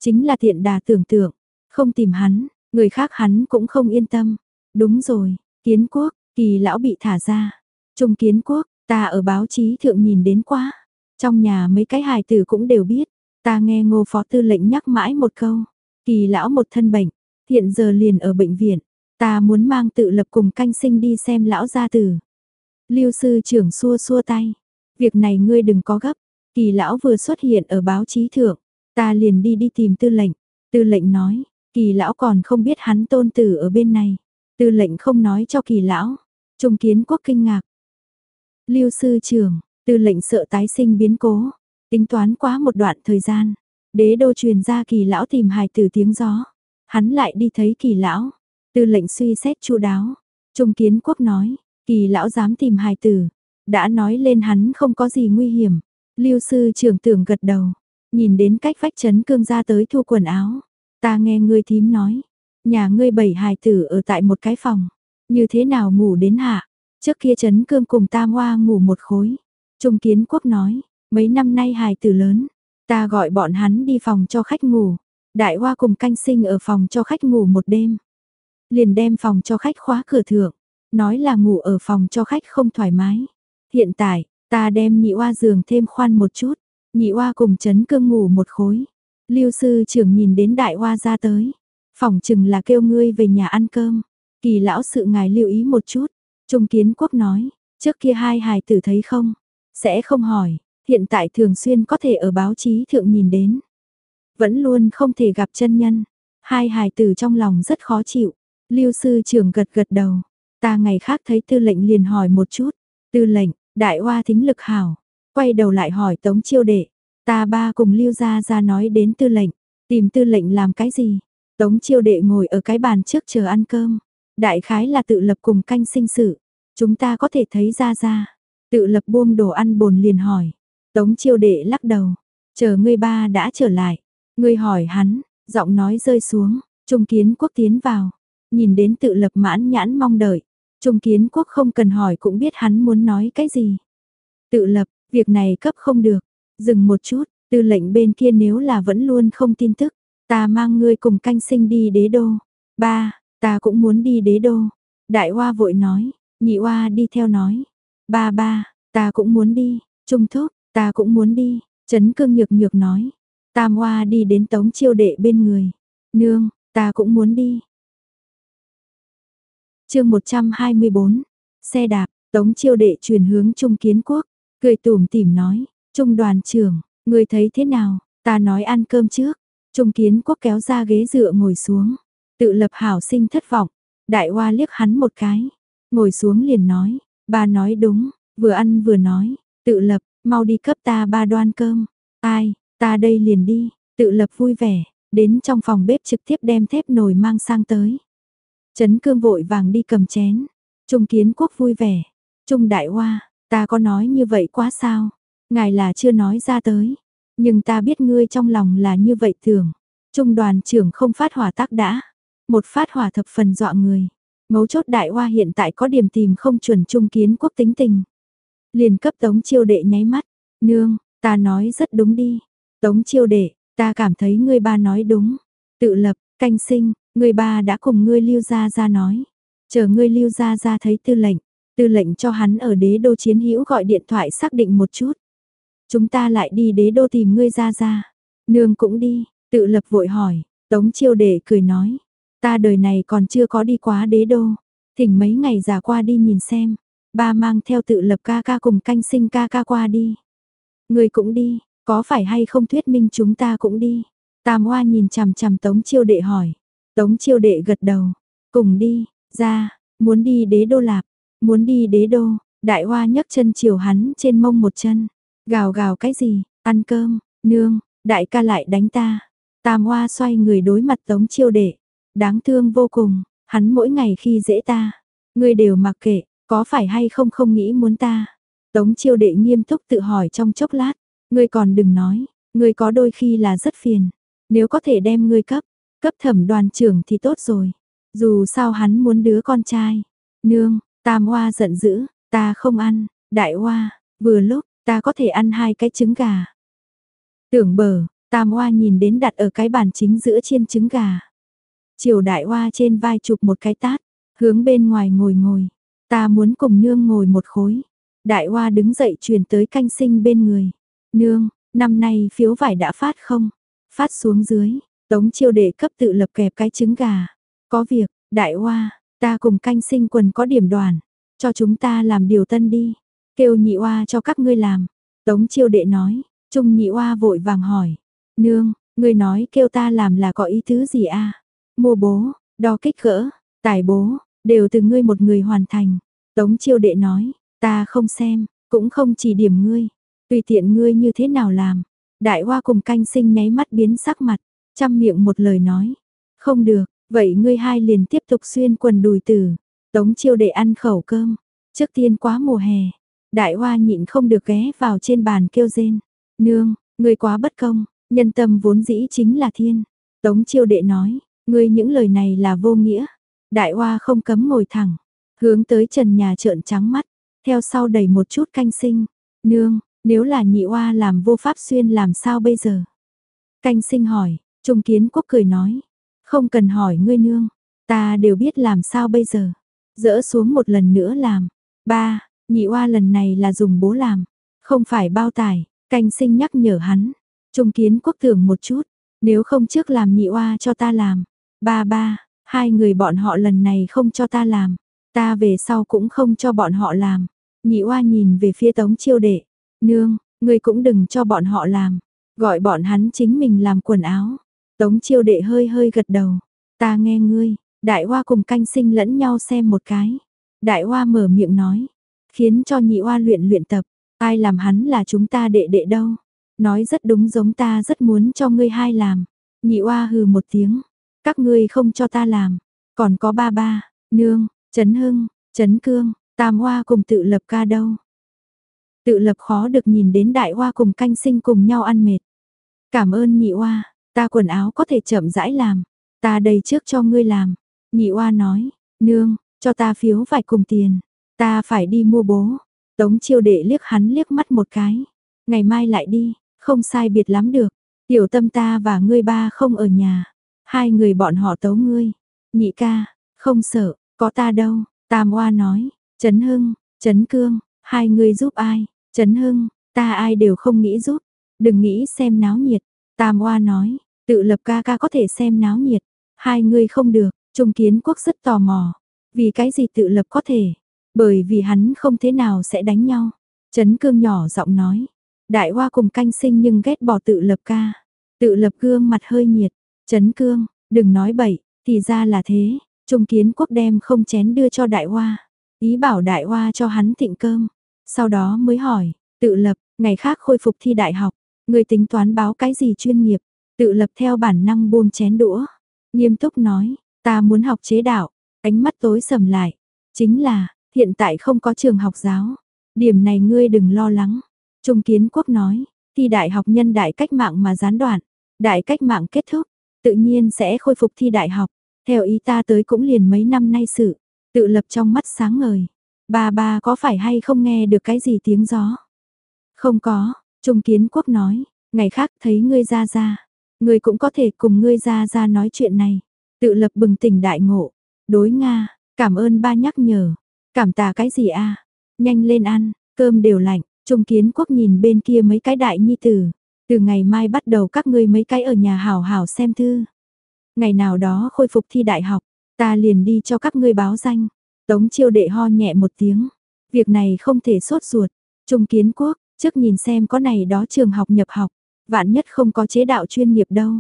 Chính là tiện đà tưởng tượng. Không tìm hắn, người khác hắn cũng không yên tâm. Đúng rồi, kiến quốc, kỳ lão bị thả ra. Trung kiến quốc, ta ở báo chí thượng nhìn đến quá. Trong nhà mấy cái hài tử cũng đều biết. Ta nghe ngô phó tư lệnh nhắc mãi một câu. Kỳ lão một thân bệnh, hiện giờ liền ở bệnh viện. Ta muốn mang tự lập cùng canh sinh đi xem lão gia tử. Lưu sư trưởng xua xua tay. Việc này ngươi đừng có gấp. Kỳ lão vừa xuất hiện ở báo chí thượng. Ta liền đi đi tìm tư lệnh. Tư lệnh nói, kỳ lão còn không biết hắn tôn tử ở bên này. Tư lệnh không nói cho kỳ lão. Trung kiến quốc kinh ngạc. Lưu sư trưởng, tư lệnh sợ tái sinh biến cố. Tính toán quá một đoạn thời gian. Đế đô truyền ra kỳ lão tìm hài tử tiếng gió. Hắn lại đi thấy kỳ lão. Tư lệnh suy xét chu đáo. Trung kiến quốc nói, kỳ lão dám tìm hài tử. Đã nói lên hắn không có gì nguy hiểm. Lưu sư trưởng tưởng gật đầu. Nhìn đến cách vách chấn cương ra tới thu quần áo. Ta nghe ngươi thím nói. Nhà ngươi bảy hài tử ở tại một cái phòng. Như thế nào ngủ đến hạ. Trước kia chấn cương cùng ta hoa ngủ một khối. Trung kiến quốc nói. Mấy năm nay hài tử lớn. Ta gọi bọn hắn đi phòng cho khách ngủ. Đại hoa cùng canh sinh ở phòng cho khách ngủ một đêm. Liền đem phòng cho khách khóa cửa thượng. Nói là ngủ ở phòng cho khách không thoải mái. Hiện tại, ta đem nhị oa giường thêm khoan một chút. Nhị oa cùng chấn cương ngủ một khối. Lưu sư trưởng nhìn đến đại oa ra tới. Phòng chừng là kêu ngươi về nhà ăn cơm. Kỳ lão sự ngài lưu ý một chút. Trung kiến quốc nói, trước kia hai hài tử thấy không? Sẽ không hỏi, hiện tại thường xuyên có thể ở báo chí thượng nhìn đến. Vẫn luôn không thể gặp chân nhân. Hai hài tử trong lòng rất khó chịu. Lưu sư trưởng gật gật đầu. Ta ngày khác thấy tư lệnh liền hỏi một chút. Tư lệnh, đại hoa thính lực hảo quay đầu lại hỏi Tống Chiêu Đệ, ta ba cùng Lưu Gia Gia nói đến tư lệnh, tìm tư lệnh làm cái gì? Tống Chiêu Đệ ngồi ở cái bàn trước chờ ăn cơm, đại khái là tự lập cùng canh sinh sự, chúng ta có thể thấy Gia Gia. Tự lập buông đồ ăn bồn liền hỏi, Tống Chiêu Đệ lắc đầu, chờ ngươi ba đã trở lại, ngươi hỏi hắn, giọng nói rơi xuống, Trung Kiến Quốc tiến vào, nhìn đến tự lập mãn nhãn mong đợi. Trung Kiến Quốc không cần hỏi cũng biết hắn muốn nói cái gì. Tự lập, Việc này cấp không được. Dừng một chút, tư lệnh bên kia nếu là vẫn luôn không tin tức, ta mang ngươi cùng canh sinh đi đế đô. Ba, ta cũng muốn đi đế đô. Đại hoa vội nói, nhị hoa đi theo nói. Ba ba, ta cũng muốn đi. Trung thúc, ta cũng muốn đi. Trấn cương nhược nhược nói. Tam hoa đi đến tống chiêu đệ bên người. Nương, ta cũng muốn đi chương 124, xe đạp, tống chiêu đệ chuyển hướng trung kiến quốc. Cười tủm tỉm nói, trung đoàn trưởng, người thấy thế nào, ta nói ăn cơm trước. Trung kiến quốc kéo ra ghế dựa ngồi xuống, tự lập hảo sinh thất vọng. Đại hoa liếc hắn một cái, ngồi xuống liền nói, ba nói đúng, vừa ăn vừa nói, tự lập, mau đi cấp ta ba đoan cơm. Ai, ta đây liền đi, tự lập vui vẻ, đến trong phòng bếp trực tiếp đem thép nồi mang sang tới. Trấn cương vội vàng đi cầm chén, trung kiến quốc vui vẻ, trung đại hoa, Ta có nói như vậy quá sao? Ngài là chưa nói ra tới. Nhưng ta biết ngươi trong lòng là như vậy thường. Trung đoàn trưởng không phát hỏa tác đã. Một phát hỏa thập phần dọa người. Mấu chốt đại hoa hiện tại có điểm tìm không chuẩn trung kiến quốc tính tình. Liền cấp tống chiêu đệ nháy mắt. Nương, ta nói rất đúng đi. Tống chiêu đệ, ta cảm thấy ngươi ba nói đúng. Tự lập, canh sinh, Người ba đã cùng ngươi lưu ra ra nói. Chờ ngươi lưu ra ra thấy tư lệnh, tư lệnh cho hắn ở đế đô chiến hữu gọi điện thoại xác định một chút. Chúng ta lại đi đế đô tìm ngươi ra ra. Nương cũng đi, tự lập vội hỏi, tống chiêu đệ cười nói. Ta đời này còn chưa có đi quá đế đô, thỉnh mấy ngày già qua đi nhìn xem. Ba mang theo tự lập ca ca cùng canh sinh ca ca qua đi. Người cũng đi, có phải hay không thuyết minh chúng ta cũng đi. Tam Hoa nhìn chằm chằm Tống Chiêu Đệ hỏi. Tống Chiêu Đệ gật đầu. Cùng đi, ra, muốn đi đế đô lạp, muốn đi đế đô. Đại Hoa nhấc chân chiều hắn trên mông một chân. Gào gào cái gì, ăn cơm, nương, đại ca lại đánh ta. Tam Hoa xoay người đối mặt Tống Chiêu Đệ. Đáng thương vô cùng, hắn mỗi ngày khi dễ ta. Ngươi đều mặc kệ, có phải hay không không nghĩ muốn ta. Tống Chiêu Đệ nghiêm túc tự hỏi trong chốc lát. Ngươi còn đừng nói, ngươi có đôi khi là rất phiền. Nếu có thể đem ngươi cấp, cấp thẩm đoàn trưởng thì tốt rồi. Dù sao hắn muốn đứa con trai. Nương, tam hoa giận dữ, ta không ăn, đại hoa, vừa lúc, ta có thể ăn hai cái trứng gà. Tưởng bờ, tam hoa nhìn đến đặt ở cái bàn chính giữa chiên trứng gà. Chiều đại hoa trên vai chụp một cái tát, hướng bên ngoài ngồi ngồi. Ta muốn cùng nương ngồi một khối. Đại hoa đứng dậy truyền tới canh sinh bên người. Nương, năm nay phiếu vải đã phát không? Phát xuống dưới, tống chiêu đệ cấp tự lập kẹp cái trứng gà. Có việc, đại hoa, ta cùng canh sinh quần có điểm đoàn. Cho chúng ta làm điều tân đi. Kêu nhị hoa cho các ngươi làm. Tống chiêu đệ nói, trung nhị hoa vội vàng hỏi. Nương, ngươi nói kêu ta làm là có ý thứ gì a Mua bố, đo kích cỡ, tải bố, đều từ ngươi một người hoàn thành. Tống chiêu đệ nói, ta không xem, cũng không chỉ điểm ngươi. Tùy tiện ngươi như thế nào làm. Đại hoa cùng canh sinh nháy mắt biến sắc mặt, chăm miệng một lời nói. Không được, vậy ngươi hai liền tiếp tục xuyên quần đùi tử. Tống chiêu để ăn khẩu cơm. Trước tiên quá mùa hè. Đại hoa nhịn không được ghé vào trên bàn kêu rên. Nương, ngươi quá bất công, nhân tâm vốn dĩ chính là thiên. Tống chiêu đệ nói, ngươi những lời này là vô nghĩa. Đại hoa không cấm ngồi thẳng, hướng tới trần nhà trợn trắng mắt, theo sau đầy một chút canh sinh. Nương, nếu là nhị hoa làm vô pháp xuyên làm sao bây giờ? Canh sinh hỏi, Trung Kiến Quốc cười nói, không cần hỏi ngươi nương, ta đều biết làm sao bây giờ. Dỡ xuống một lần nữa làm. Ba, nhị oa lần này là dùng bố làm, không phải bao tải, canh sinh nhắc nhở hắn. Trung Kiến Quốc tưởng một chút, nếu không trước làm nhị oa cho ta làm. Ba ba, hai người bọn họ lần này không cho ta làm, ta về sau cũng không cho bọn họ làm. Nhị oa nhìn về phía tống chiêu đệ, Nương, ngươi cũng đừng cho bọn họ làm, gọi bọn hắn chính mình làm quần áo. Tống chiêu đệ hơi hơi gật đầu, ta nghe ngươi, đại hoa cùng canh sinh lẫn nhau xem một cái. Đại hoa mở miệng nói, khiến cho nhị hoa luyện luyện tập, ai làm hắn là chúng ta đệ đệ đâu. Nói rất đúng giống ta rất muốn cho ngươi hai làm. Nhị hoa hừ một tiếng, các ngươi không cho ta làm, còn có ba ba, nương, Trấn Hưng, Trấn Cương, Tam Hoa cùng tự lập ca đâu. Tự lập khó được nhìn đến đại hoa cùng canh sinh cùng nhau ăn mệt. Cảm ơn nhị hoa, ta quần áo có thể chậm rãi làm, ta đây trước cho ngươi làm. Nhị oa nói, nương, cho ta phiếu vải cùng tiền, ta phải đi mua bố. Tống chiêu đệ liếc hắn liếc mắt một cái, ngày mai lại đi, không sai biệt lắm được. Tiểu tâm ta và ngươi ba không ở nhà, hai người bọn họ tấu ngươi. Nhị ca, không sợ, có ta đâu, Tam oa nói, Trấn Hưng, Trấn Cương, hai người giúp ai? Trấn Hưng, ta ai đều không nghĩ giúp, đừng nghĩ xem náo nhiệt. Tam Oa nói, tự lập ca ca có thể xem náo nhiệt, hai người không được, Trung Kiến Quốc rất tò mò. Vì cái gì tự lập có thể? Bởi vì hắn không thế nào sẽ đánh nhau. Trấn Cương nhỏ giọng nói, đại hoa cùng canh sinh nhưng ghét bỏ tự lập ca. Tự lập gương mặt hơi nhiệt, Trấn Cương, đừng nói bậy, thì ra là thế. Trung Kiến Quốc đem không chén đưa cho đại hoa, ý bảo đại hoa cho hắn thịnh cơm. Sau đó mới hỏi, tự lập, ngày khác khôi phục thi đại học, người tính toán báo cái gì chuyên nghiệp, tự lập theo bản năng buông chén đũa. Nghiêm túc nói, ta muốn học chế đạo, ánh mắt tối sầm lại. Chính là, hiện tại không có trường học giáo. Điểm này ngươi đừng lo lắng. Trung kiến quốc nói, thi đại học nhân đại cách mạng mà gián đoạn. Đại cách mạng kết thúc, tự nhiên sẽ khôi phục thi đại học. Theo ý ta tới cũng liền mấy năm nay sự, tự lập trong mắt sáng ngời. Ba ba có phải hay không nghe được cái gì tiếng gió? Không có, Trung Kiến Quốc nói, ngày khác thấy ngươi ra ra, ngươi cũng có thể cùng ngươi ra ra nói chuyện này. Tự lập bừng tỉnh đại ngộ. Đối Nga, cảm ơn ba nhắc nhở. Cảm tạ cái gì a Nhanh lên ăn, cơm đều lạnh. Trung kiến quốc nhìn bên kia mấy cái đại nhi tử. Từ ngày mai bắt đầu các ngươi mấy cái ở nhà hảo hảo xem thư. Ngày nào đó khôi phục thi đại học, ta liền đi cho các ngươi báo danh. Tống chiêu đệ ho nhẹ một tiếng. Việc này không thể sốt ruột. Trung kiến quốc, trước nhìn xem có này đó trường học nhập học. Vạn nhất không có chế đạo chuyên nghiệp đâu.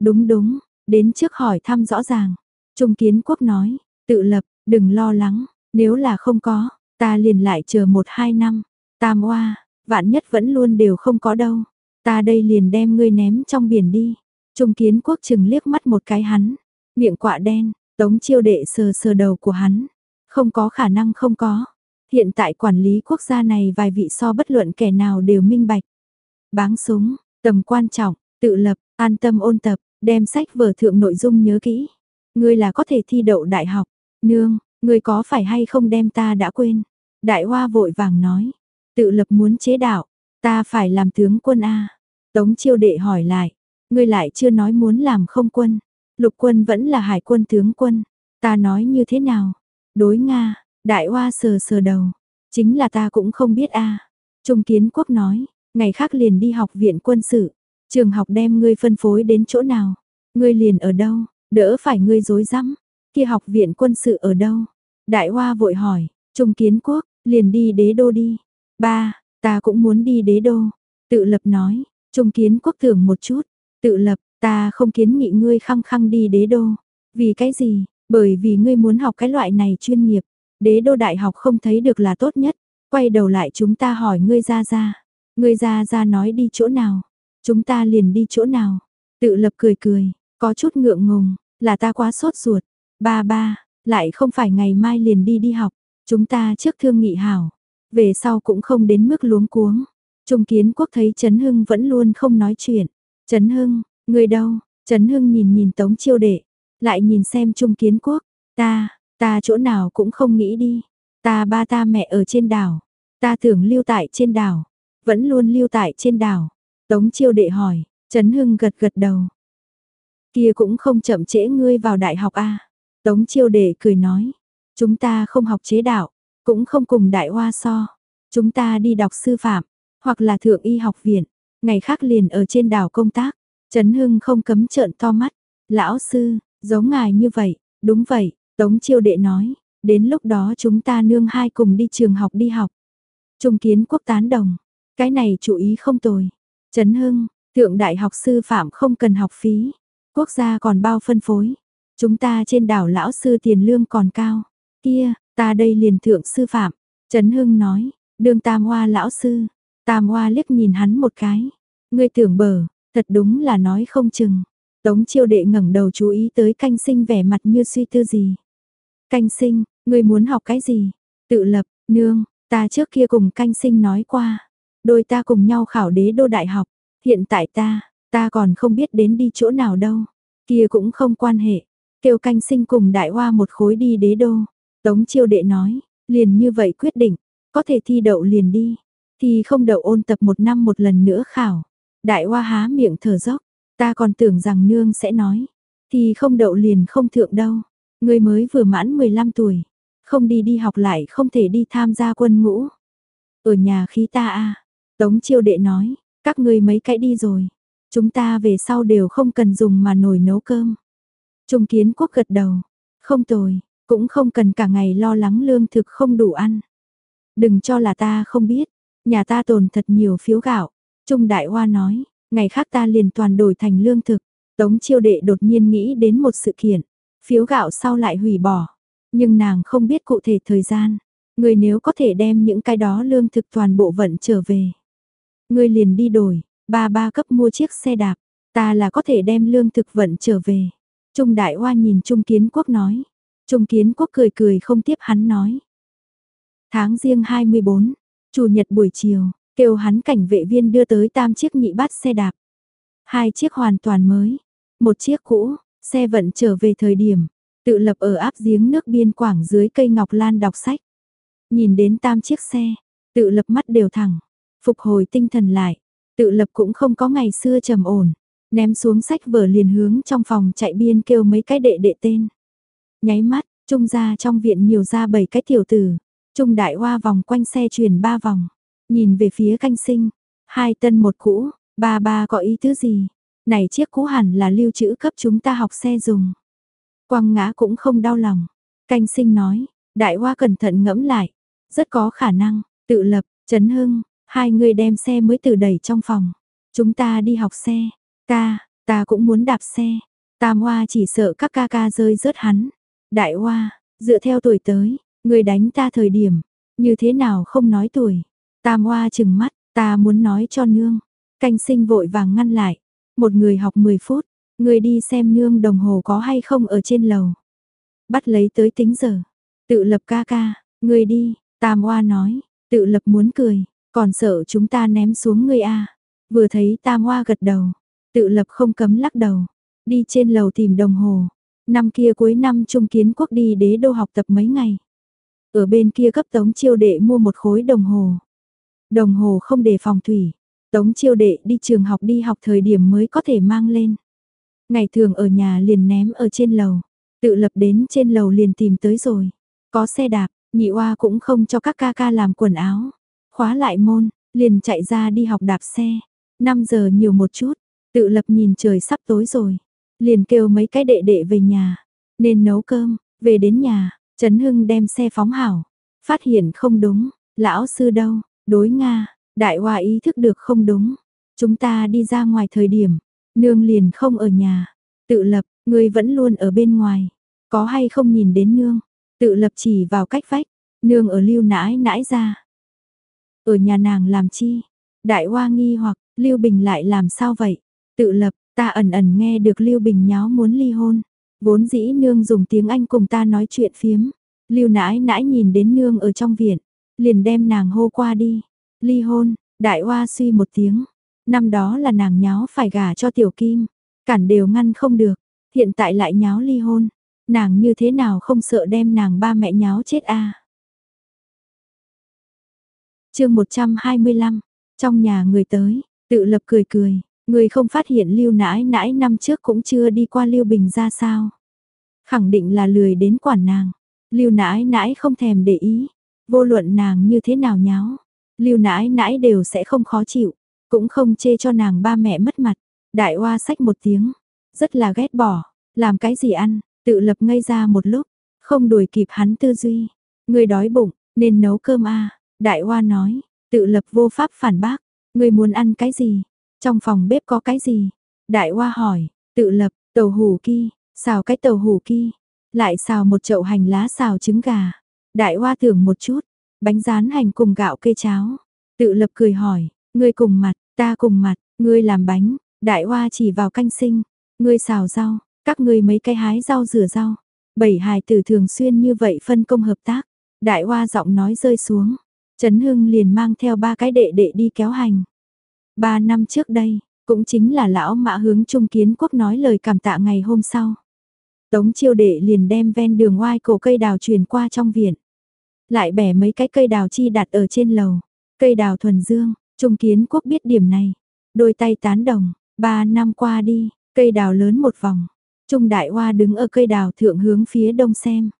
Đúng đúng, đến trước hỏi thăm rõ ràng. Trung kiến quốc nói, tự lập, đừng lo lắng, nếu là không có, ta liền lại chờ một hai năm. Tam oa, vạn nhất vẫn luôn đều không có đâu. Ta đây liền đem ngươi ném trong biển đi. Trung kiến quốc chừng liếc mắt một cái hắn. Miệng quạ đen, tống chiêu đệ sờ sờ đầu của hắn. Không có khả năng không có. Hiện tại quản lý quốc gia này vài vị so bất luận kẻ nào đều minh bạch. Báng súng, tầm quan trọng, tự lập, an tâm ôn tập, đem sách vở thượng nội dung nhớ kỹ. Ngươi là có thể thi đậu đại học. Nương, ngươi có phải hay không đem ta đã quên. Đại hoa vội vàng nói. Tự lập muốn chế đạo, ta phải làm tướng quân A. Tống chiêu đệ hỏi lại, ngươi lại chưa nói muốn làm không quân. Lục quân vẫn là hải quân tướng quân. Ta nói như thế nào? Đối Nga, đại hoa sờ sờ đầu. Chính là ta cũng không biết a Trung kiến quốc nói, ngày khác liền đi học viện quân sự. Trường học đem ngươi phân phối đến chỗ nào? Ngươi liền ở đâu? Đỡ phải ngươi dối rắm Kia học viện quân sự ở đâu? Đại hoa vội hỏi, Trung kiến quốc, liền đi đế đô đi. Ba, ta cũng muốn đi đế đô. Tự lập nói, trung kiến quốc tưởng một chút. Tự lập, ta không kiến nghị ngươi khăng khăng đi đế đô. Vì cái gì? Bởi vì ngươi muốn học cái loại này chuyên nghiệp. Đế đô đại học không thấy được là tốt nhất. Quay đầu lại chúng ta hỏi ngươi ra ra. Ngươi ra ra nói đi chỗ nào. Chúng ta liền đi chỗ nào. Tự lập cười cười, có chút ngượng ngùng, là ta quá sốt ruột. Ba ba, lại không phải ngày mai liền đi đi học. Chúng ta trước thương nghị hảo về sau cũng không đến mức luống cuống. Trung kiến quốc thấy Trấn Hưng vẫn luôn không nói chuyện. Trấn Hưng, người đâu? Trấn Hưng nhìn nhìn Tống Chiêu Đệ, lại nhìn xem Trung kiến quốc. Ta, ta chỗ nào cũng không nghĩ đi. Ta ba ta mẹ ở trên đảo. Ta tưởng lưu tại trên đảo. Vẫn luôn lưu tại trên đảo. Tống Chiêu Đệ hỏi, Trấn Hưng gật gật đầu. Kia cũng không chậm trễ ngươi vào đại học a. Tống Chiêu Đệ cười nói, chúng ta không học chế đạo, cũng không cùng đại hoa so. Chúng ta đi đọc sư phạm, hoặc là thượng y học viện, ngày khác liền ở trên đảo công tác. Trấn Hưng không cấm trợn to mắt. Lão sư, giống ngài như vậy, đúng vậy, Tống Chiêu Đệ nói, đến lúc đó chúng ta nương hai cùng đi trường học đi học. Trung kiến quốc tán đồng, cái này chủ ý không tồi. Trấn Hưng, thượng đại học sư phạm không cần học phí, quốc gia còn bao phân phối. Chúng ta trên đảo lão sư tiền lương còn cao. Kia, Ta đây liền thượng sư phạm, Trấn Hưng nói, đương tam hoa lão sư, tam hoa liếc nhìn hắn một cái, ngươi tưởng bờ, thật đúng là nói không chừng. Tống chiêu đệ ngẩng đầu chú ý tới canh sinh vẻ mặt như suy tư gì. Canh sinh, ngươi muốn học cái gì? Tự lập, nương, ta trước kia cùng canh sinh nói qua. Đôi ta cùng nhau khảo đế đô đại học. Hiện tại ta, ta còn không biết đến đi chỗ nào đâu. Kia cũng không quan hệ. Kêu canh sinh cùng đại hoa một khối đi đế đô. Tống chiêu đệ nói, liền như vậy quyết định, có thể thi đậu liền đi, thì không đậu ôn tập một năm một lần nữa khảo. Đại hoa há miệng thở dốc, ta còn tưởng rằng nương sẽ nói, thì không đậu liền không thượng đâu, người mới vừa mãn 15 tuổi, không đi đi học lại không thể đi tham gia quân ngũ. Ở nhà khí ta a Tống chiêu đệ nói, các ngươi mấy cái đi rồi, chúng ta về sau đều không cần dùng mà nồi nấu cơm. Trung kiến quốc gật đầu, không tồi, cũng không cần cả ngày lo lắng lương thực không đủ ăn. Đừng cho là ta không biết, nhà ta tồn thật nhiều phiếu gạo. Trung Đại Hoa nói, ngày khác ta liền toàn đổi thành lương thực. Tống chiêu đệ đột nhiên nghĩ đến một sự kiện, phiếu gạo sau lại hủy bỏ. Nhưng nàng không biết cụ thể thời gian. Người nếu có thể đem những cái đó lương thực toàn bộ vận trở về ngươi liền đi đổi, ba ba cấp mua chiếc xe đạp. Ta là có thể đem lương thực vận trở về. Trung Đại Hoa nhìn Trung Kiến Quốc nói. Trung kiến quốc cười cười không tiếp hắn nói. Tháng riêng 24, chủ nhật buổi chiều, kêu hắn cảnh vệ viên đưa tới tam chiếc nhị bát xe đạp. Hai chiếc hoàn toàn mới, một chiếc cũ, xe vận trở về thời điểm, tự lập ở áp giếng nước biên quảng dưới cây ngọc lan đọc sách. Nhìn đến tam chiếc xe, tự lập mắt đều thẳng, phục hồi tinh thần lại, tự lập cũng không có ngày xưa trầm ổn, ném xuống sách vở liền hướng trong phòng chạy biên kêu mấy cái đệ đệ tên. Nháy mắt, trung ra trong viện nhiều ra bảy cái tiểu tử, trung đại hoa vòng quanh xe truyền ba vòng, nhìn về phía canh sinh, hai tân một cũ, ba ba có ý tứ gì, này chiếc cũ hẳn là lưu trữ cấp chúng ta học xe dùng. Quang ngã cũng không đau lòng, canh sinh nói, đại hoa cẩn thận ngẫm lại, rất có khả năng, tự lập, chấn hưng, hai người đem xe mới từ đẩy trong phòng, chúng ta đi học xe, ca, ta cũng muốn đạp xe, tam hoa chỉ sợ các ca ca rơi rớt hắn, đại hoa, dựa theo tuổi tới, người đánh ta thời điểm, như thế nào không nói tuổi, tam hoa chừng mắt, ta muốn nói cho nương, canh sinh vội vàng ngăn lại, một người học 10 phút, người đi xem nương đồng hồ có hay không ở trên lầu. Bắt lấy tới tính giờ, tự lập ca ca, người đi, tam hoa nói, tự lập muốn cười, còn sợ chúng ta ném xuống người a à. Vừa thấy tam hoa gật đầu, tự lập không cấm lắc đầu, đi trên lầu tìm đồng hồ. Năm kia cuối năm trung kiến quốc đi đế đô học tập mấy ngày. Ở bên kia cấp tống chiêu đệ mua một khối đồng hồ. Đồng hồ không để phòng thủy, tống chiêu đệ đi trường học đi học thời điểm mới có thể mang lên. Ngày thường ở nhà liền ném ở trên lầu, tự lập đến trên lầu liền tìm tới rồi. Có xe đạp, nhị oa cũng không cho các ca ca làm quần áo. Khóa lại môn, liền chạy ra đi học đạp xe. 5 giờ nhiều một chút, tự lập nhìn trời sắp tối rồi. Liền kêu mấy cái đệ đệ về nhà, nên nấu cơm, về đến nhà, Trấn Hưng đem xe phóng hảo. Phát hiện không đúng, lão sư đâu, đối Nga, đại hoa ý thức được không đúng. Chúng ta đi ra ngoài thời điểm, nương liền không ở nhà. Tự lập, người vẫn luôn ở bên ngoài. Có hay không nhìn đến nương, tự lập chỉ vào cách vách, nương ở lưu nãi nãi ra. Ở nhà nàng làm chi? Đại hoa nghi hoặc, Lưu Bình lại làm sao vậy? Tự lập, ta ẩn ẩn nghe được Lưu Bình nháo muốn ly hôn. Vốn dĩ nương dùng tiếng Anh cùng ta nói chuyện phiếm. Lưu nãi nãi nhìn đến nương ở trong viện, liền đem nàng hô qua đi. Ly hôn, đại hoa suy một tiếng. Năm đó là nàng nháo phải gả cho tiểu kim, cản đều ngăn không được. Hiện tại lại nháo ly hôn, nàng như thế nào không sợ đem nàng ba mẹ nháo chết a à? Chương 125, trong nhà người tới, Tự lập cười cười, người không phát hiện lưu nãi nãi năm trước cũng chưa đi qua lưu bình ra sao. Khẳng định là lười đến quản nàng, lưu nãi nãi không thèm để ý, vô luận nàng như thế nào nháo, lưu nãi nãi đều sẽ không khó chịu, cũng không chê cho nàng ba mẹ mất mặt. Đại hoa sách một tiếng, rất là ghét bỏ, làm cái gì ăn, tự lập ngây ra một lúc, không đuổi kịp hắn tư duy. Người đói bụng, nên nấu cơm a à. Đại hoa nói, tự lập vô pháp phản bác, Ngươi muốn ăn cái gì? Trong phòng bếp có cái gì? Đại Hoa hỏi, tự lập, tàu hủ ki, xào cái tàu hủ ki, lại xào một chậu hành lá xào trứng gà. Đại Hoa tưởng một chút, bánh rán hành cùng gạo kê cháo. Tự lập cười hỏi, ngươi cùng mặt, ta cùng mặt, ngươi làm bánh, đại hoa chỉ vào canh sinh, ngươi xào rau, các ngươi mấy cái hái rau rửa rau. Bảy hài tử thường xuyên như vậy phân công hợp tác, đại hoa giọng nói rơi xuống, Trấn Hưng liền mang theo ba cái đệ đệ đi kéo hành. Ba năm trước đây, cũng chính là lão mã hướng trung kiến quốc nói lời cảm tạ ngày hôm sau. Tống chiêu đệ liền đem ven đường oai cổ cây đào truyền qua trong viện. Lại bẻ mấy cái cây đào chi đặt ở trên lầu. Cây đào thuần dương, trung kiến quốc biết điểm này. Đôi tay tán đồng, ba năm qua đi, cây đào lớn một vòng. Trung đại hoa đứng ở cây đào thượng hướng phía đông xem.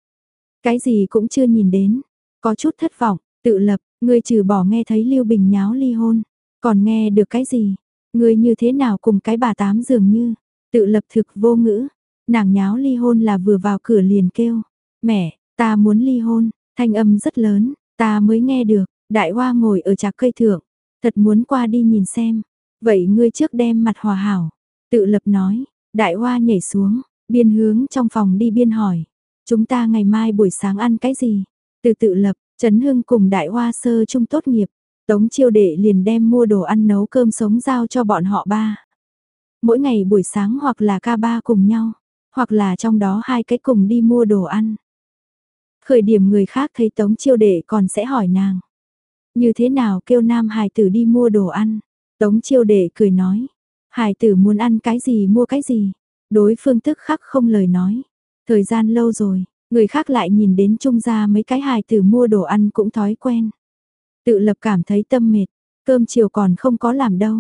Cái gì cũng chưa nhìn đến, có chút thất vọng, Tự lập, ngươi trừ bỏ nghe thấy Lưu Bình nháo ly hôn, còn nghe được cái gì? Ngươi như thế nào cùng cái bà tám dường như? Tự lập thực vô ngữ, nàng nháo ly hôn là vừa vào cửa liền kêu, mẹ, ta muốn ly hôn, thanh âm rất lớn, ta mới nghe được, đại hoa ngồi ở trạc cây thượng, thật muốn qua đi nhìn xem, vậy ngươi trước đem mặt hòa hảo, tự lập nói, đại hoa nhảy xuống, biên hướng trong phòng đi biên hỏi, chúng ta ngày mai buổi sáng ăn cái gì, từ tự lập, Trấn Hưng cùng Đại Hoa Sơ trung tốt nghiệp, Tống Chiêu Đệ liền đem mua đồ ăn nấu cơm sống giao cho bọn họ ba. Mỗi ngày buổi sáng hoặc là ca ba cùng nhau, hoặc là trong đó hai cái cùng đi mua đồ ăn. Khởi điểm người khác thấy Tống Chiêu Đệ còn sẽ hỏi nàng. Như thế nào kêu nam hài tử đi mua đồ ăn? Tống Chiêu Đệ cười nói. Hài tử muốn ăn cái gì mua cái gì? Đối phương tức khắc không lời nói. Thời gian lâu rồi, Người khác lại nhìn đến trung gia mấy cái hài tử mua đồ ăn cũng thói quen. Tự lập cảm thấy tâm mệt, cơm chiều còn không có làm đâu.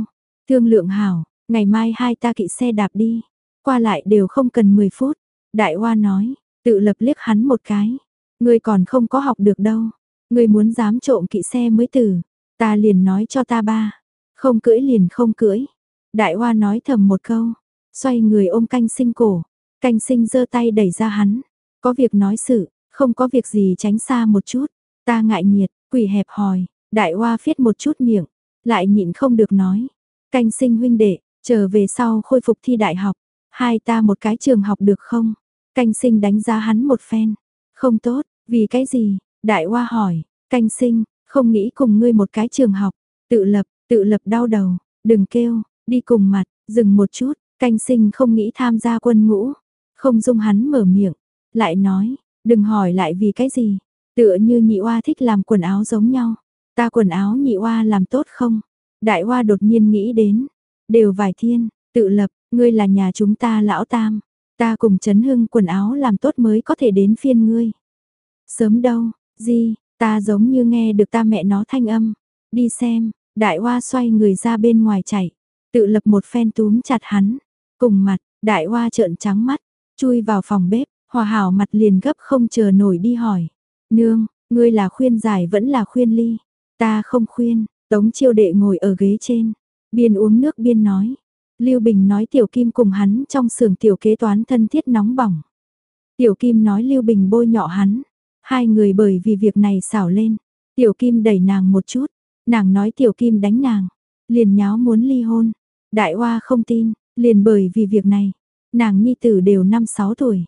Thương lượng hảo, ngày mai hai ta kỵ xe đạp đi, qua lại đều không cần 10 phút. Đại Hoa nói, tự lập liếc hắn một cái, ngươi còn không có học được đâu, ngươi muốn dám trộm kỵ xe mới tử, ta liền nói cho ta ba, không cưỡi liền không cưỡi. Đại Hoa nói thầm một câu, xoay người ôm canh sinh cổ, canh sinh giơ tay đẩy ra hắn, có việc nói sự, không có việc gì tránh xa một chút, ta ngại nhiệt, quỷ hẹp hòi, đại hoa phiết một chút miệng, lại nhịn không được nói, canh sinh huynh đệ, trở về sau khôi phục thi đại học, hai ta một cái trường học được không? Canh sinh đánh giá hắn một phen, không tốt, vì cái gì? Đại hoa hỏi, canh sinh, không nghĩ cùng ngươi một cái trường học, tự lập, tự lập đau đầu, đừng kêu, đi cùng mặt, dừng một chút, canh sinh không nghĩ tham gia quân ngũ, không dung hắn mở miệng, lại nói, đừng hỏi lại vì cái gì, tựa như nhị oa thích làm quần áo giống nhau, ta quần áo nhị oa làm tốt không? Đại oa đột nhiên nghĩ đến, đều vài thiên, tự lập, ngươi là nhà chúng ta lão tam, ta cùng chấn hưng quần áo làm tốt mới có thể đến phiên ngươi. Sớm đâu, gì, ta giống như nghe được ta mẹ nó thanh âm, đi xem, đại oa xoay người ra bên ngoài chạy, tự lập một phen túm chặt hắn, cùng mặt, đại oa trợn trắng mắt, chui vào phòng bếp, hòa hảo mặt liền gấp không chờ nổi đi hỏi. Nương, ngươi là khuyên giải vẫn là khuyên ly? Ta không khuyên, tống chiêu đệ ngồi ở ghế trên, biên uống nước biên nói. Lưu Bình nói Tiểu Kim cùng hắn trong xưởng tiểu kế toán thân thiết nóng bỏng. Tiểu Kim nói Lưu Bình bôi nhọ hắn, hai người bởi vì việc này xảo lên. Tiểu Kim đẩy nàng một chút, nàng nói Tiểu Kim đánh nàng, liền nháo muốn ly hôn. Đại Hoa không tin, liền bởi vì việc này, nàng nhi tử đều năm sáu tuổi.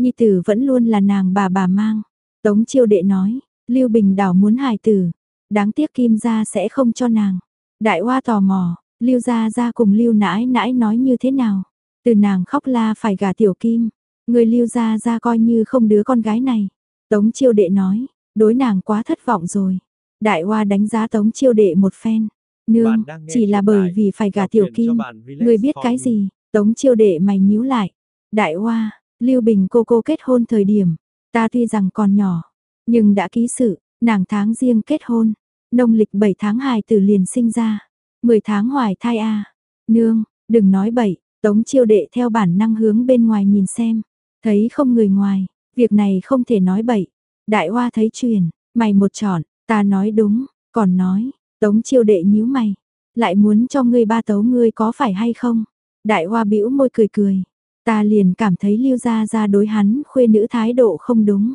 Nhi tử vẫn luôn là nàng bà bà mang. Tống chiêu đệ nói, Lưu Bình đảo muốn hài tử, đáng tiếc Kim gia sẽ không cho nàng. Đại Hoa tò mò, Lưu gia gia cùng Lưu nãi nãi nói như thế nào? Từ nàng khóc la phải gả tiểu Kim, người Lưu gia gia coi như không đứa con gái này. Tống chiêu đệ nói, đối nàng quá thất vọng rồi. Đại Hoa đánh giá Tống chiêu đệ một phen. Nương, chỉ là bởi vì phải gả tiểu Kim, người biết cái gì? Tống chiêu đệ mày nhíu lại. Đại Hoa, Lưu Bình cô cô kết hôn thời điểm, ta tuy rằng còn nhỏ, nhưng đã ký sự, nàng tháng riêng kết hôn, nông lịch 7 tháng hài tử liền sinh ra, 10 tháng hoài thai a. Nương, đừng nói bậy, Tống Chiêu đệ theo bản năng hướng bên ngoài nhìn xem, thấy không người ngoài, việc này không thể nói bậy. Đại Hoa thấy truyền, mày một tròn ta nói đúng, còn nói, Tống Chiêu đệ nhíu mày, lại muốn cho ngươi ba tấu ngươi có phải hay không? Đại Hoa bĩu môi cười cười, Ta liền cảm thấy lưu gia gia đối hắn khuê nữ thái độ không đúng.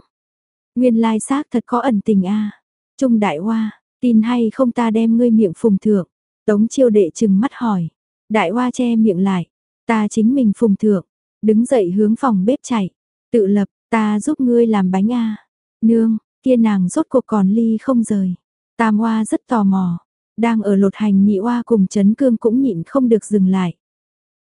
Nguyên lai xác thật có ẩn tình a. Trung đại hoa, tin hay không ta đem ngươi miệng phùng thượng. Tống chiêu đệ chừng mắt hỏi. Đại hoa che miệng lại. Ta chính mình phùng thượng. Đứng dậy hướng phòng bếp chạy. Tự lập, ta giúp ngươi làm bánh a. Nương, kia nàng rốt cuộc còn ly không rời. Tam hoa rất tò mò. Đang ở lột hành nhị hoa cùng chấn cương cũng nhịn không được dừng lại.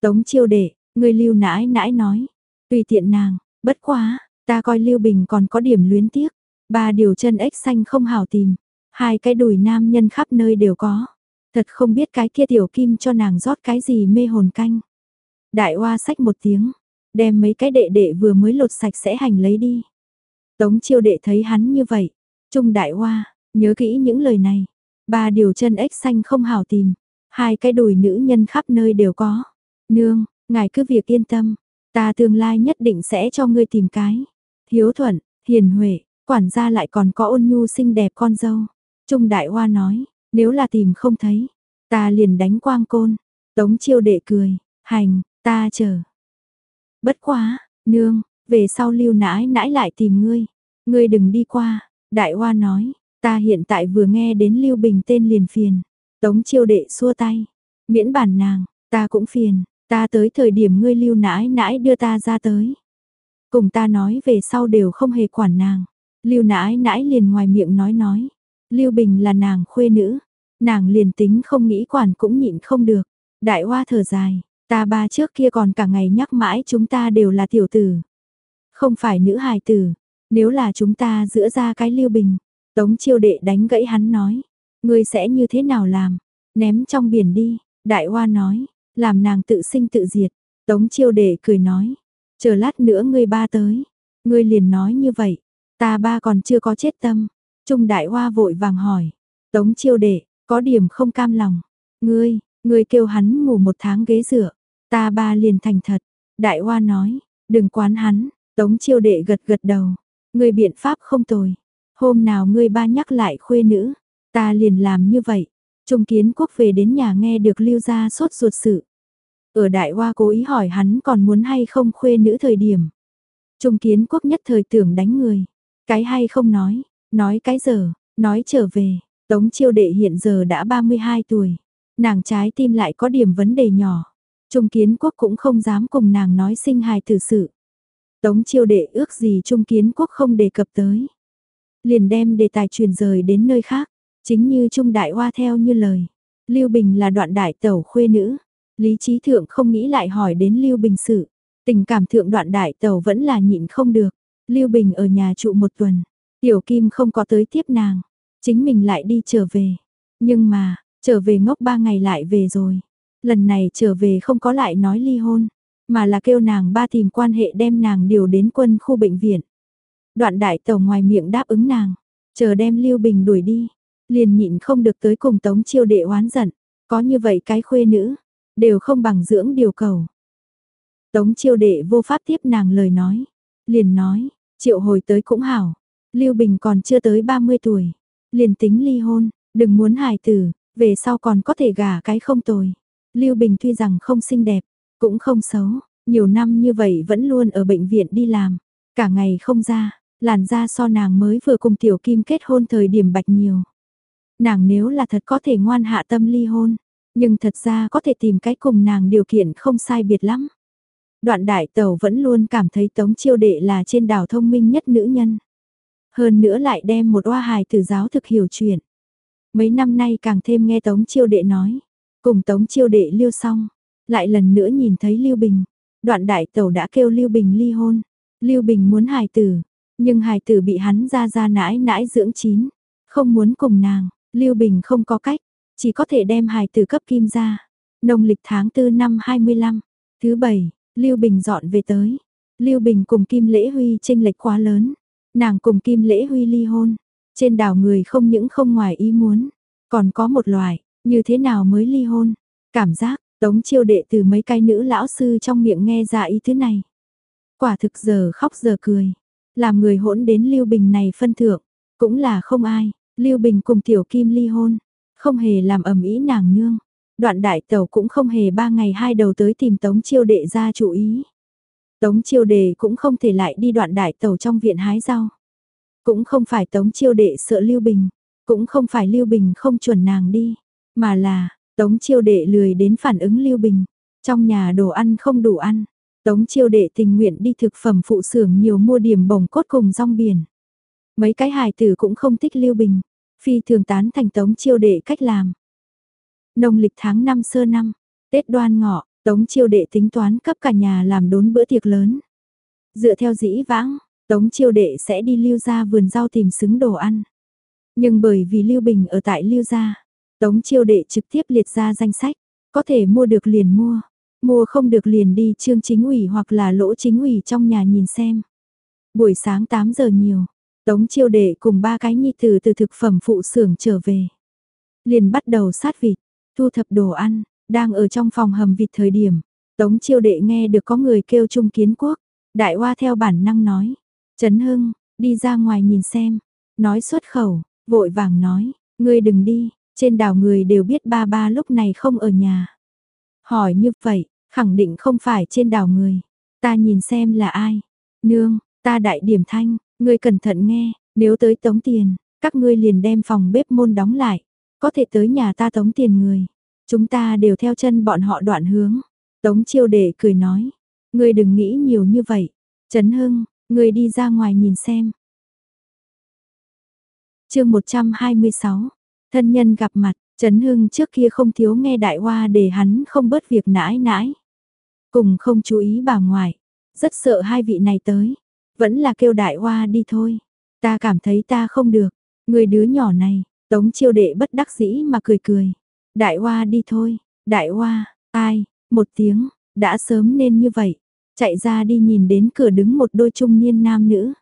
Tống chiêu đệ, Người lưu nãi nãi nói, tùy tiện nàng, bất quá, ta coi lưu bình còn có điểm luyến tiếc, ba điều chân ếch xanh không hảo tìm, hai cái đùi nam nhân khắp nơi đều có, thật không biết cái kia tiểu kim cho nàng rót cái gì mê hồn canh. Đại hoa sách một tiếng, đem mấy cái đệ đệ vừa mới lột sạch sẽ hành lấy đi. Tống chiêu đệ thấy hắn như vậy, trung đại hoa, nhớ kỹ những lời này, ba điều chân ếch xanh không hảo tìm, hai cái đùi nữ nhân khắp nơi đều có. Nương, Ngài cứ việc yên tâm, ta tương lai nhất định sẽ cho ngươi tìm cái. Hiếu thuận, hiền huệ, quản gia lại còn có ôn nhu xinh đẹp con dâu. Trung Đại Hoa nói, nếu là tìm không thấy, ta liền đánh quang côn. Tống chiêu đệ cười, hành, ta chờ. Bất quá, nương, về sau lưu nãi nãi lại tìm ngươi. Ngươi đừng đi qua, Đại Hoa nói, ta hiện tại vừa nghe đến Lưu Bình tên liền phiền. Tống chiêu đệ xua tay, miễn bản nàng, ta cũng phiền, Ta tới thời điểm ngươi lưu nãi nãi đưa ta ra tới. Cùng ta nói về sau đều không hề quản nàng. Lưu nãi nãi liền ngoài miệng nói nói. Lưu Bình là nàng khuê nữ. Nàng liền tính không nghĩ quản cũng nhịn không được. Đại hoa thở dài. Ta ba trước kia còn cả ngày nhắc mãi chúng ta đều là tiểu tử. Không phải nữ hài tử. Nếu là chúng ta giữa ra cái Lưu Bình. Tống chiêu đệ đánh gãy hắn nói. Ngươi sẽ như thế nào làm? Ném trong biển đi. Đại hoa nói làm nàng tự sinh tự diệt. Tống chiêu đệ cười nói, chờ lát nữa ngươi ba tới, ngươi liền nói như vậy, ta ba còn chưa có chết tâm. Trung đại hoa vội vàng hỏi, tống chiêu đệ, có điểm không cam lòng, ngươi, ngươi kêu hắn ngủ một tháng ghế dựa, ta ba liền thành thật. Đại Hoa nói, đừng quán hắn, Tống chiêu đệ gật gật đầu. Ngươi biện pháp không tồi. Hôm nào ngươi ba nhắc lại khuê nữ, ta liền làm như vậy. Trung kiến quốc về đến nhà nghe được lưu ra sốt ruột sự. Ở đại hoa cố ý hỏi hắn còn muốn hay không khuê nữ thời điểm. Trung kiến quốc nhất thời tưởng đánh người. Cái hay không nói, nói cái giờ, nói trở về. Tống chiêu đệ hiện giờ đã 32 tuổi. Nàng trái tim lại có điểm vấn đề nhỏ. Trung kiến quốc cũng không dám cùng nàng nói sinh hài tử sự. Tống chiêu đệ ước gì Trung kiến quốc không đề cập tới. Liền đem đề tài truyền rời đến nơi khác. Chính như Trung đại hoa theo như lời. Lưu Bình là đoạn đại tẩu khuê nữ. Lý trí thượng không nghĩ lại hỏi đến Lưu Bình sự. Tình cảm thượng đoạn đại tẩu vẫn là nhịn không được. Lưu Bình ở nhà trụ một tuần. Tiểu Kim không có tới tiếp nàng. Chính mình lại đi trở về. Nhưng mà, trở về ngốc ba ngày lại về rồi. Lần này trở về không có lại nói ly hôn. Mà là kêu nàng ba tìm quan hệ đem nàng điều đến quân khu bệnh viện. Đoạn đại tàu ngoài miệng đáp ứng nàng. Chờ đem Lưu Bình đuổi đi. Liền nhịn không được tới cùng tống chiêu đệ oán giận. Có như vậy cái khuê nữ. Đều không bằng dưỡng điều cầu. Tống chiêu đệ vô pháp tiếp nàng lời nói. Liền nói, triệu hồi tới cũng hảo. Lưu Bình còn chưa tới 30 tuổi. Liền tính ly hôn, đừng muốn hài tử, về sau còn có thể gả cái không tồi. Lưu Bình tuy rằng không xinh đẹp, cũng không xấu, nhiều năm như vậy vẫn luôn ở bệnh viện đi làm, cả ngày không ra, làn da so nàng mới vừa cùng Tiểu Kim kết hôn thời điểm bạch nhiều. Nàng nếu là thật có thể ngoan hạ tâm ly hôn, nhưng thật ra có thể tìm cái cùng nàng điều kiện không sai biệt lắm. Đoạn đại tàu vẫn luôn cảm thấy Tống Chiêu Đệ là trên đảo thông minh nhất nữ nhân. Hơn nữa lại đem một oa hài từ giáo thực hiểu chuyện. Mấy năm nay càng thêm nghe Tống Chiêu Đệ nói. Cùng Tống Chiêu Đệ liêu xong, lại lần nữa nhìn thấy Lưu Bình. Đoạn đại tàu đã kêu Lưu Bình ly hôn. Lưu Bình muốn hài tử, nhưng hài tử bị hắn ra ra nãi nãi dưỡng chín. Không muốn cùng nàng, Lưu Bình không có cách, chỉ có thể đem hài từ cấp kim ra. Nông lịch tháng 4 năm 25, thứ bảy, Lưu Bình dọn về tới. Lưu Bình cùng Kim Lễ Huy tranh lệch quá lớn. Nàng cùng Kim Lễ Huy ly hôn. Trên đảo người không những không ngoài ý muốn. Còn có một loài, như thế nào mới ly hôn? Cảm giác, tống chiêu đệ từ mấy cái nữ lão sư trong miệng nghe ra ý thứ này. Quả thực giờ khóc giờ cười. Làm người hỗn đến Lưu Bình này phân thượng. Cũng là không ai. Lưu Bình cùng Tiểu Kim ly hôn. Không hề làm ầm ĩ nàng nương. Đoạn đại Tẩu cũng không hề ba ngày hai đầu tới tìm Tống Chiêu Đệ ra chủ ý. Tống Chiêu Đệ cũng không thể lại đi đoạn đại Tẩu trong viện hái rau. Cũng không phải Tống Chiêu Đệ sợ Lưu Bình, cũng không phải Lưu Bình không chuẩn nàng đi, mà là Tống Chiêu Đệ lười đến phản ứng Lưu Bình, trong nhà đồ ăn không đủ ăn. Tống Chiêu Đệ tình nguyện đi thực phẩm phụ xưởng nhiều mua điểm bồng cốt cùng rong biển. Mấy cái hài tử cũng không thích Lưu Bình, phi thường tán thành Tống Chiêu Đệ cách làm. Nông lịch tháng năm sơ năm, Tết đoan ngọ, Tống chiêu đệ tính toán cấp cả nhà làm đốn bữa tiệc lớn. Dựa theo dĩ vãng, Tống chiêu đệ sẽ đi lưu ra vườn rau tìm xứng đồ ăn. Nhưng bởi vì Lưu Bình ở tại lưu gia, Tống chiêu đệ trực tiếp liệt ra danh sách, có thể mua được liền mua, mua không được liền đi trương chính ủy hoặc là lỗ chính ủy trong nhà nhìn xem. Buổi sáng 8 giờ nhiều, Tống chiêu đệ cùng ba cái nhi tử từ thực phẩm phụ xưởng trở về. Liền bắt đầu sát vịt, thu thập đồ ăn, đang ở trong phòng hầm vịt thời điểm, Tống chiêu đệ nghe được có người kêu Trung Kiến Quốc, đại hoa theo bản năng nói, Trấn Hưng, đi ra ngoài nhìn xem, nói xuất khẩu, vội vàng nói, ngươi đừng đi, trên đảo người đều biết ba ba lúc này không ở nhà. Hỏi như vậy, khẳng định không phải trên đảo người, ta nhìn xem là ai, nương, ta đại điểm thanh, ngươi cẩn thận nghe, nếu tới tống tiền, các ngươi liền đem phòng bếp môn đóng lại. Có thể tới nhà ta tống tiền người. Chúng ta đều theo chân bọn họ đoạn hướng. Tống chiêu đệ cười nói. Ngươi đừng nghĩ nhiều như vậy. Trấn Hưng, ngươi đi ra ngoài nhìn xem. chương 126. Thân nhân gặp mặt, Trấn Hưng trước kia không thiếu nghe đại hoa để hắn không bớt việc nãi nãi. Cùng không chú ý bà ngoại. Rất sợ hai vị này tới. Vẫn là kêu đại hoa đi thôi. Ta cảm thấy ta không được. Người đứa nhỏ này, Tống chiêu đệ bất đắc dĩ mà cười cười. Đại hoa đi thôi, đại hoa, ai, một tiếng, đã sớm nên như vậy. Chạy ra đi nhìn đến cửa đứng một đôi trung niên nam nữ.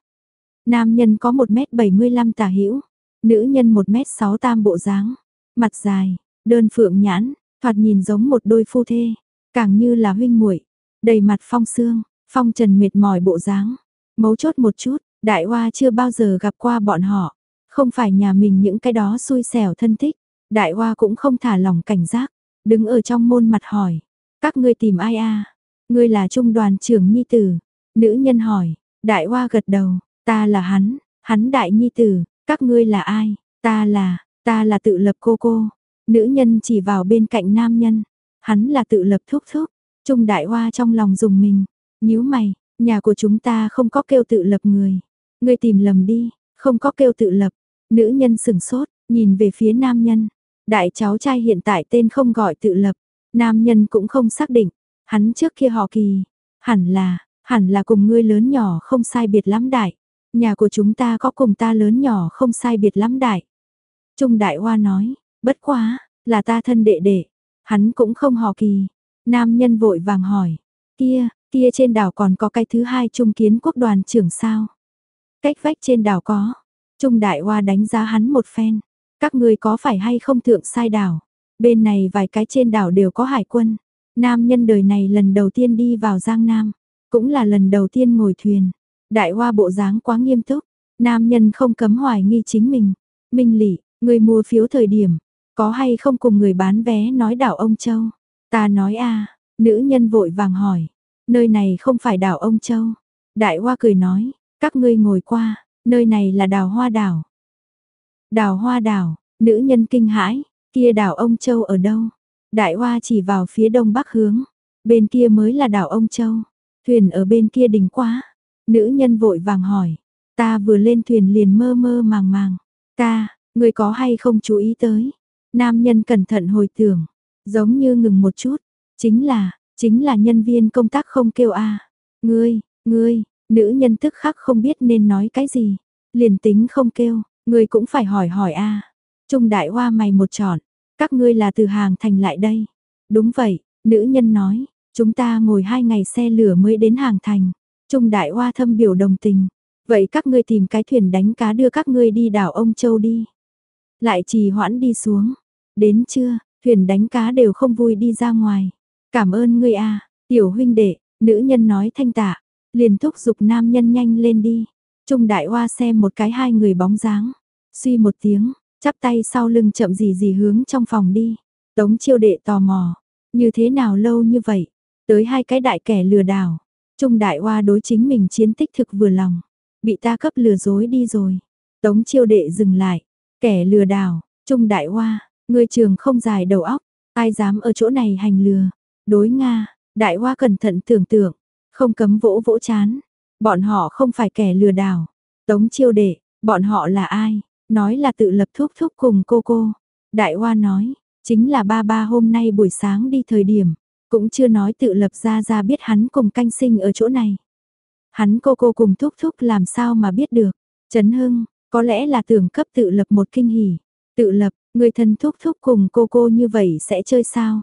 Nam nhân có 1m75 tả hữu nữ nhân 1m6 tam bộ dáng, mặt dài, đơn phượng nhãn, thoạt nhìn giống một đôi phu thê, càng như là huynh muội, đầy mặt phong sương, phong trần mệt mỏi bộ dáng. Mấu chốt một chút, đại hoa chưa bao giờ gặp qua bọn họ, không phải nhà mình những cái đó xui xẻo thân thích, đại hoa cũng không thả lòng cảnh giác, đứng ở trong môn mặt hỏi, các ngươi tìm ai a? Ngươi là trung đoàn trưởng nhi tử. Nữ nhân hỏi, đại hoa gật đầu, ta là hắn, hắn đại nhi tử, các ngươi là ai? Ta là, ta là tự lập cô cô. Nữ nhân chỉ vào bên cạnh nam nhân, hắn là tự lập thúc thúc. Trung đại hoa trong lòng dùng mình, nhíu mày, nhà của chúng ta không có kêu tự lập người. Ngươi tìm lầm đi, không có kêu tự lập. Nữ nhân sừng sốt, nhìn về phía nam nhân. Đại cháu trai hiện tại tên không gọi tự lập, nam nhân cũng không xác định, hắn trước kia họ kỳ, hẳn là, hẳn là cùng ngươi lớn nhỏ không sai biệt lắm đại. Nhà của chúng ta có cùng ta lớn nhỏ không sai biệt lắm đại. Trung đại hoa nói, bất quá, là ta thân đệ đệ, hắn cũng không họ kỳ. Nam nhân vội vàng hỏi, kia, kia trên đảo còn có cái thứ hai trung kiến quốc đoàn trưởng sao? Cách vách trên đảo có. Trung đại hoa đánh giá hắn một phen. Các người có phải hay không thượng sai đảo? Bên này vài cái trên đảo đều có hải quân. Nam nhân đời này lần đầu tiên đi vào Giang Nam. Cũng là lần đầu tiên ngồi thuyền. Đại hoa bộ dáng quá nghiêm túc. Nam nhân không cấm hoài nghi chính mình. Minh lị, người mua phiếu thời điểm. Có hay không cùng người bán vé nói đảo ông Châu? Ta nói a nữ nhân vội vàng hỏi. Nơi này không phải đảo ông Châu. Đại hoa cười nói, các ngươi ngồi qua, nơi này là đảo hoa đảo. Đảo hoa đảo, nữ nhân kinh hãi, kia đảo ông Châu ở đâu? Đại hoa chỉ vào phía đông bắc hướng, bên kia mới là đảo ông Châu, thuyền ở bên kia đỉnh quá. Nữ nhân vội vàng hỏi, ta vừa lên thuyền liền mơ mơ màng màng, ta, người có hay không chú ý tới? Nam nhân cẩn thận hồi tưởng, giống như ngừng một chút, chính là, chính là nhân viên công tác không kêu a Ngươi, ngươi, nữ nhân tức khắc không biết nên nói cái gì, liền tính không kêu, ngươi cũng phải hỏi hỏi a Trung đại hoa mày một tròn, các ngươi là từ hàng thành lại đây. Đúng vậy, nữ nhân nói, chúng ta ngồi hai ngày xe lửa mới đến hàng thành. Trung đại hoa thâm biểu đồng tình. Vậy các ngươi tìm cái thuyền đánh cá đưa các ngươi đi đảo ông Châu đi. Lại trì hoãn đi xuống. Đến chưa, thuyền đánh cá đều không vui đi ra ngoài. Cảm ơn ngươi a tiểu huynh đệ, nữ nhân nói thanh tạ. Liền thúc giục nam nhân nhanh lên đi. Trung đại hoa xem một cái hai người bóng dáng. Suy một tiếng, chắp tay sau lưng chậm gì gì hướng trong phòng đi. Tống chiêu đệ tò mò, như thế nào lâu như vậy, tới hai cái đại kẻ lừa đảo. Trung đại hoa đối chính mình chiến tích thực vừa lòng, bị ta cấp lừa dối đi rồi. Tống chiêu đệ dừng lại, kẻ lừa đảo, Trung đại hoa, người trường không dài đầu óc, ai dám ở chỗ này hành lừa. Đối Nga, đại hoa cẩn thận tưởng tượng, không cấm vỗ vỗ chán. Bọn họ không phải kẻ lừa đảo. Tống chiêu đệ, bọn họ là ai? Nói là tự lập thúc thúc cùng cô cô. Đại Hoa nói, chính là ba ba hôm nay buổi sáng đi thời điểm, cũng chưa nói tự lập ra ra biết hắn cùng canh sinh ở chỗ này. Hắn cô cô cùng thúc thúc làm sao mà biết được. Trấn Hưng, có lẽ là tưởng cấp tự lập một kinh hỉ. Tự lập, người thân thúc thúc cùng cô cô như vậy sẽ chơi sao?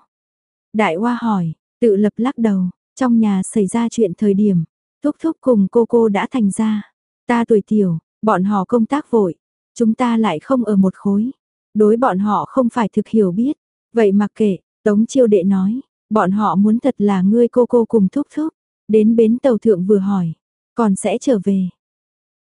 Đại Hoa hỏi, tự lập lắc đầu, trong nhà xảy ra chuyện thời điểm, thúc thúc cùng cô cô đã thành ra. Ta tuổi tiểu, bọn họ công tác vội, Chúng ta lại không ở một khối. Đối bọn họ không phải thực hiểu biết. Vậy mặc kệ, Tống chiêu đệ nói, bọn họ muốn thật là ngươi cô cô cùng thúc thúc. Đến bến tàu thượng vừa hỏi, còn sẽ trở về.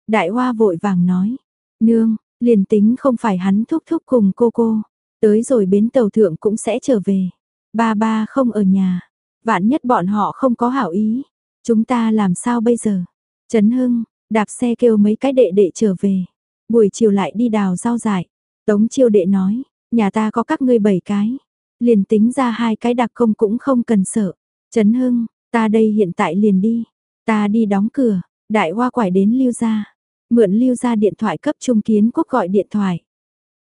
Đại hoa vội vàng nói, nương, liền tính không phải hắn thúc thúc cùng cô cô. Tới rồi bến tàu thượng cũng sẽ trở về. Ba ba không ở nhà. Vạn nhất bọn họ không có hảo ý. Chúng ta làm sao bây giờ? Trấn Hưng, đạp xe kêu mấy cái đệ đệ trở về. Buổi chiều lại đi đào rau dại. Tống chiêu đệ nói, nhà ta có các ngươi bảy cái. Liền tính ra hai cái đặc công cũng không cần sợ. Trấn Hưng, ta đây hiện tại liền đi. Ta đi đóng cửa, đại hoa quải đến lưu Gia. Mượn lưu Gia điện thoại cấp trung kiến quốc gọi điện thoại.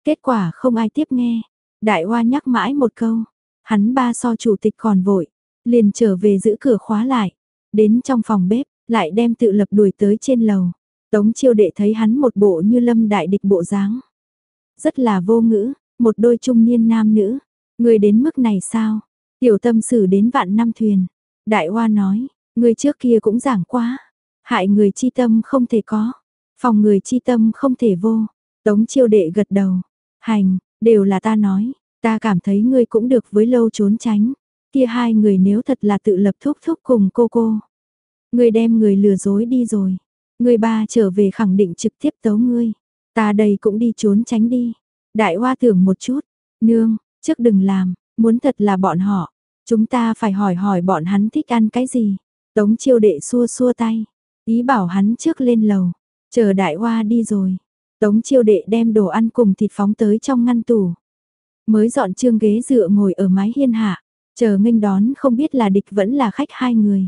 Kết quả không ai tiếp nghe. Đại hoa nhắc mãi một câu. Hắn ba so chủ tịch còn vội. Liền trở về giữ cửa khóa lại. Đến trong phòng bếp, lại đem tự lập đuổi tới trên lầu. Tống chiêu đệ thấy hắn một bộ như lâm đại địch bộ dáng. Rất là vô ngữ, một đôi trung niên nam nữ. Người đến mức này sao? Tiểu tâm xử đến vạn năm thuyền. Đại hoa nói, người trước kia cũng giảng quá. Hại người chi tâm không thể có. Phòng người chi tâm không thể vô. Tống chiêu đệ gật đầu. Hành, đều là ta nói. Ta cảm thấy ngươi cũng được với lâu trốn tránh. Kia hai người nếu thật là tự lập thúc thúc cùng cô cô. Ngươi đem người lừa dối đi rồi. Ngươi ba trở về khẳng định trực tiếp tấu ngươi. Ta đây cũng đi trốn tránh đi. Đại hoa tưởng một chút. Nương, trước đừng làm, muốn thật là bọn họ. Chúng ta phải hỏi hỏi bọn hắn thích ăn cái gì. Tống chiêu đệ xua xua tay. Ý bảo hắn trước lên lầu. Chờ đại hoa đi rồi. Tống chiêu đệ đem đồ ăn cùng thịt phóng tới trong ngăn tủ. Mới dọn trương ghế dựa ngồi ở mái hiên hạ. Chờ nghênh đón không biết là địch vẫn là khách hai người.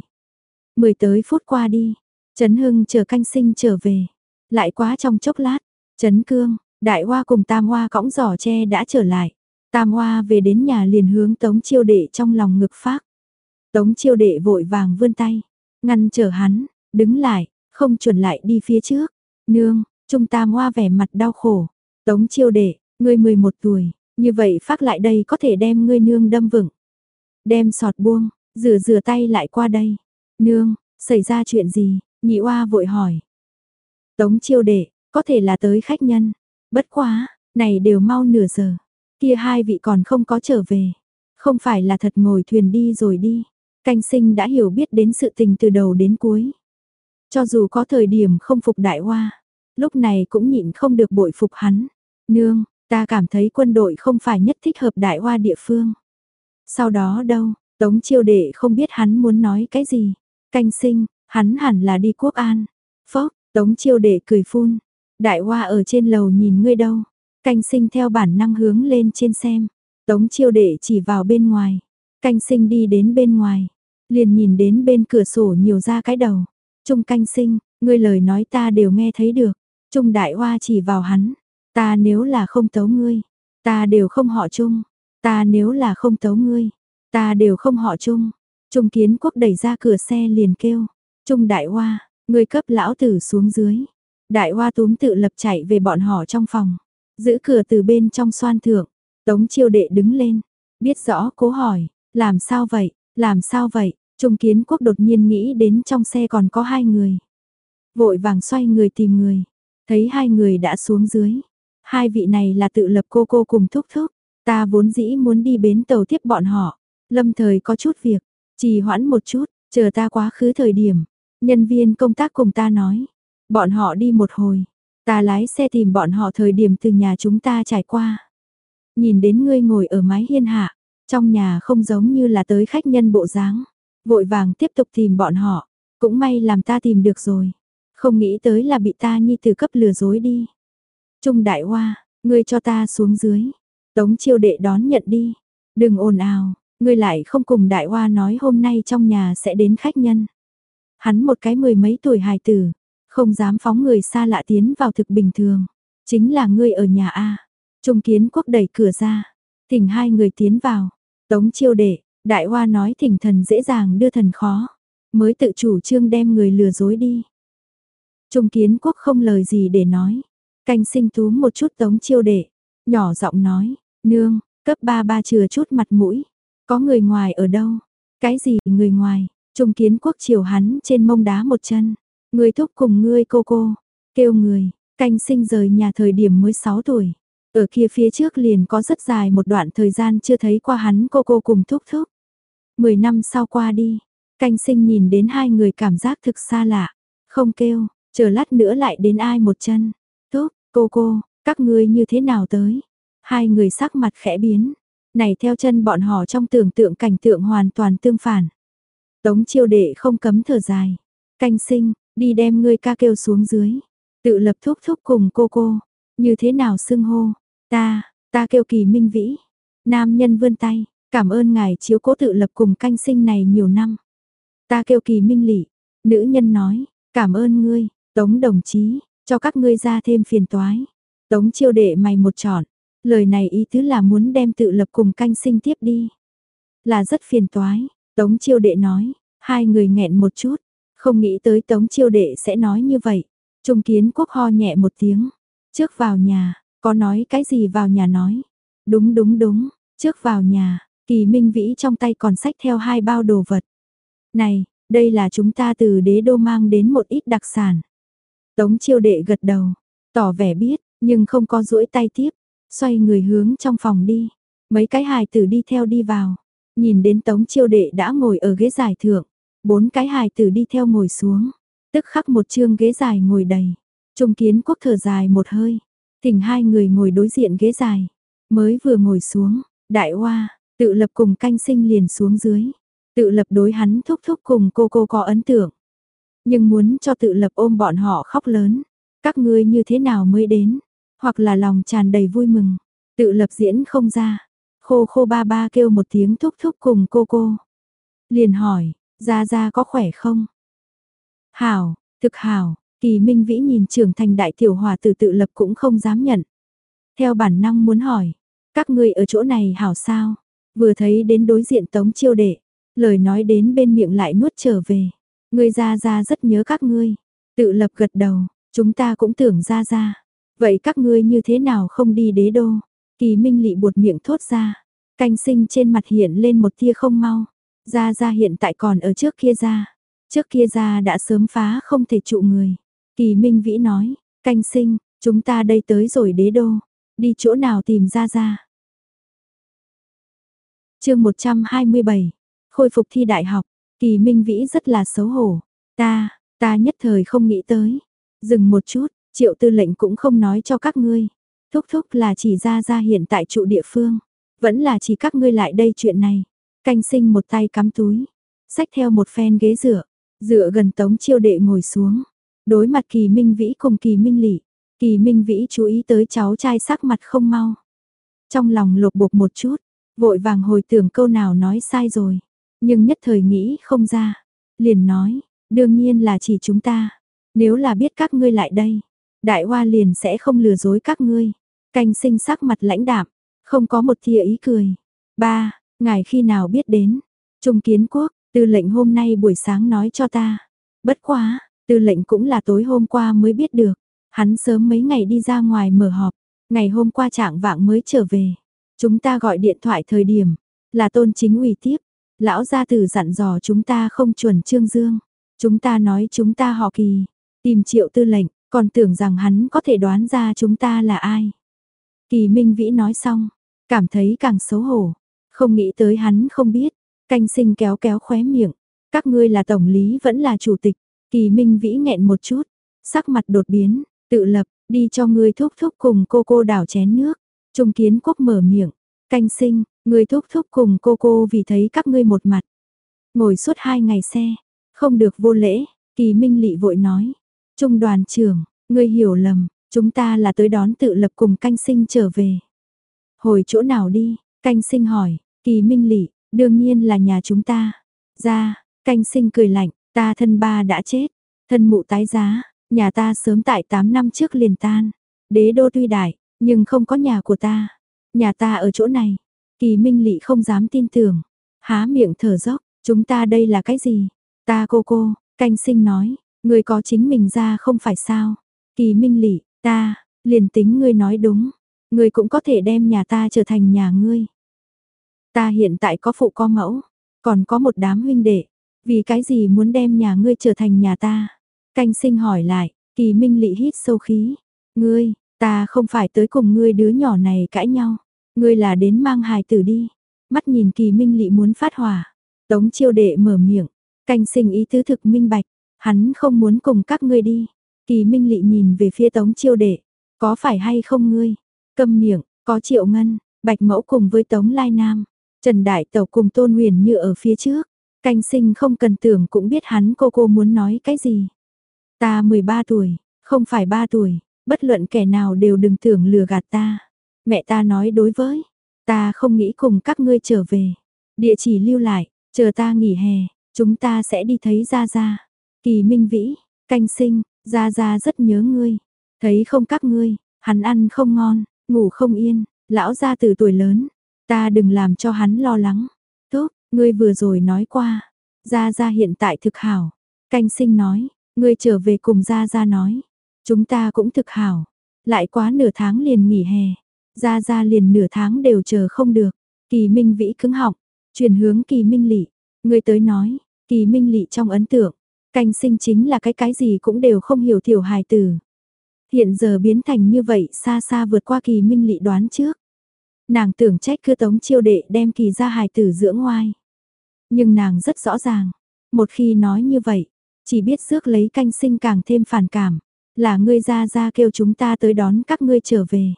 Mười tới phút qua đi. Trấn Hưng chờ canh sinh trở về. Lại quá trong chốc lát. Trấn Cương, Đại Hoa cùng Tam Hoa cõng giỏ tre đã trở lại. Tam Hoa về đến nhà liền hướng Tống Chiêu Đệ trong lòng ngực phát. Tống Chiêu Đệ vội vàng vươn tay, ngăn trở hắn, đứng lại, không chuẩn lại đi phía trước. Nương, Trung Tam Hoa vẻ mặt đau khổ. Tống Chiêu Đệ, ngươi 11 tuổi, như vậy phát lại đây có thể đem ngươi nương đâm vững. Đem sọt buông, rửa rửa tay lại qua đây. Nương, xảy ra chuyện gì? Nhị oa vội hỏi. Tống chiêu đệ, có thể là tới khách nhân. Bất quá, này đều mau nửa giờ. Kia hai vị còn không có trở về. Không phải là thật ngồi thuyền đi rồi đi. Canh sinh đã hiểu biết đến sự tình từ đầu đến cuối. Cho dù có thời điểm không phục đại hoa, lúc này cũng nhịn không được bội phục hắn. Nương, ta cảm thấy quân đội không phải nhất thích hợp đại hoa địa phương. Sau đó đâu, Tống chiêu đệ không biết hắn muốn nói cái gì. Canh sinh, hắn hẳn là đi quốc an. Phốc, Tống chiêu đệ cười phun. Đại hoa ở trên lầu nhìn ngươi đâu. Canh sinh theo bản năng hướng lên trên xem. Tống chiêu đệ chỉ vào bên ngoài. Canh sinh đi đến bên ngoài. Liền nhìn đến bên cửa sổ nhiều ra cái đầu. Trung canh sinh, ngươi lời nói ta đều nghe thấy được. Trung đại hoa chỉ vào hắn. Ta nếu là không tấu ngươi. Ta đều không họ chung. Ta nếu là không tấu ngươi. Ta đều không họ chung. Trung kiến quốc đẩy ra cửa xe liền kêu. Trung đại hoa, ngươi cấp lão tử xuống dưới. Đại hoa túm tự lập chạy về bọn họ trong phòng. Giữ cửa từ bên trong xoan thượng. Tống chiêu đệ đứng lên. Biết rõ cố hỏi. Làm sao vậy? Làm sao vậy? Trung kiến quốc đột nhiên nghĩ đến trong xe còn có hai người. Vội vàng xoay người tìm người. Thấy hai người đã xuống dưới. Hai vị này là tự lập cô cô cùng thúc thúc. Ta vốn dĩ muốn đi bến tàu tiếp bọn họ. Lâm thời có chút việc. Trì hoãn một chút. Chờ ta quá khứ thời điểm. Nhân viên công tác cùng ta nói. Bọn họ đi một hồi. Ta lái xe tìm bọn họ thời điểm từ nhà chúng ta trải qua. Nhìn đến ngươi ngồi ở mái hiên hạ. Trong nhà không giống như là tới khách nhân bộ dáng. Vội vàng tiếp tục tìm bọn họ. Cũng may làm ta tìm được rồi. Không nghĩ tới là bị ta nhi từ cấp lừa dối đi. Trung đại hoa, ngươi cho ta xuống dưới. Tống chiêu đệ đón nhận đi. Đừng ồn ào, ngươi lại không cùng đại hoa nói hôm nay trong nhà sẽ đến khách nhân. Hắn một cái mười mấy tuổi hài tử, không dám phóng người xa lạ tiến vào thực bình thường. Chính là ngươi ở nhà A. Trung kiến quốc đẩy cửa ra. Thỉnh hai người tiến vào. Tống chiêu đệ, đại hoa nói thỉnh thần dễ dàng đưa thần khó. Mới tự chủ trương đem người lừa dối đi. Trung kiến quốc không lời gì để nói. Canh sinh túm một chút tống chiêu đệ. Nhỏ giọng nói, nương, cấp ba ba chừa chút mặt mũi. Có người ngoài ở đâu? Cái gì người ngoài? Trung kiến quốc chiều hắn trên mông đá một chân. Người thúc cùng ngươi cô cô. Kêu người, canh sinh rời nhà thời điểm mới 6 tuổi. Ở kia phía trước liền có rất dài một đoạn thời gian chưa thấy qua hắn cô cô cùng thúc thúc. Mười năm sau qua đi, canh sinh nhìn đến hai người cảm giác thực xa lạ. Không kêu, chờ lát nữa lại đến ai một chân. Cô cô, các ngươi như thế nào tới? Hai người sắc mặt khẽ biến. Này theo chân bọn họ trong tưởng tượng cảnh tượng hoàn toàn tương phản. Tống chiêu đệ không cấm thở dài. Canh sinh, đi đem ngươi ca kêu xuống dưới. Tự lập thúc thúc cùng cô cô. Như thế nào xưng hô? Ta, ta kêu kỳ minh vĩ. Nam nhân vươn tay, cảm ơn ngài chiếu cố tự lập cùng canh sinh này nhiều năm. Ta kêu kỳ minh lị. Nữ nhân nói, cảm ơn ngươi, tống đồng chí, cho các ngươi ra thêm phiền toái. Tống chiêu đệ mày một trọn, lời này ý tứ là muốn đem tự lập cùng canh sinh tiếp đi. Là rất phiền toái, Tống chiêu đệ nói, hai người nghẹn một chút, không nghĩ tới tống chiêu đệ sẽ nói như vậy. Trung kiến quốc ho nhẹ một tiếng, trước vào nhà, có nói cái gì vào nhà nói. Đúng đúng đúng, trước vào nhà, kỳ minh vĩ trong tay còn sách theo hai bao đồ vật. Này, đây là chúng ta từ đế đô mang đến một ít đặc sản. Tống chiêu đệ gật đầu, tỏ vẻ biết, nhưng không có duỗi tay tiếp, xoay người hướng trong phòng đi. Mấy cái hài tử đi theo đi vào, nhìn đến tống chiêu đệ đã ngồi ở ghế dài thượng, bốn cái hài tử đi theo ngồi xuống, tức khắc một chương ghế dài ngồi đầy. Trung kiến quốc thở dài một hơi, thỉnh hai người ngồi đối diện ghế dài, mới vừa ngồi xuống, đại hoa, tự lập cùng canh sinh liền xuống dưới, tự lập đối hắn thúc thúc cùng cô cô có ấn tượng. Nhưng muốn cho tự lập ôm bọn họ khóc lớn, các ngươi như thế nào mới đến, hoặc là lòng tràn đầy vui mừng, tự lập diễn không ra, khô khô ba ba kêu một tiếng thúc thúc cùng cô cô. Liền hỏi, ra ra có khỏe không? Hảo, thực hảo, kỳ minh vĩ nhìn trưởng thành đại tiểu hòa tử tự lập cũng không dám nhận. Theo bản năng muốn hỏi, các ngươi ở chỗ này hảo sao? Vừa thấy đến đối diện tống chiêu đệ, lời nói đến bên miệng lại nuốt trở về. Ngươi ra ra rất nhớ các ngươi. Tự lập gật đầu, chúng ta cũng tưởng ra ra. Vậy các ngươi như thế nào không đi đế đô? Kỳ Minh Lị buột miệng thốt ra. Canh sinh trên mặt hiện lên một tia không mau. Ra ra hiện tại còn ở trước kia ra. Trước kia ra đã sớm phá không thể trụ người. Kỳ Minh Vĩ nói, canh sinh, chúng ta đây tới rồi đế đô. Đi chỗ nào tìm ra ra. chương 127, khôi phục thi đại học. Kỳ Minh Vĩ rất là xấu hổ. Ta, ta nhất thời không nghĩ tới. Dừng một chút, triệu tư lệnh cũng không nói cho các ngươi. Thúc thúc là chỉ ra ra hiện tại trụ địa phương. Vẫn là chỉ các ngươi lại đây chuyện này. Canh sinh một tay cắm túi. Xách theo một phen ghế dựa. Dựa gần tống chiêu đệ ngồi xuống. Đối mặt kỳ minh vĩ cùng kỳ minh lị. Kỳ minh vĩ chú ý tới cháu trai sắc mặt không mau. Trong lòng lột bột một chút. Vội vàng hồi tưởng câu nào nói sai rồi. Nhưng nhất thời nghĩ không ra. Liền nói, đương nhiên là chỉ chúng ta. Nếu là biết các ngươi lại đây, đại hoa liền sẽ không lừa dối các ngươi. Canh sinh sắc mặt lãnh đạm, không có một thìa ý cười. Ba, ngài khi nào biết đến? Trung kiến quốc, tư lệnh hôm nay buổi sáng nói cho ta. Bất quá, tư lệnh cũng là tối hôm qua mới biết được. Hắn sớm mấy ngày đi ra ngoài mở họp, ngày hôm qua trạng vạng mới trở về. Chúng ta gọi điện thoại thời điểm, là tôn chính ủy tiếp, Lão gia tử dặn dò chúng ta không chuẩn trương dương. Chúng ta nói chúng ta họ kỳ. Tìm triệu tư lệnh, còn tưởng rằng hắn có thể đoán ra chúng ta là ai. Kỳ Minh Vĩ nói xong, cảm thấy càng xấu hổ. Không nghĩ tới hắn không biết. Canh sinh kéo kéo khóe miệng. Các ngươi là tổng lý vẫn là chủ tịch. Kỳ Minh Vĩ nghẹn một chút. Sắc mặt đột biến, tự lập, đi cho ngươi thúc thúc cùng cô cô đảo chén nước. Trung kiến quốc mở miệng. Canh sinh, Người thúc thúc cùng cô cô vì thấy các ngươi một mặt. Ngồi suốt hai ngày xe, không được vô lễ, kỳ minh lị vội nói. Trung đoàn trưởng, ngươi hiểu lầm, chúng ta là tới đón tự lập cùng canh sinh trở về. Hồi chỗ nào đi, canh sinh hỏi, kỳ minh lị, đương nhiên là nhà chúng ta. Ra, canh sinh cười lạnh, ta thân ba đã chết, thân mụ tái giá, nhà ta sớm tại 8 năm trước liền tan. Đế đô tuy đại, nhưng không có nhà của ta. Nhà ta ở chỗ này, Kỳ Minh Lị không dám tin tưởng, há miệng thở dốc, chúng ta đây là cái gì? Ta cô cô, canh sinh nói, người có chính mình ra không phải sao? Kỳ Minh Lị, ta, liền tính ngươi nói đúng, ngươi cũng có thể đem nhà ta trở thành nhà ngươi. Ta hiện tại có phụ có mẫu, còn có một đám huynh đệ, vì cái gì muốn đem nhà ngươi trở thành nhà ta? Canh sinh hỏi lại, Kỳ Minh Lị hít sâu khí, ngươi, ta không phải tới cùng ngươi đứa nhỏ này cãi nhau. Ngươi là đến mang hài tử đi. Mắt nhìn kỳ minh lị muốn phát hỏa. Tống chiêu đệ mở miệng. Canh sinh ý tứ thực minh bạch. Hắn không muốn cùng các ngươi đi. Kỳ minh lị nhìn về phía tống chiêu đệ. Có phải hay không ngươi? Câm miệng, có triệu ngân, bạch mẫu cùng với tống lai nam. Trần Đại Tẩu cùng Tôn Huyền như ở phía trước. Canh sinh không cần tưởng cũng biết hắn cô cô muốn nói cái gì. Ta 13 tuổi, không phải 3 tuổi, bất luận kẻ nào đều đừng tưởng lừa gạt ta. Mẹ ta nói đối với, ta không nghĩ cùng các ngươi trở về. Địa chỉ lưu lại, chờ ta nghỉ hè, chúng ta sẽ đi thấy Gia Gia. Kỳ Minh Vĩ, canh sinh, Gia Gia rất nhớ ngươi. Thấy không các ngươi, hắn ăn không ngon, ngủ không yên, lão gia từ tuổi lớn. Ta đừng làm cho hắn lo lắng. Tốt, ngươi vừa rồi nói qua. Gia Gia hiện tại thực hảo. Canh sinh nói, ngươi trở về cùng Gia Gia nói. Chúng ta cũng thực hảo. Lại quá nửa tháng liền nghỉ hè. Ra ra liền nửa tháng đều chờ không được. Kỳ Minh Vĩ cứng họng, chuyển hướng Kỳ Minh Lị, người tới nói, Kỳ Minh Lị trong ấn tượng, canh sinh chính là cái cái gì cũng đều không hiểu tiểu hài tử. Hiện giờ biến thành như vậy xa xa vượt qua Kỳ Minh Lị đoán trước. Nàng tưởng trách cứ tống chiêu đệ đem kỳ ra hài tử dưỡng ngoai. Nhưng nàng rất rõ ràng, một khi nói như vậy, chỉ biết rước lấy canh sinh càng thêm phản cảm, là ngươi ra ra kêu chúng ta tới đón các ngươi trở về.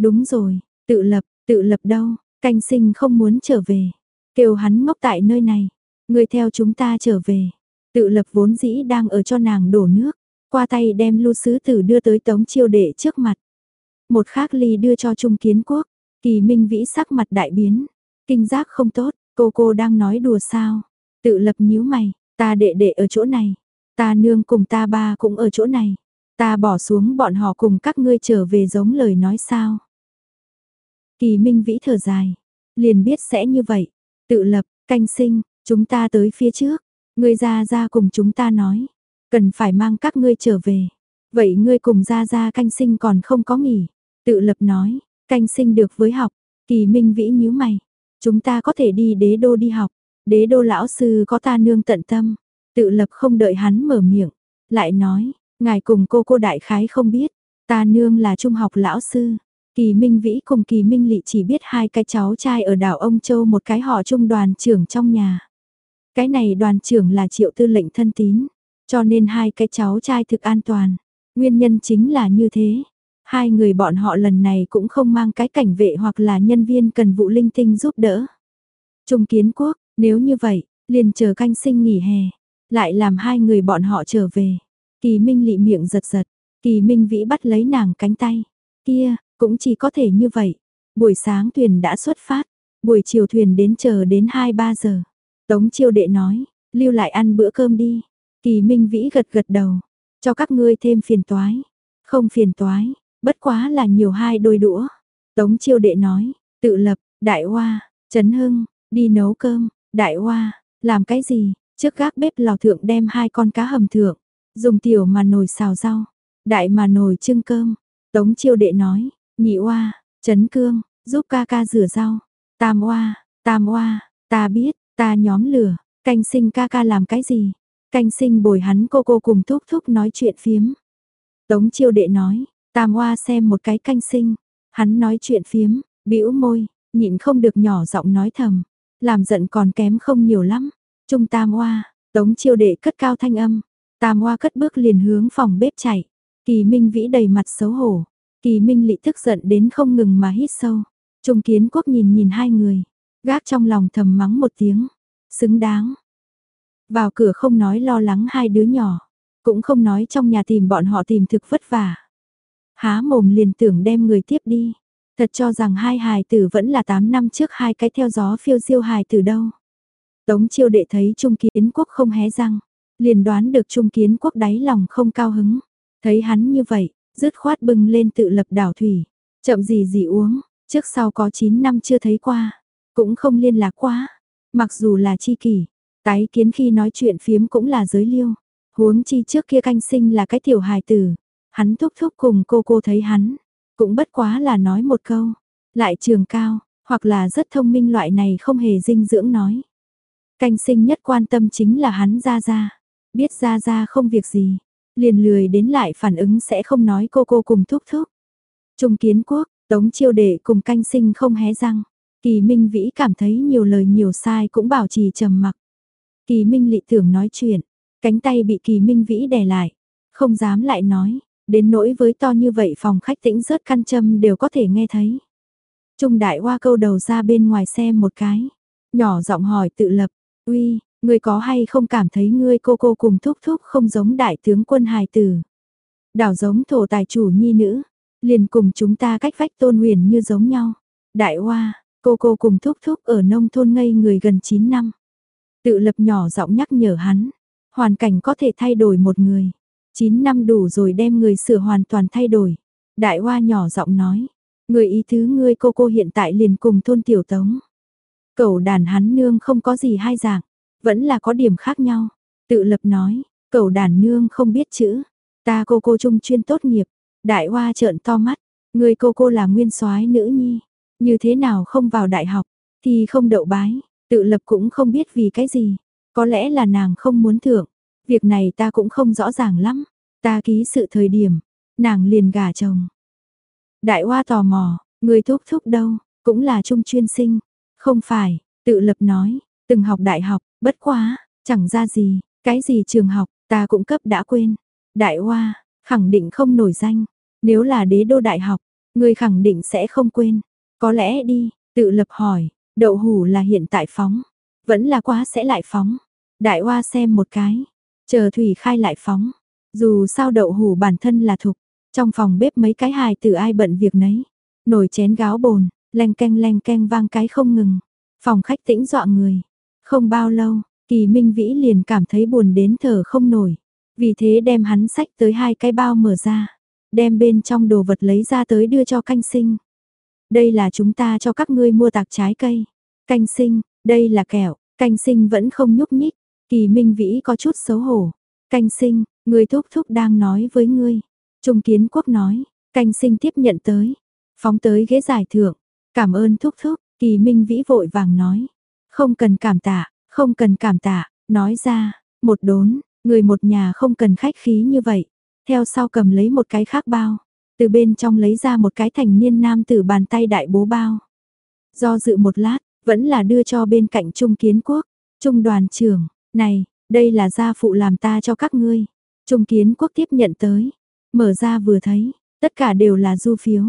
Đúng rồi, tự lập, tự lập đâu, canh sinh không muốn trở về, kêu hắn ngốc tại nơi này, người theo chúng ta trở về. Tự lập vốn dĩ đang ở cho nàng đổ nước, qua tay đem lưu sứ tử đưa tới tống chiêu đệ trước mặt. Một khác ly đưa cho Trung Kiến Quốc, kỳ minh vĩ sắc mặt đại biến, kinh giác không tốt, cô cô đang nói đùa sao. Tự lập nhíu mày, ta đệ đệ ở chỗ này, ta nương cùng ta ba cũng ở chỗ này, ta bỏ xuống bọn họ cùng các ngươi trở về giống lời nói sao. Kỳ minh vĩ thở dài, liền biết sẽ như vậy, tự lập, canh sinh, chúng ta tới phía trước, ngươi ra ra cùng chúng ta nói, cần phải mang các ngươi trở về. Vậy ngươi cùng ra ra canh sinh còn không có nghỉ. Tự lập nói, canh sinh được với học, kỳ minh vĩ nhíu mày. Chúng ta có thể đi đế đô đi học, đế đô lão sư có ta nương tận tâm. Tự lập không đợi hắn mở miệng, lại nói, ngài cùng cô cô đại khái không biết, ta nương là trung học lão sư. Kỳ Minh Vĩ cùng Kỳ Minh Lị chỉ biết hai cái cháu trai ở đảo Ông Châu một cái họ trung đoàn trưởng trong nhà. Cái này đoàn trưởng là triệu tư lệnh thân tín, cho nên hai cái cháu trai thực an toàn. Nguyên nhân chính là như thế. Hai người bọn họ lần này cũng không mang cái cảnh vệ hoặc là nhân viên cần vụ linh tinh giúp đỡ. Trung kiến quốc, nếu như vậy, liền chờ canh sinh nghỉ hè, lại làm hai người bọn họ trở về. Kỳ Minh lị miệng giật giật, Kỳ Minh Vĩ bắt lấy nàng cánh tay. Kia, cũng chỉ có thể như vậy. Buổi sáng thuyền đã xuất phát, buổi chiều thuyền đến chờ đến 2-3 giờ. Tống chiêu đệ nói, lưu lại ăn bữa cơm đi. Kỳ Minh Vĩ gật gật đầu, cho các ngươi thêm phiền toái. Không phiền toái, bất quá là nhiều hai đôi đũa. Tống chiêu đệ nói, tự lập, đại hoa, Trấn Hưng, đi nấu cơm, đại hoa, làm cái gì, trước gác bếp lò thượng đem hai con cá hầm thượng, dùng tiểu mà nồi xào rau, đại mà nồi trưng cơm. Tống chiêu đệ nói, nhị oa, Trấn Cương, giúp ca ca rửa rau, tam oa, tam oa, ta biết, ta nhóm lửa, canh sinh ca ca làm cái gì, Canh sinh bồi hắn cô cô cùng thúc thúc nói chuyện phiếm. Tống chiêu đệ nói, tam oa xem một cái canh sinh. Hắn nói chuyện phiếm, bĩu môi, nhịn không được nhỏ giọng nói thầm. Làm giận còn kém không nhiều lắm. Trung tam oa, tống chiêu đệ cất cao thanh âm. Tam oa cất bước liền hướng phòng bếp chạy. Kỳ Minh Vĩ đầy mặt xấu hổ. Kỳ Minh Lị tức giận đến không ngừng mà hít sâu. Trung Kiến Quốc nhìn nhìn hai người, gác trong lòng thầm mắng một tiếng, xứng đáng, vào cửa không nói lo lắng hai đứa nhỏ, cũng không nói trong nhà tìm bọn họ tìm thực vất vả. Há mồm liền tưởng đem người tiếp đi, thật cho rằng hai hài tử vẫn là 8 năm trước hai cái theo gió phiêu diêu hài tử đâu. Tống chiêu đệ thấy Trung Kiến Quốc không hé răng, liền đoán được Trung Kiến Quốc đáy lòng không cao hứng. Thấy hắn như vậy, dứt khoát bưng lên tự lập đảo thủy, chậm gì gì uống, trước sau có 9 năm chưa thấy qua, cũng không liên lạc quá. Mặc dù là chi kỷ, Tái kiến khi nói chuyện phiếm cũng là giới liêu. Huống chi trước kia canh sinh là cái tiểu hài tử. Hắn thúc thúc cùng cô cô thấy hắn. Cũng bất quá là nói một câu. Lại trường cao, hoặc là rất thông minh loại này không hề dinh dưỡng nói. Canh sinh nhất quan tâm chính là hắn ra ra. Biết ra ra không việc gì. Liền lười đến lại phản ứng sẽ không nói cô cô cùng thúc thúc. Trung kiến quốc, tống chiêu đệ cùng canh sinh không hé răng. Kỳ Minh Vĩ cảm thấy nhiều lời nhiều sai cũng bảo trì trầm mặc. Kỳ Minh lị tưởng nói chuyện, cánh tay bị Kỳ Minh Vĩ đè lại, không dám lại nói, đến nỗi với to như vậy phòng khách tĩnh rớt căn châm đều có thể nghe thấy. Trung đại hoa câu đầu ra bên ngoài xem một cái, nhỏ giọng hỏi tự lập, uy, ngươi có hay không cảm thấy ngươi cô cô cùng thúc thúc không giống đại tướng quân hài tử. Đảo giống thổ tài chủ nhi nữ, liền cùng chúng ta cách vách tôn huyền như giống nhau. Đại hoa, cô cô cùng thúc thúc ở nông thôn ngây người gần 9 năm. Tự lập nhỏ giọng nhắc nhở hắn, hoàn cảnh có thể thay đổi một người. 9 năm đủ rồi đem người sửa hoàn toàn thay đổi. Đại hoa nhỏ giọng nói, người ý thứ ngươi cô cô hiện tại liền cùng thôn tiểu tống. Cậu đàn hắn nương không có gì hai dạng, vẫn là có điểm khác nhau. Tự lập nói, cậu đàn nương không biết chữ, ta cô cô trung chuyên tốt nghiệp. Đại hoa trợn to mắt, người cô cô là nguyên soái nữ nhi, như thế nào không vào đại học, thì không đậu bái. Tự lập cũng không biết vì cái gì, có lẽ là nàng không muốn thưởng, việc này ta cũng không rõ ràng lắm, ta ký sự thời điểm, nàng liền gả chồng. Đại hoa tò mò, người thúc thúc đâu, cũng là trung chuyên sinh. Không phải, tự lập nói, từng học đại học, bất quá, chẳng ra gì, cái gì trường học, ta cũng cấp đã quên. Đại Hoa, khẳng định không nổi danh. Nếu là đế đô đại học, người khẳng định sẽ không quên. Có lẽ đi, tự lập hỏi, đậu hủ là hiện tại phóng. Vẫn là quá sẽ lại phóng. Đại Hoa xem một cái. Chờ Thủy khai lại phóng. Dù sao đậu hủ bản thân là thục. Trong phòng bếp mấy cái hài từ ai bận việc nấy. Nồi chén gáo bồn, leng keng leng keng vang cái không ngừng. Phòng khách tĩnh dọa người. Không bao lâu, Kỳ Minh Vĩ liền cảm thấy buồn đến thở không nổi. Vì thế đem hắn sách tới hai cái bao mở ra. Đem bên trong đồ vật lấy ra tới đưa cho canh sinh. Đây là chúng ta cho các ngươi mua tạc trái cây. Canh sinh, đây là kẹo, canh sinh vẫn không nhúc nhích. Kỳ Minh Vĩ có chút xấu hổ. Canh sinh, người thúc thúc đang nói với ngươi. Trung Kiến Quốc nói, canh sinh tiếp nhận tới. Phóng tới ghế giải thưởng. Cảm ơn thúc thúc, Kỳ Minh Vĩ vội vàng nói. Không cần cảm tạ, không cần cảm tạ, nói ra, một đốn, người một nhà không cần khách khí như vậy. Theo sau cầm lấy một cái khác bao, từ bên trong lấy ra một cái thành niên nam tử bàn tay đại bố bao. Do dự một lát, vẫn là đưa cho bên cạnh Trung Kiến Quốc, Trung đoàn trưởng, này, đây là gia phụ làm ta cho các ngươi. Trung Kiến Quốc tiếp nhận tới, mở ra vừa thấy, tất cả đều là du phiếu,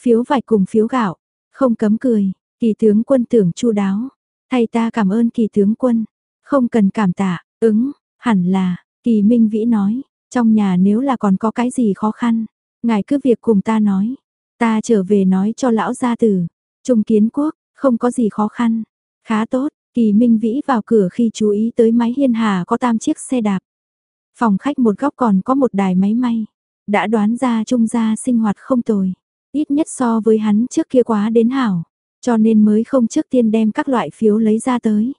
phiếu vải cùng phiếu gạo, không cấm cười, kỳ tướng quân tưởng chu đáo, thay ta cảm ơn kỳ tướng quân, không cần cảm tạ, ứng, hẳn là, kỳ minh vĩ nói, trong nhà nếu là còn có cái gì khó khăn, ngài cứ việc cùng ta nói, ta trở về nói cho lão gia tử, trung kiến quốc, không có gì khó khăn, khá tốt, kỳ minh vĩ vào cửa khi chú ý tới máy hiên hà có tam chiếc xe đạp. Phòng khách một góc còn có một đài máy may, đã đoán ra trung gia sinh hoạt không tồi, ít nhất so với hắn trước kia quá đến hảo. Cho nên mới không trước tiên đem các loại phiếu lấy ra tới.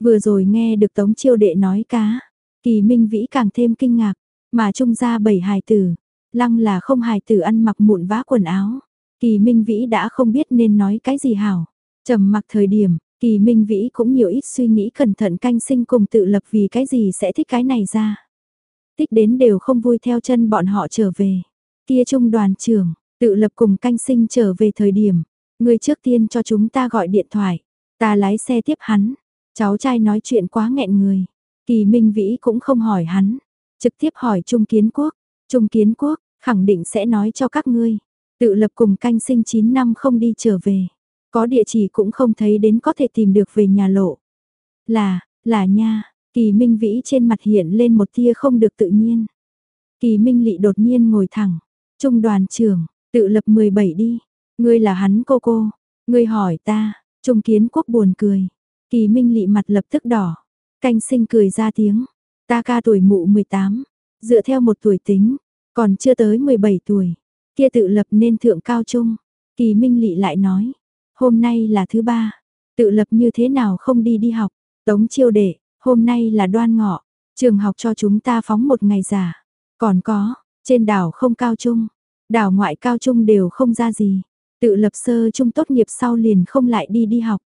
Vừa rồi nghe được Tống Chiêu Đệ nói cá, Kỳ Minh Vĩ càng thêm kinh ngạc, mà trung ra bảy hài tử, lăng là không hài tử ăn mặc mụn vá quần áo. Kỳ Minh Vĩ đã không biết nên nói cái gì hảo. Trầm mặc thời điểm, Kỳ Minh Vĩ cũng nhiều ít suy nghĩ cẩn thận canh sinh cùng tự lập vì cái gì sẽ thích cái này ra. tích đến đều không vui theo chân bọn họ trở về. Kia trung đoàn trưởng, tự lập cùng canh sinh trở về thời điểm, Người trước tiên cho chúng ta gọi điện thoại. Ta lái xe tiếp hắn. Cháu trai nói chuyện quá nghẹn người. Kỳ Minh Vĩ cũng không hỏi hắn. Trực tiếp hỏi Trung Kiến Quốc. Trung Kiến Quốc, khẳng định sẽ nói cho các ngươi. Tự lập cùng canh sinh 9 năm không đi trở về. Có địa chỉ cũng không thấy đến có thể tìm được về nhà lộ. Là, là nha. Kỳ Minh Vĩ trên mặt hiện lên một tia không được tự nhiên. Kỳ Minh Lị đột nhiên ngồi thẳng. Trung đoàn trưởng, tự lập 17 đi. Ngươi là hắn cô cô, ngươi hỏi ta, Trung Kiến Quốc buồn cười. Kỳ Minh lị mặt lập tức đỏ. Canh sinh cười ra tiếng. Ta ca tuổi mụ 18, dựa theo một tuổi tính, còn chưa tới 17 tuổi. Kia tự lập nên thượng cao trung. Kỳ Minh lị lại nói, hôm nay là thứ ba, tự lập như thế nào không đi đi học. Tống chiêu đệ, hôm nay là đoan ngọ, trường học cho chúng ta phóng một ngày giả. Còn có, trên đảo không cao trung, đảo ngoại cao trung đều không ra gì. Tự lập sơ trung tốt nghiệp sau liền không lại đi đi học.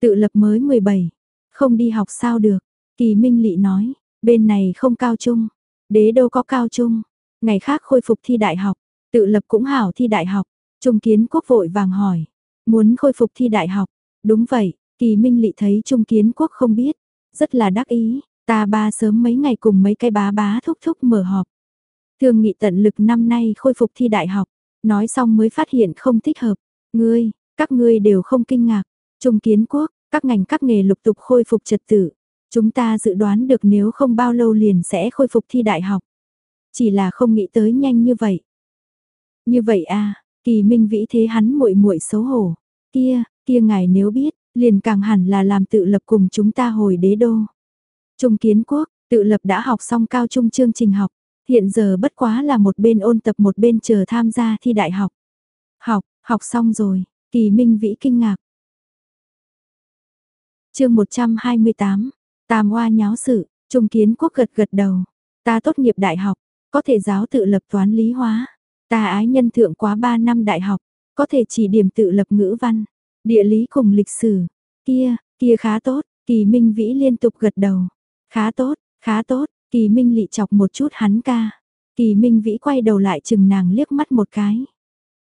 Tự lập mới 17, không đi học sao được. Kỳ Minh Lị nói, bên này không cao trung, đế đâu có cao trung. Ngày khác khôi phục thi đại học, tự lập cũng hảo thi đại học. Trung kiến quốc vội vàng hỏi, muốn khôi phục thi đại học. Đúng vậy, Kỳ Minh Lị thấy Trung kiến quốc không biết, rất là đắc ý. Ta ba sớm mấy ngày cùng mấy cái bá bá thúc thúc mở họp. Thường nghị tận lực năm nay khôi phục thi đại học. Nói xong mới phát hiện không thích hợp. Ngươi, các ngươi đều không kinh ngạc. Trung kiến quốc, các ngành các nghề lục tục khôi phục trật tự. Chúng ta dự đoán được nếu không bao lâu liền sẽ khôi phục thi đại học. Chỉ là không nghĩ tới nhanh như vậy. Như vậy à, kỳ minh vĩ thế hắn muội muội xấu hổ. Kia, kia ngài nếu biết, liền càng hẳn là làm tự lập cùng chúng ta hồi đế đô. Trung kiến quốc, tự lập đã học xong cao trung chương trình học. Hiện giờ bất quá là một bên ôn tập một bên chờ tham gia thi đại học. Học, học xong rồi, kỳ minh vĩ kinh ngạc. chương 128, Tam Hoa nháo sự, Trung Kiến Quốc gật gật đầu. Ta tốt nghiệp đại học, có thể giáo tự lập toán lý hóa. Ta ái nhân thượng quá 3 năm đại học, có thể chỉ điểm tự lập ngữ văn, địa lý cùng lịch sử. Kia, kia khá tốt, kỳ minh vĩ liên tục gật đầu. Khá tốt, khá tốt, Kỳ Minh lị chọc một chút hắn ca. Kỳ Minh Vĩ quay đầu lại chừng nàng liếc mắt một cái.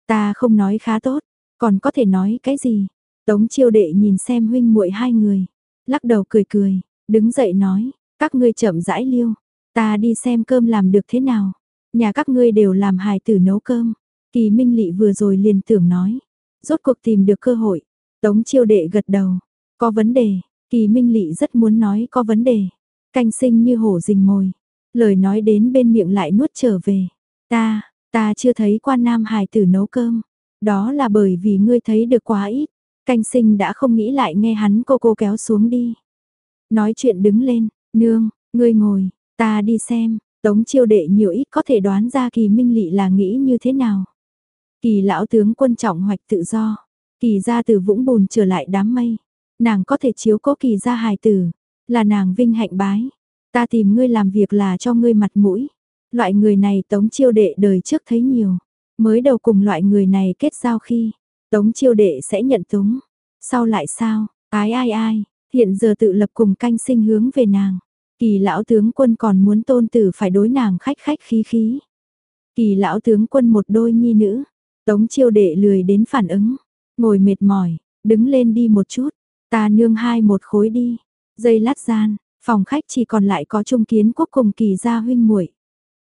Ta không nói khá tốt, Còn có thể nói cái gì? Tống chiêu đệ nhìn xem huynh muội hai người. Lắc đầu cười cười, đứng dậy nói, các ngươi chậm rãi liêu. Ta đi xem cơm làm được thế nào. Nhà các ngươi đều làm hài tử nấu cơm. Kỳ Minh Lị vừa rồi liền tưởng nói. Rốt cuộc tìm được cơ hội. Tống chiêu đệ gật đầu. Có vấn đề. Kỳ Minh Lị rất muốn nói có vấn đề. Canh sinh như hổ rình mồi. Lời nói đến bên miệng lại nuốt trở về. Ta, ta chưa thấy quan nam hài tử nấu cơm. Đó là bởi vì ngươi thấy được quá ít. Canh sinh đã không nghĩ lại nghe hắn cô cô kéo xuống đi. Nói chuyện đứng lên, nương, ngươi ngồi, ta đi xem, tống chiêu đệ nhiều ít có thể đoán ra kỳ minh lị là nghĩ như thế nào. Kỳ lão tướng quân trọng hoạch tự do, kỳ ra từ vũng bùn trở lại đám mây, nàng có thể chiếu cố kỳ ra hài tử, là nàng vinh hạnh bái. Ta tìm ngươi làm việc là cho ngươi mặt mũi. Loại người này tống chiêu đệ đời trước thấy nhiều. Mới đầu cùng loại người này kết giao khi, tống chiêu đệ sẽ nhận túng. Sau lại sao, ái ai ai, hiện giờ tự lập cùng canh sinh hướng về nàng. Kỳ lão tướng quân còn muốn tôn tử phải đối nàng khách khách khí khí. Kỳ lão tướng quân một đôi nhi nữ, tống chiêu đệ lười đến phản ứng, ngồi mệt mỏi, đứng lên đi một chút, ta nương hai một khối đi, dây lát gian, phòng khách chỉ còn lại có trung kiến quốc cùng kỳ gia huynh muội.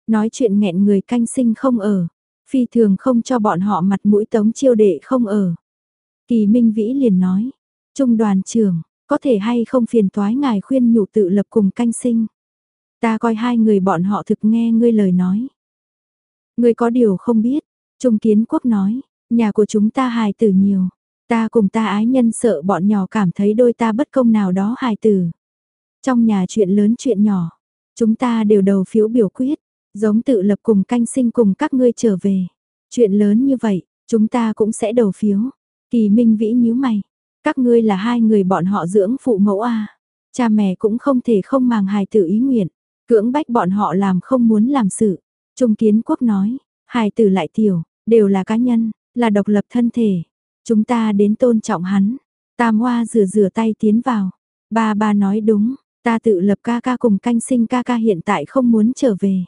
Nói chuyện nghẹn người canh sinh không ở, phi thường không cho bọn họ mặt mũi tống chiêu đệ không ở. Kỳ Minh Vĩ liền nói, trung đoàn trưởng, có thể hay không phiền toái ngài khuyên nhủ tự lập cùng canh sinh. Ta coi hai người bọn họ thực nghe ngươi lời nói. Ngươi có điều không biết, Trung Kiến Quốc nói, nhà của chúng ta hài tử nhiều, ta cùng ta ái nhân sợ bọn nhỏ cảm thấy đôi ta bất công nào đó hài tử. Trong nhà chuyện lớn chuyện nhỏ, chúng ta đều đầu phiếu biểu quyết, giống tự lập cùng canh sinh cùng các ngươi trở về. Chuyện lớn như vậy, chúng ta cũng sẽ đầu phiếu. Kỳ Minh Vĩ nhíu mày, các ngươi là hai người bọn họ dưỡng phụ mẫu à. Cha mẹ cũng không thể không màng hài tử ý nguyện, cưỡng bách bọn họ làm không muốn làm sự. Trung Kiến Quốc nói, hài tử lại tiểu, đều là cá nhân, là độc lập thân thể. Chúng ta đến tôn trọng hắn. Tam Hoa rửa rửa tay tiến vào. Ba ba nói đúng, ta tự lập ca ca cùng canh sinh ca ca hiện tại không muốn trở về.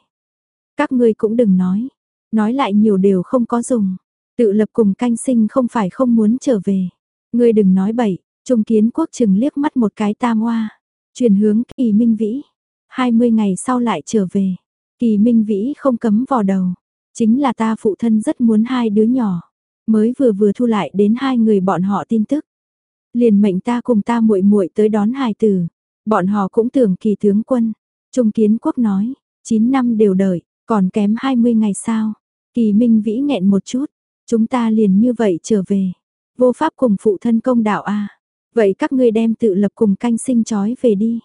Các ngươi cũng đừng nói, nói lại nhiều đều không có dùng. Tự lập cùng canh sinh không phải không muốn trở về. Ngươi đừng nói bậy, Trung Kiến Quốc chừng liếc mắt một cái tam hoa, chuyển hướng Kỳ Minh Vĩ. 20 ngày sau lại trở về. Kỳ Minh Vĩ không cấm vào đầu, chính là ta phụ thân rất muốn hai đứa nhỏ, mới vừa vừa thu lại đến hai người bọn họ tin tức. Liền mệnh ta cùng ta muội muội tới đón hài tử. Bọn họ cũng tưởng Kỳ tướng quân. Trung Kiến Quốc nói, 9 năm đều đợi, còn kém 20 ngày sao? Kỳ Minh Vĩ nghẹn một chút, chúng ta liền như vậy trở về. Vô pháp cùng phụ thân công đạo a. À? Vậy các ngươi đem tự lập cùng canh sinh chói về đi.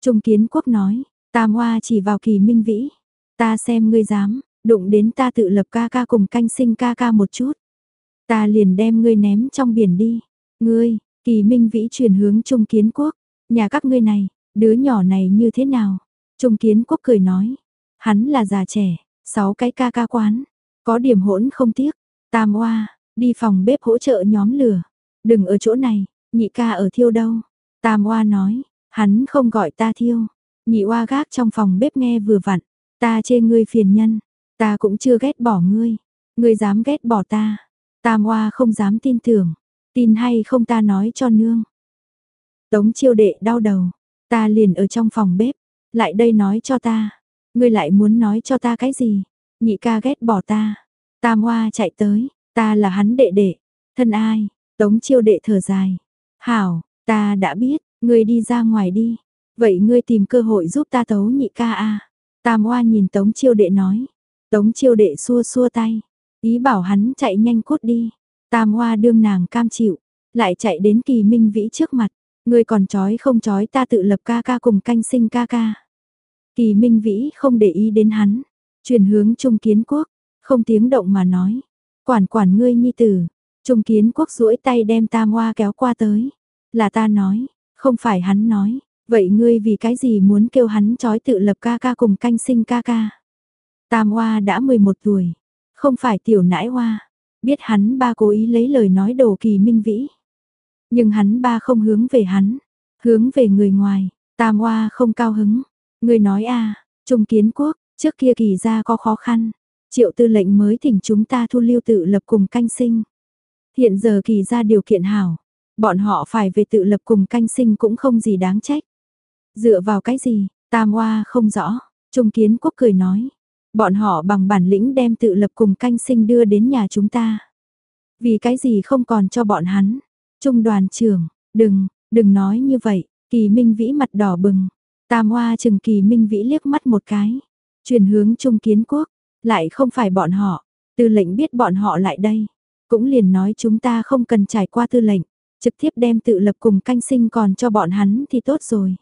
Trung Kiến Quốc nói, Tam Hoa chỉ vào Kỳ Minh Vĩ, ta xem ngươi dám, đụng đến ta tự lập ca ca cùng canh sinh ca ca một chút. Ta liền đem ngươi ném trong biển đi. Ngươi, Kỳ Minh Vĩ truyền hướng Trung Kiến Quốc, nhà các ngươi này, đứa nhỏ này như thế nào? Trung Kiến Quốc cười nói, hắn là già trẻ, sáu cái ca ca quán, có điểm hỗn không tiếc. Tam oa Đi phòng bếp hỗ trợ nhóm lửa. Đừng ở chỗ này, nhị ca ở thiêu đâu. Tam oa nói, hắn không gọi ta thiêu. Nhị oa gác trong phòng bếp nghe vừa vặn. Ta chê ngươi phiền nhân. Ta cũng chưa ghét bỏ ngươi. Ngươi dám ghét bỏ ta. Tam oa không dám tin tưởng. Tin hay không ta nói cho nương. Tống chiêu đệ đau đầu. Ta liền ở trong phòng bếp. Lại đây nói cho ta. Ngươi lại muốn nói cho ta cái gì? Nhị ca ghét bỏ ta. Tam oa chạy tới. Ta là hắn đệ đệ, thân ai, tống chiêu đệ thở dài. Hảo, ta đã biết, ngươi đi ra ngoài đi. Vậy ngươi tìm cơ hội giúp ta tấu nhị ca a Tam oa nhìn tống chiêu đệ nói. Tống chiêu đệ xua xua tay. Ý bảo hắn chạy nhanh cốt đi. Tam Hoa đương nàng cam chịu. Lại chạy đến kỳ minh vĩ trước mặt. Ngươi còn chói không chói ta tự lập ca ca cùng canh sinh ca ca. Kỳ minh vĩ không để ý đến hắn. Chuyển hướng trung kiến quốc. Không tiếng động mà nói. Quản quản ngươi nhi tử, Trung Kiến Quốc duỗi tay đem Tam Hoa kéo qua tới. Là ta nói, không phải hắn nói, vậy ngươi vì cái gì muốn kêu hắn chói tự lập ca ca cùng canh sinh ca ca. Tam Hoa đã 11 tuổi, không phải tiểu nãi Hoa, biết hắn ba cố ý lấy lời nói đồ kỳ minh vĩ. Nhưng hắn ba không hướng về hắn, hướng về người ngoài, Tam Hoa không cao hứng. Người nói a Trung Kiến Quốc, trước kia kỳ ra có khó khăn, Triệu tư lệnh mới thỉnh chúng ta thu lưu tự lập cùng canh sinh. Hiện giờ kỳ ra điều kiện hảo, bọn họ phải về tự lập cùng canh sinh cũng không gì đáng trách. Dựa vào cái gì, Tam Hoa không rõ, Trung Kiến Quốc cười nói. Bọn họ bằng bản lĩnh đem tự lập cùng canh sinh đưa đến nhà chúng ta. Vì cái gì không còn cho bọn hắn. Trung đoàn trưởng, đừng, đừng nói như vậy, kỳ minh vĩ mặt đỏ bừng. Tam Hoa chừng kỳ minh vĩ liếc mắt một cái. chuyển hướng Trung Kiến Quốc, lại không phải bọn họ. Tư lệnh biết bọn họ lại đây. Cũng liền nói chúng ta không cần trải qua tư lệnh. Trực tiếp đem tự lập cùng canh sinh còn cho bọn hắn thì tốt rồi.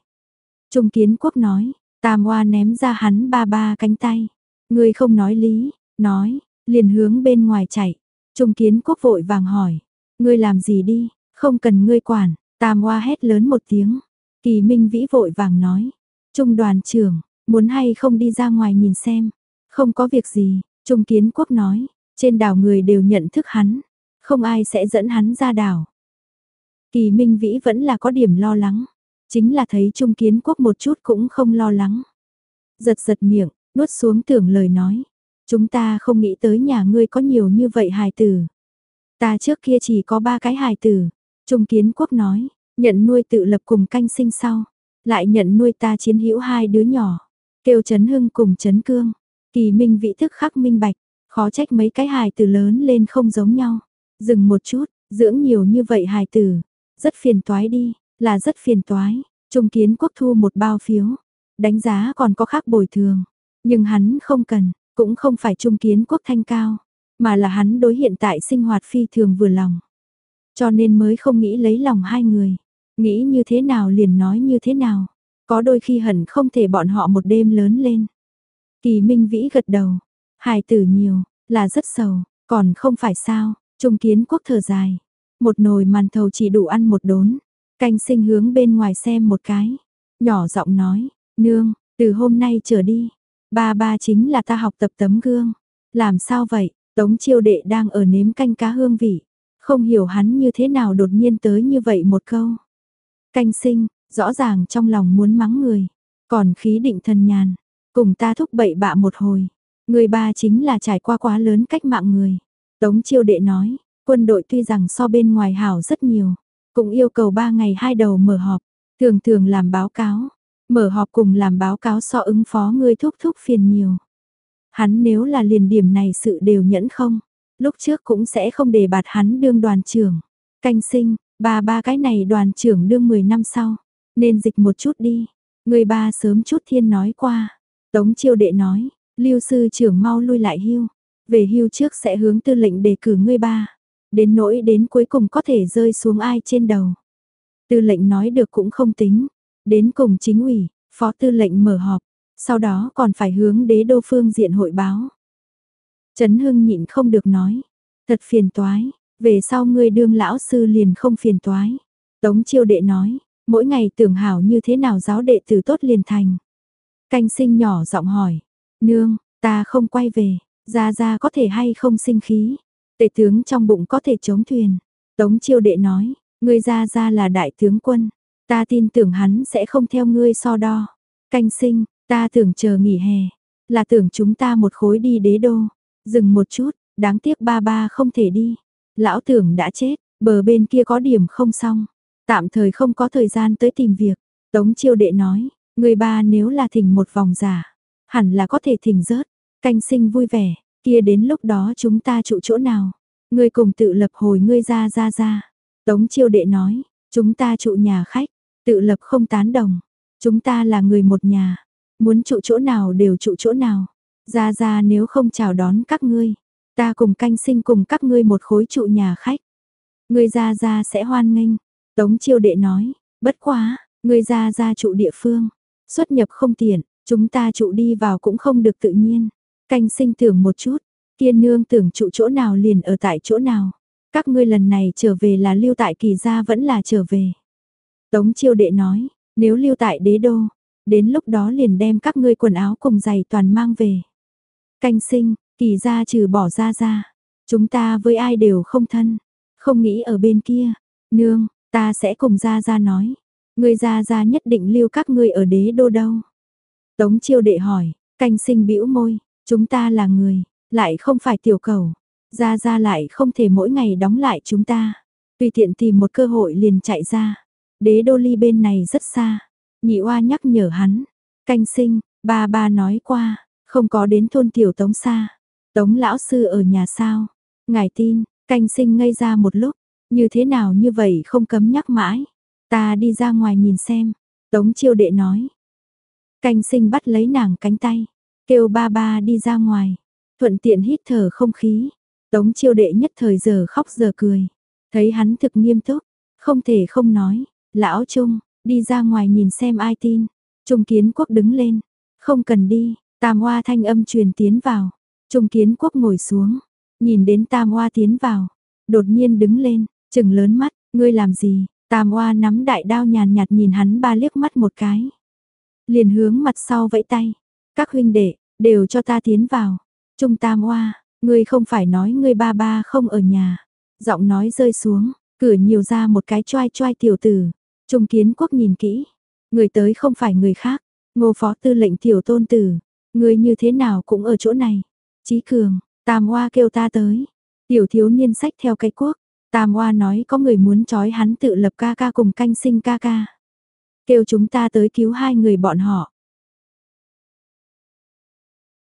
Trung Kiến Quốc nói, Tam Hoa ném ra hắn ba ba cánh tay. Ngươi không nói lý, nói, liền hướng bên ngoài chạy. Trung Kiến Quốc vội vàng hỏi, ngươi làm gì đi, không cần ngươi quản, Tam Hoa hét lớn một tiếng. Kỳ Minh Vĩ vội vàng nói, Trung đoàn trưởng, muốn hay không đi ra ngoài nhìn xem. Không có việc gì, Trung Kiến Quốc nói, trên đảo người đều nhận thức hắn, không ai sẽ dẫn hắn ra đảo. Kỳ Minh Vĩ vẫn là có điểm lo lắng, chính là thấy Trung Kiến Quốc một chút cũng không lo lắng. Giật giật miệng, nuốt xuống tưởng lời nói, chúng ta không nghĩ tới nhà ngươi có nhiều như vậy hài tử. Ta trước kia chỉ có ba cái hài tử, Trung Kiến Quốc nói, nhận nuôi tự lập cùng canh sinh sau, lại nhận nuôi ta chiến hữu hai đứa nhỏ, kêu Trấn Hưng cùng Trấn Cương. Kỳ Minh vị thức khắc minh bạch, khó trách mấy cái hài tử lớn lên không giống nhau. Dừng một chút, dưỡng nhiều như vậy hài tử, rất phiền toái đi, là rất phiền toái. Trung kiến quốc thu một bao phiếu, đánh giá còn có khác bồi thường, nhưng hắn không cần, cũng không phải trung kiến quốc thanh cao, mà là hắn đối hiện tại sinh hoạt phi thường vừa lòng. Cho nên mới không nghĩ lấy lòng hai người, nghĩ như thế nào liền nói như thế nào, có đôi khi hẳn không thể bọn họ một đêm lớn lên. Kỳ Minh Vĩ gật đầu, hài tử nhiều, là rất sầu, còn không phải sao, trung kiến quốc thở dài, một nồi màn thầu chỉ đủ ăn một đốn, canh sinh hướng bên ngoài xem một cái, nhỏ giọng nói, nương, từ hôm nay trở đi, ba ba chính là ta học tập tấm gương, làm sao vậy, tống chiêu đệ đang ở nếm canh cá hương vị, không hiểu hắn như thế nào đột nhiên tới như vậy một câu. Canh sinh, rõ ràng trong lòng muốn mắng người, còn khí định thần nhàn, cùng ta thúc bậy bạ một hồi, người ba chính là trải qua quá lớn cách mạng người. Tống chiêu đệ nói, quân đội tuy rằng so bên ngoài hảo rất nhiều, cũng yêu cầu ba ngày hai đầu mở họp, thường thường làm báo cáo, mở họp cùng làm báo cáo so ứng phó người thúc thúc phiền nhiều. Hắn nếu là liền điểm này sự đều nhẫn không, lúc trước cũng sẽ không để bạt hắn đương đoàn trưởng. Canh sinh, ba ba cái này đoàn trưởng đương 10 năm sau, nên dịch một chút đi. Người ba sớm chút thiên nói qua. Tống chiêu đệ nói, lưu sư trưởng mau lui lại hưu. Về hưu trước sẽ hướng tư lệnh đề cử ngươi ba. Đến nỗi đến cuối cùng có thể rơi xuống ai trên đầu. Tư lệnh nói được cũng không tính. Đến cùng chính ủy, phó tư lệnh mở họp. Sau đó còn phải hướng đế đô phương diện hội báo. Trấn Hưng nhịn không được nói. Thật phiền toái, về sau ngươi đương lão sư liền không phiền toái. Tống chiêu đệ nói, mỗi ngày tưởng hảo như thế nào giáo đệ tử tốt liền thành. Canh sinh nhỏ giọng hỏi, nương, ta không quay về, ra ra có thể hay không sinh khí, tể tướng trong bụng có thể chống thuyền. Tống chiêu đệ nói, ngươi ra ra là đại tướng quân, ta tin tưởng hắn sẽ không theo ngươi so đo. Canh sinh, ta tưởng chờ nghỉ hè, là tưởng chúng ta một khối đi đế đô. Dừng một chút, đáng tiếc ba ba không thể đi. Lão tưởng đã chết, bờ bên kia có điểm không xong. Tạm thời không có thời gian tới tìm việc. Tống chiêu đệ nói, người ba nếu là thỉnh một vòng giả, hẳn là có thể thỉnh rớt. Canh sinh vui vẻ, kia đến lúc đó chúng ta trụ chỗ nào? Ngươi cùng tự lập hồi ngươi ra ra ra. Tống chiêu đệ nói, chúng ta trụ nhà khách, tự lập không tán đồng. Chúng ta là người một nhà, muốn trụ chỗ nào đều trụ chỗ nào. Ra ra nếu không chào đón các ngươi, ta cùng canh sinh cùng các ngươi một khối trụ nhà khách. người ra ra sẽ hoan nghênh. Tống chiêu đệ nói, bất quá, người ra ra trụ địa phương, xuất nhập không tiện, chúng ta trụ đi vào cũng không được tự nhiên. Canh sinh tưởng một chút, kiên nương tưởng trụ chỗ nào liền ở tại chỗ nào. Các ngươi lần này trở về là lưu tại kỳ gia vẫn là trở về. Tống chiêu đệ nói, nếu lưu tại đế đô, đến lúc đó liền đem các ngươi quần áo cùng giày toàn mang về. Canh sinh, kỳ gia trừ bỏ ra ra, chúng ta với ai đều không thân, không nghĩ ở bên kia, nương, ta sẽ cùng ra ra nói, ngươi ra ra nhất định lưu các ngươi ở đế đô đâu. Tống chiêu đệ hỏi, canh sinh bĩu môi, chúng ta là người, lại không phải tiểu cầu, Ra ra lại không thể mỗi ngày đóng lại chúng ta. Tùy tiện tìm một cơ hội liền chạy ra. Đế đô ly bên này rất xa. Nhị oa nhắc nhở hắn. Canh sinh, ba ba nói qua, không có đến thôn tiểu tống xa. Tống lão sư ở nhà sao? Ngài tin, canh sinh ngây ra một lúc. Như thế nào như vậy không cấm nhắc mãi. Ta đi ra ngoài nhìn xem. Tống chiêu đệ nói. Canh sinh bắt lấy nàng cánh tay. Kêu ba ba đi ra ngoài. Thuận tiện hít thở không khí. Tống chiêu đệ nhất thời giờ khóc giờ cười. Thấy hắn thực nghiêm túc. Không thể không nói. Lão Trung, đi ra ngoài nhìn xem ai tin. Trung kiến quốc đứng lên. Không cần đi. Tam hoa thanh âm truyền tiến vào. Trung kiến quốc ngồi xuống. Nhìn đến tam hoa tiến vào. Đột nhiên đứng lên. Chừng lớn mắt. Ngươi làm gì? Tam hoa nắm đại đao nhàn nhạt nhìn hắn ba liếc mắt một cái. Liền hướng mặt sau vẫy tay. Các huynh đệ, đều cho ta tiến vào. Trung Tam hoa ngươi không phải nói ngươi ba ba không ở nhà. Giọng nói rơi xuống, cửa nhiều ra một cái choai choai tiểu tử. Trung Kiến Quốc nhìn kỹ. Người tới không phải người khác. Ngô Phó Tư lệnh tiểu tôn tử. người như thế nào cũng ở chỗ này. Chí Cường, Tam hoa kêu ta tới. Tiểu thiếu niên sách theo cái quốc, Tam hoa nói có người muốn trói hắn tự lập ca ca cùng canh sinh ca ca. Kêu chúng ta tới cứu hai người bọn họ.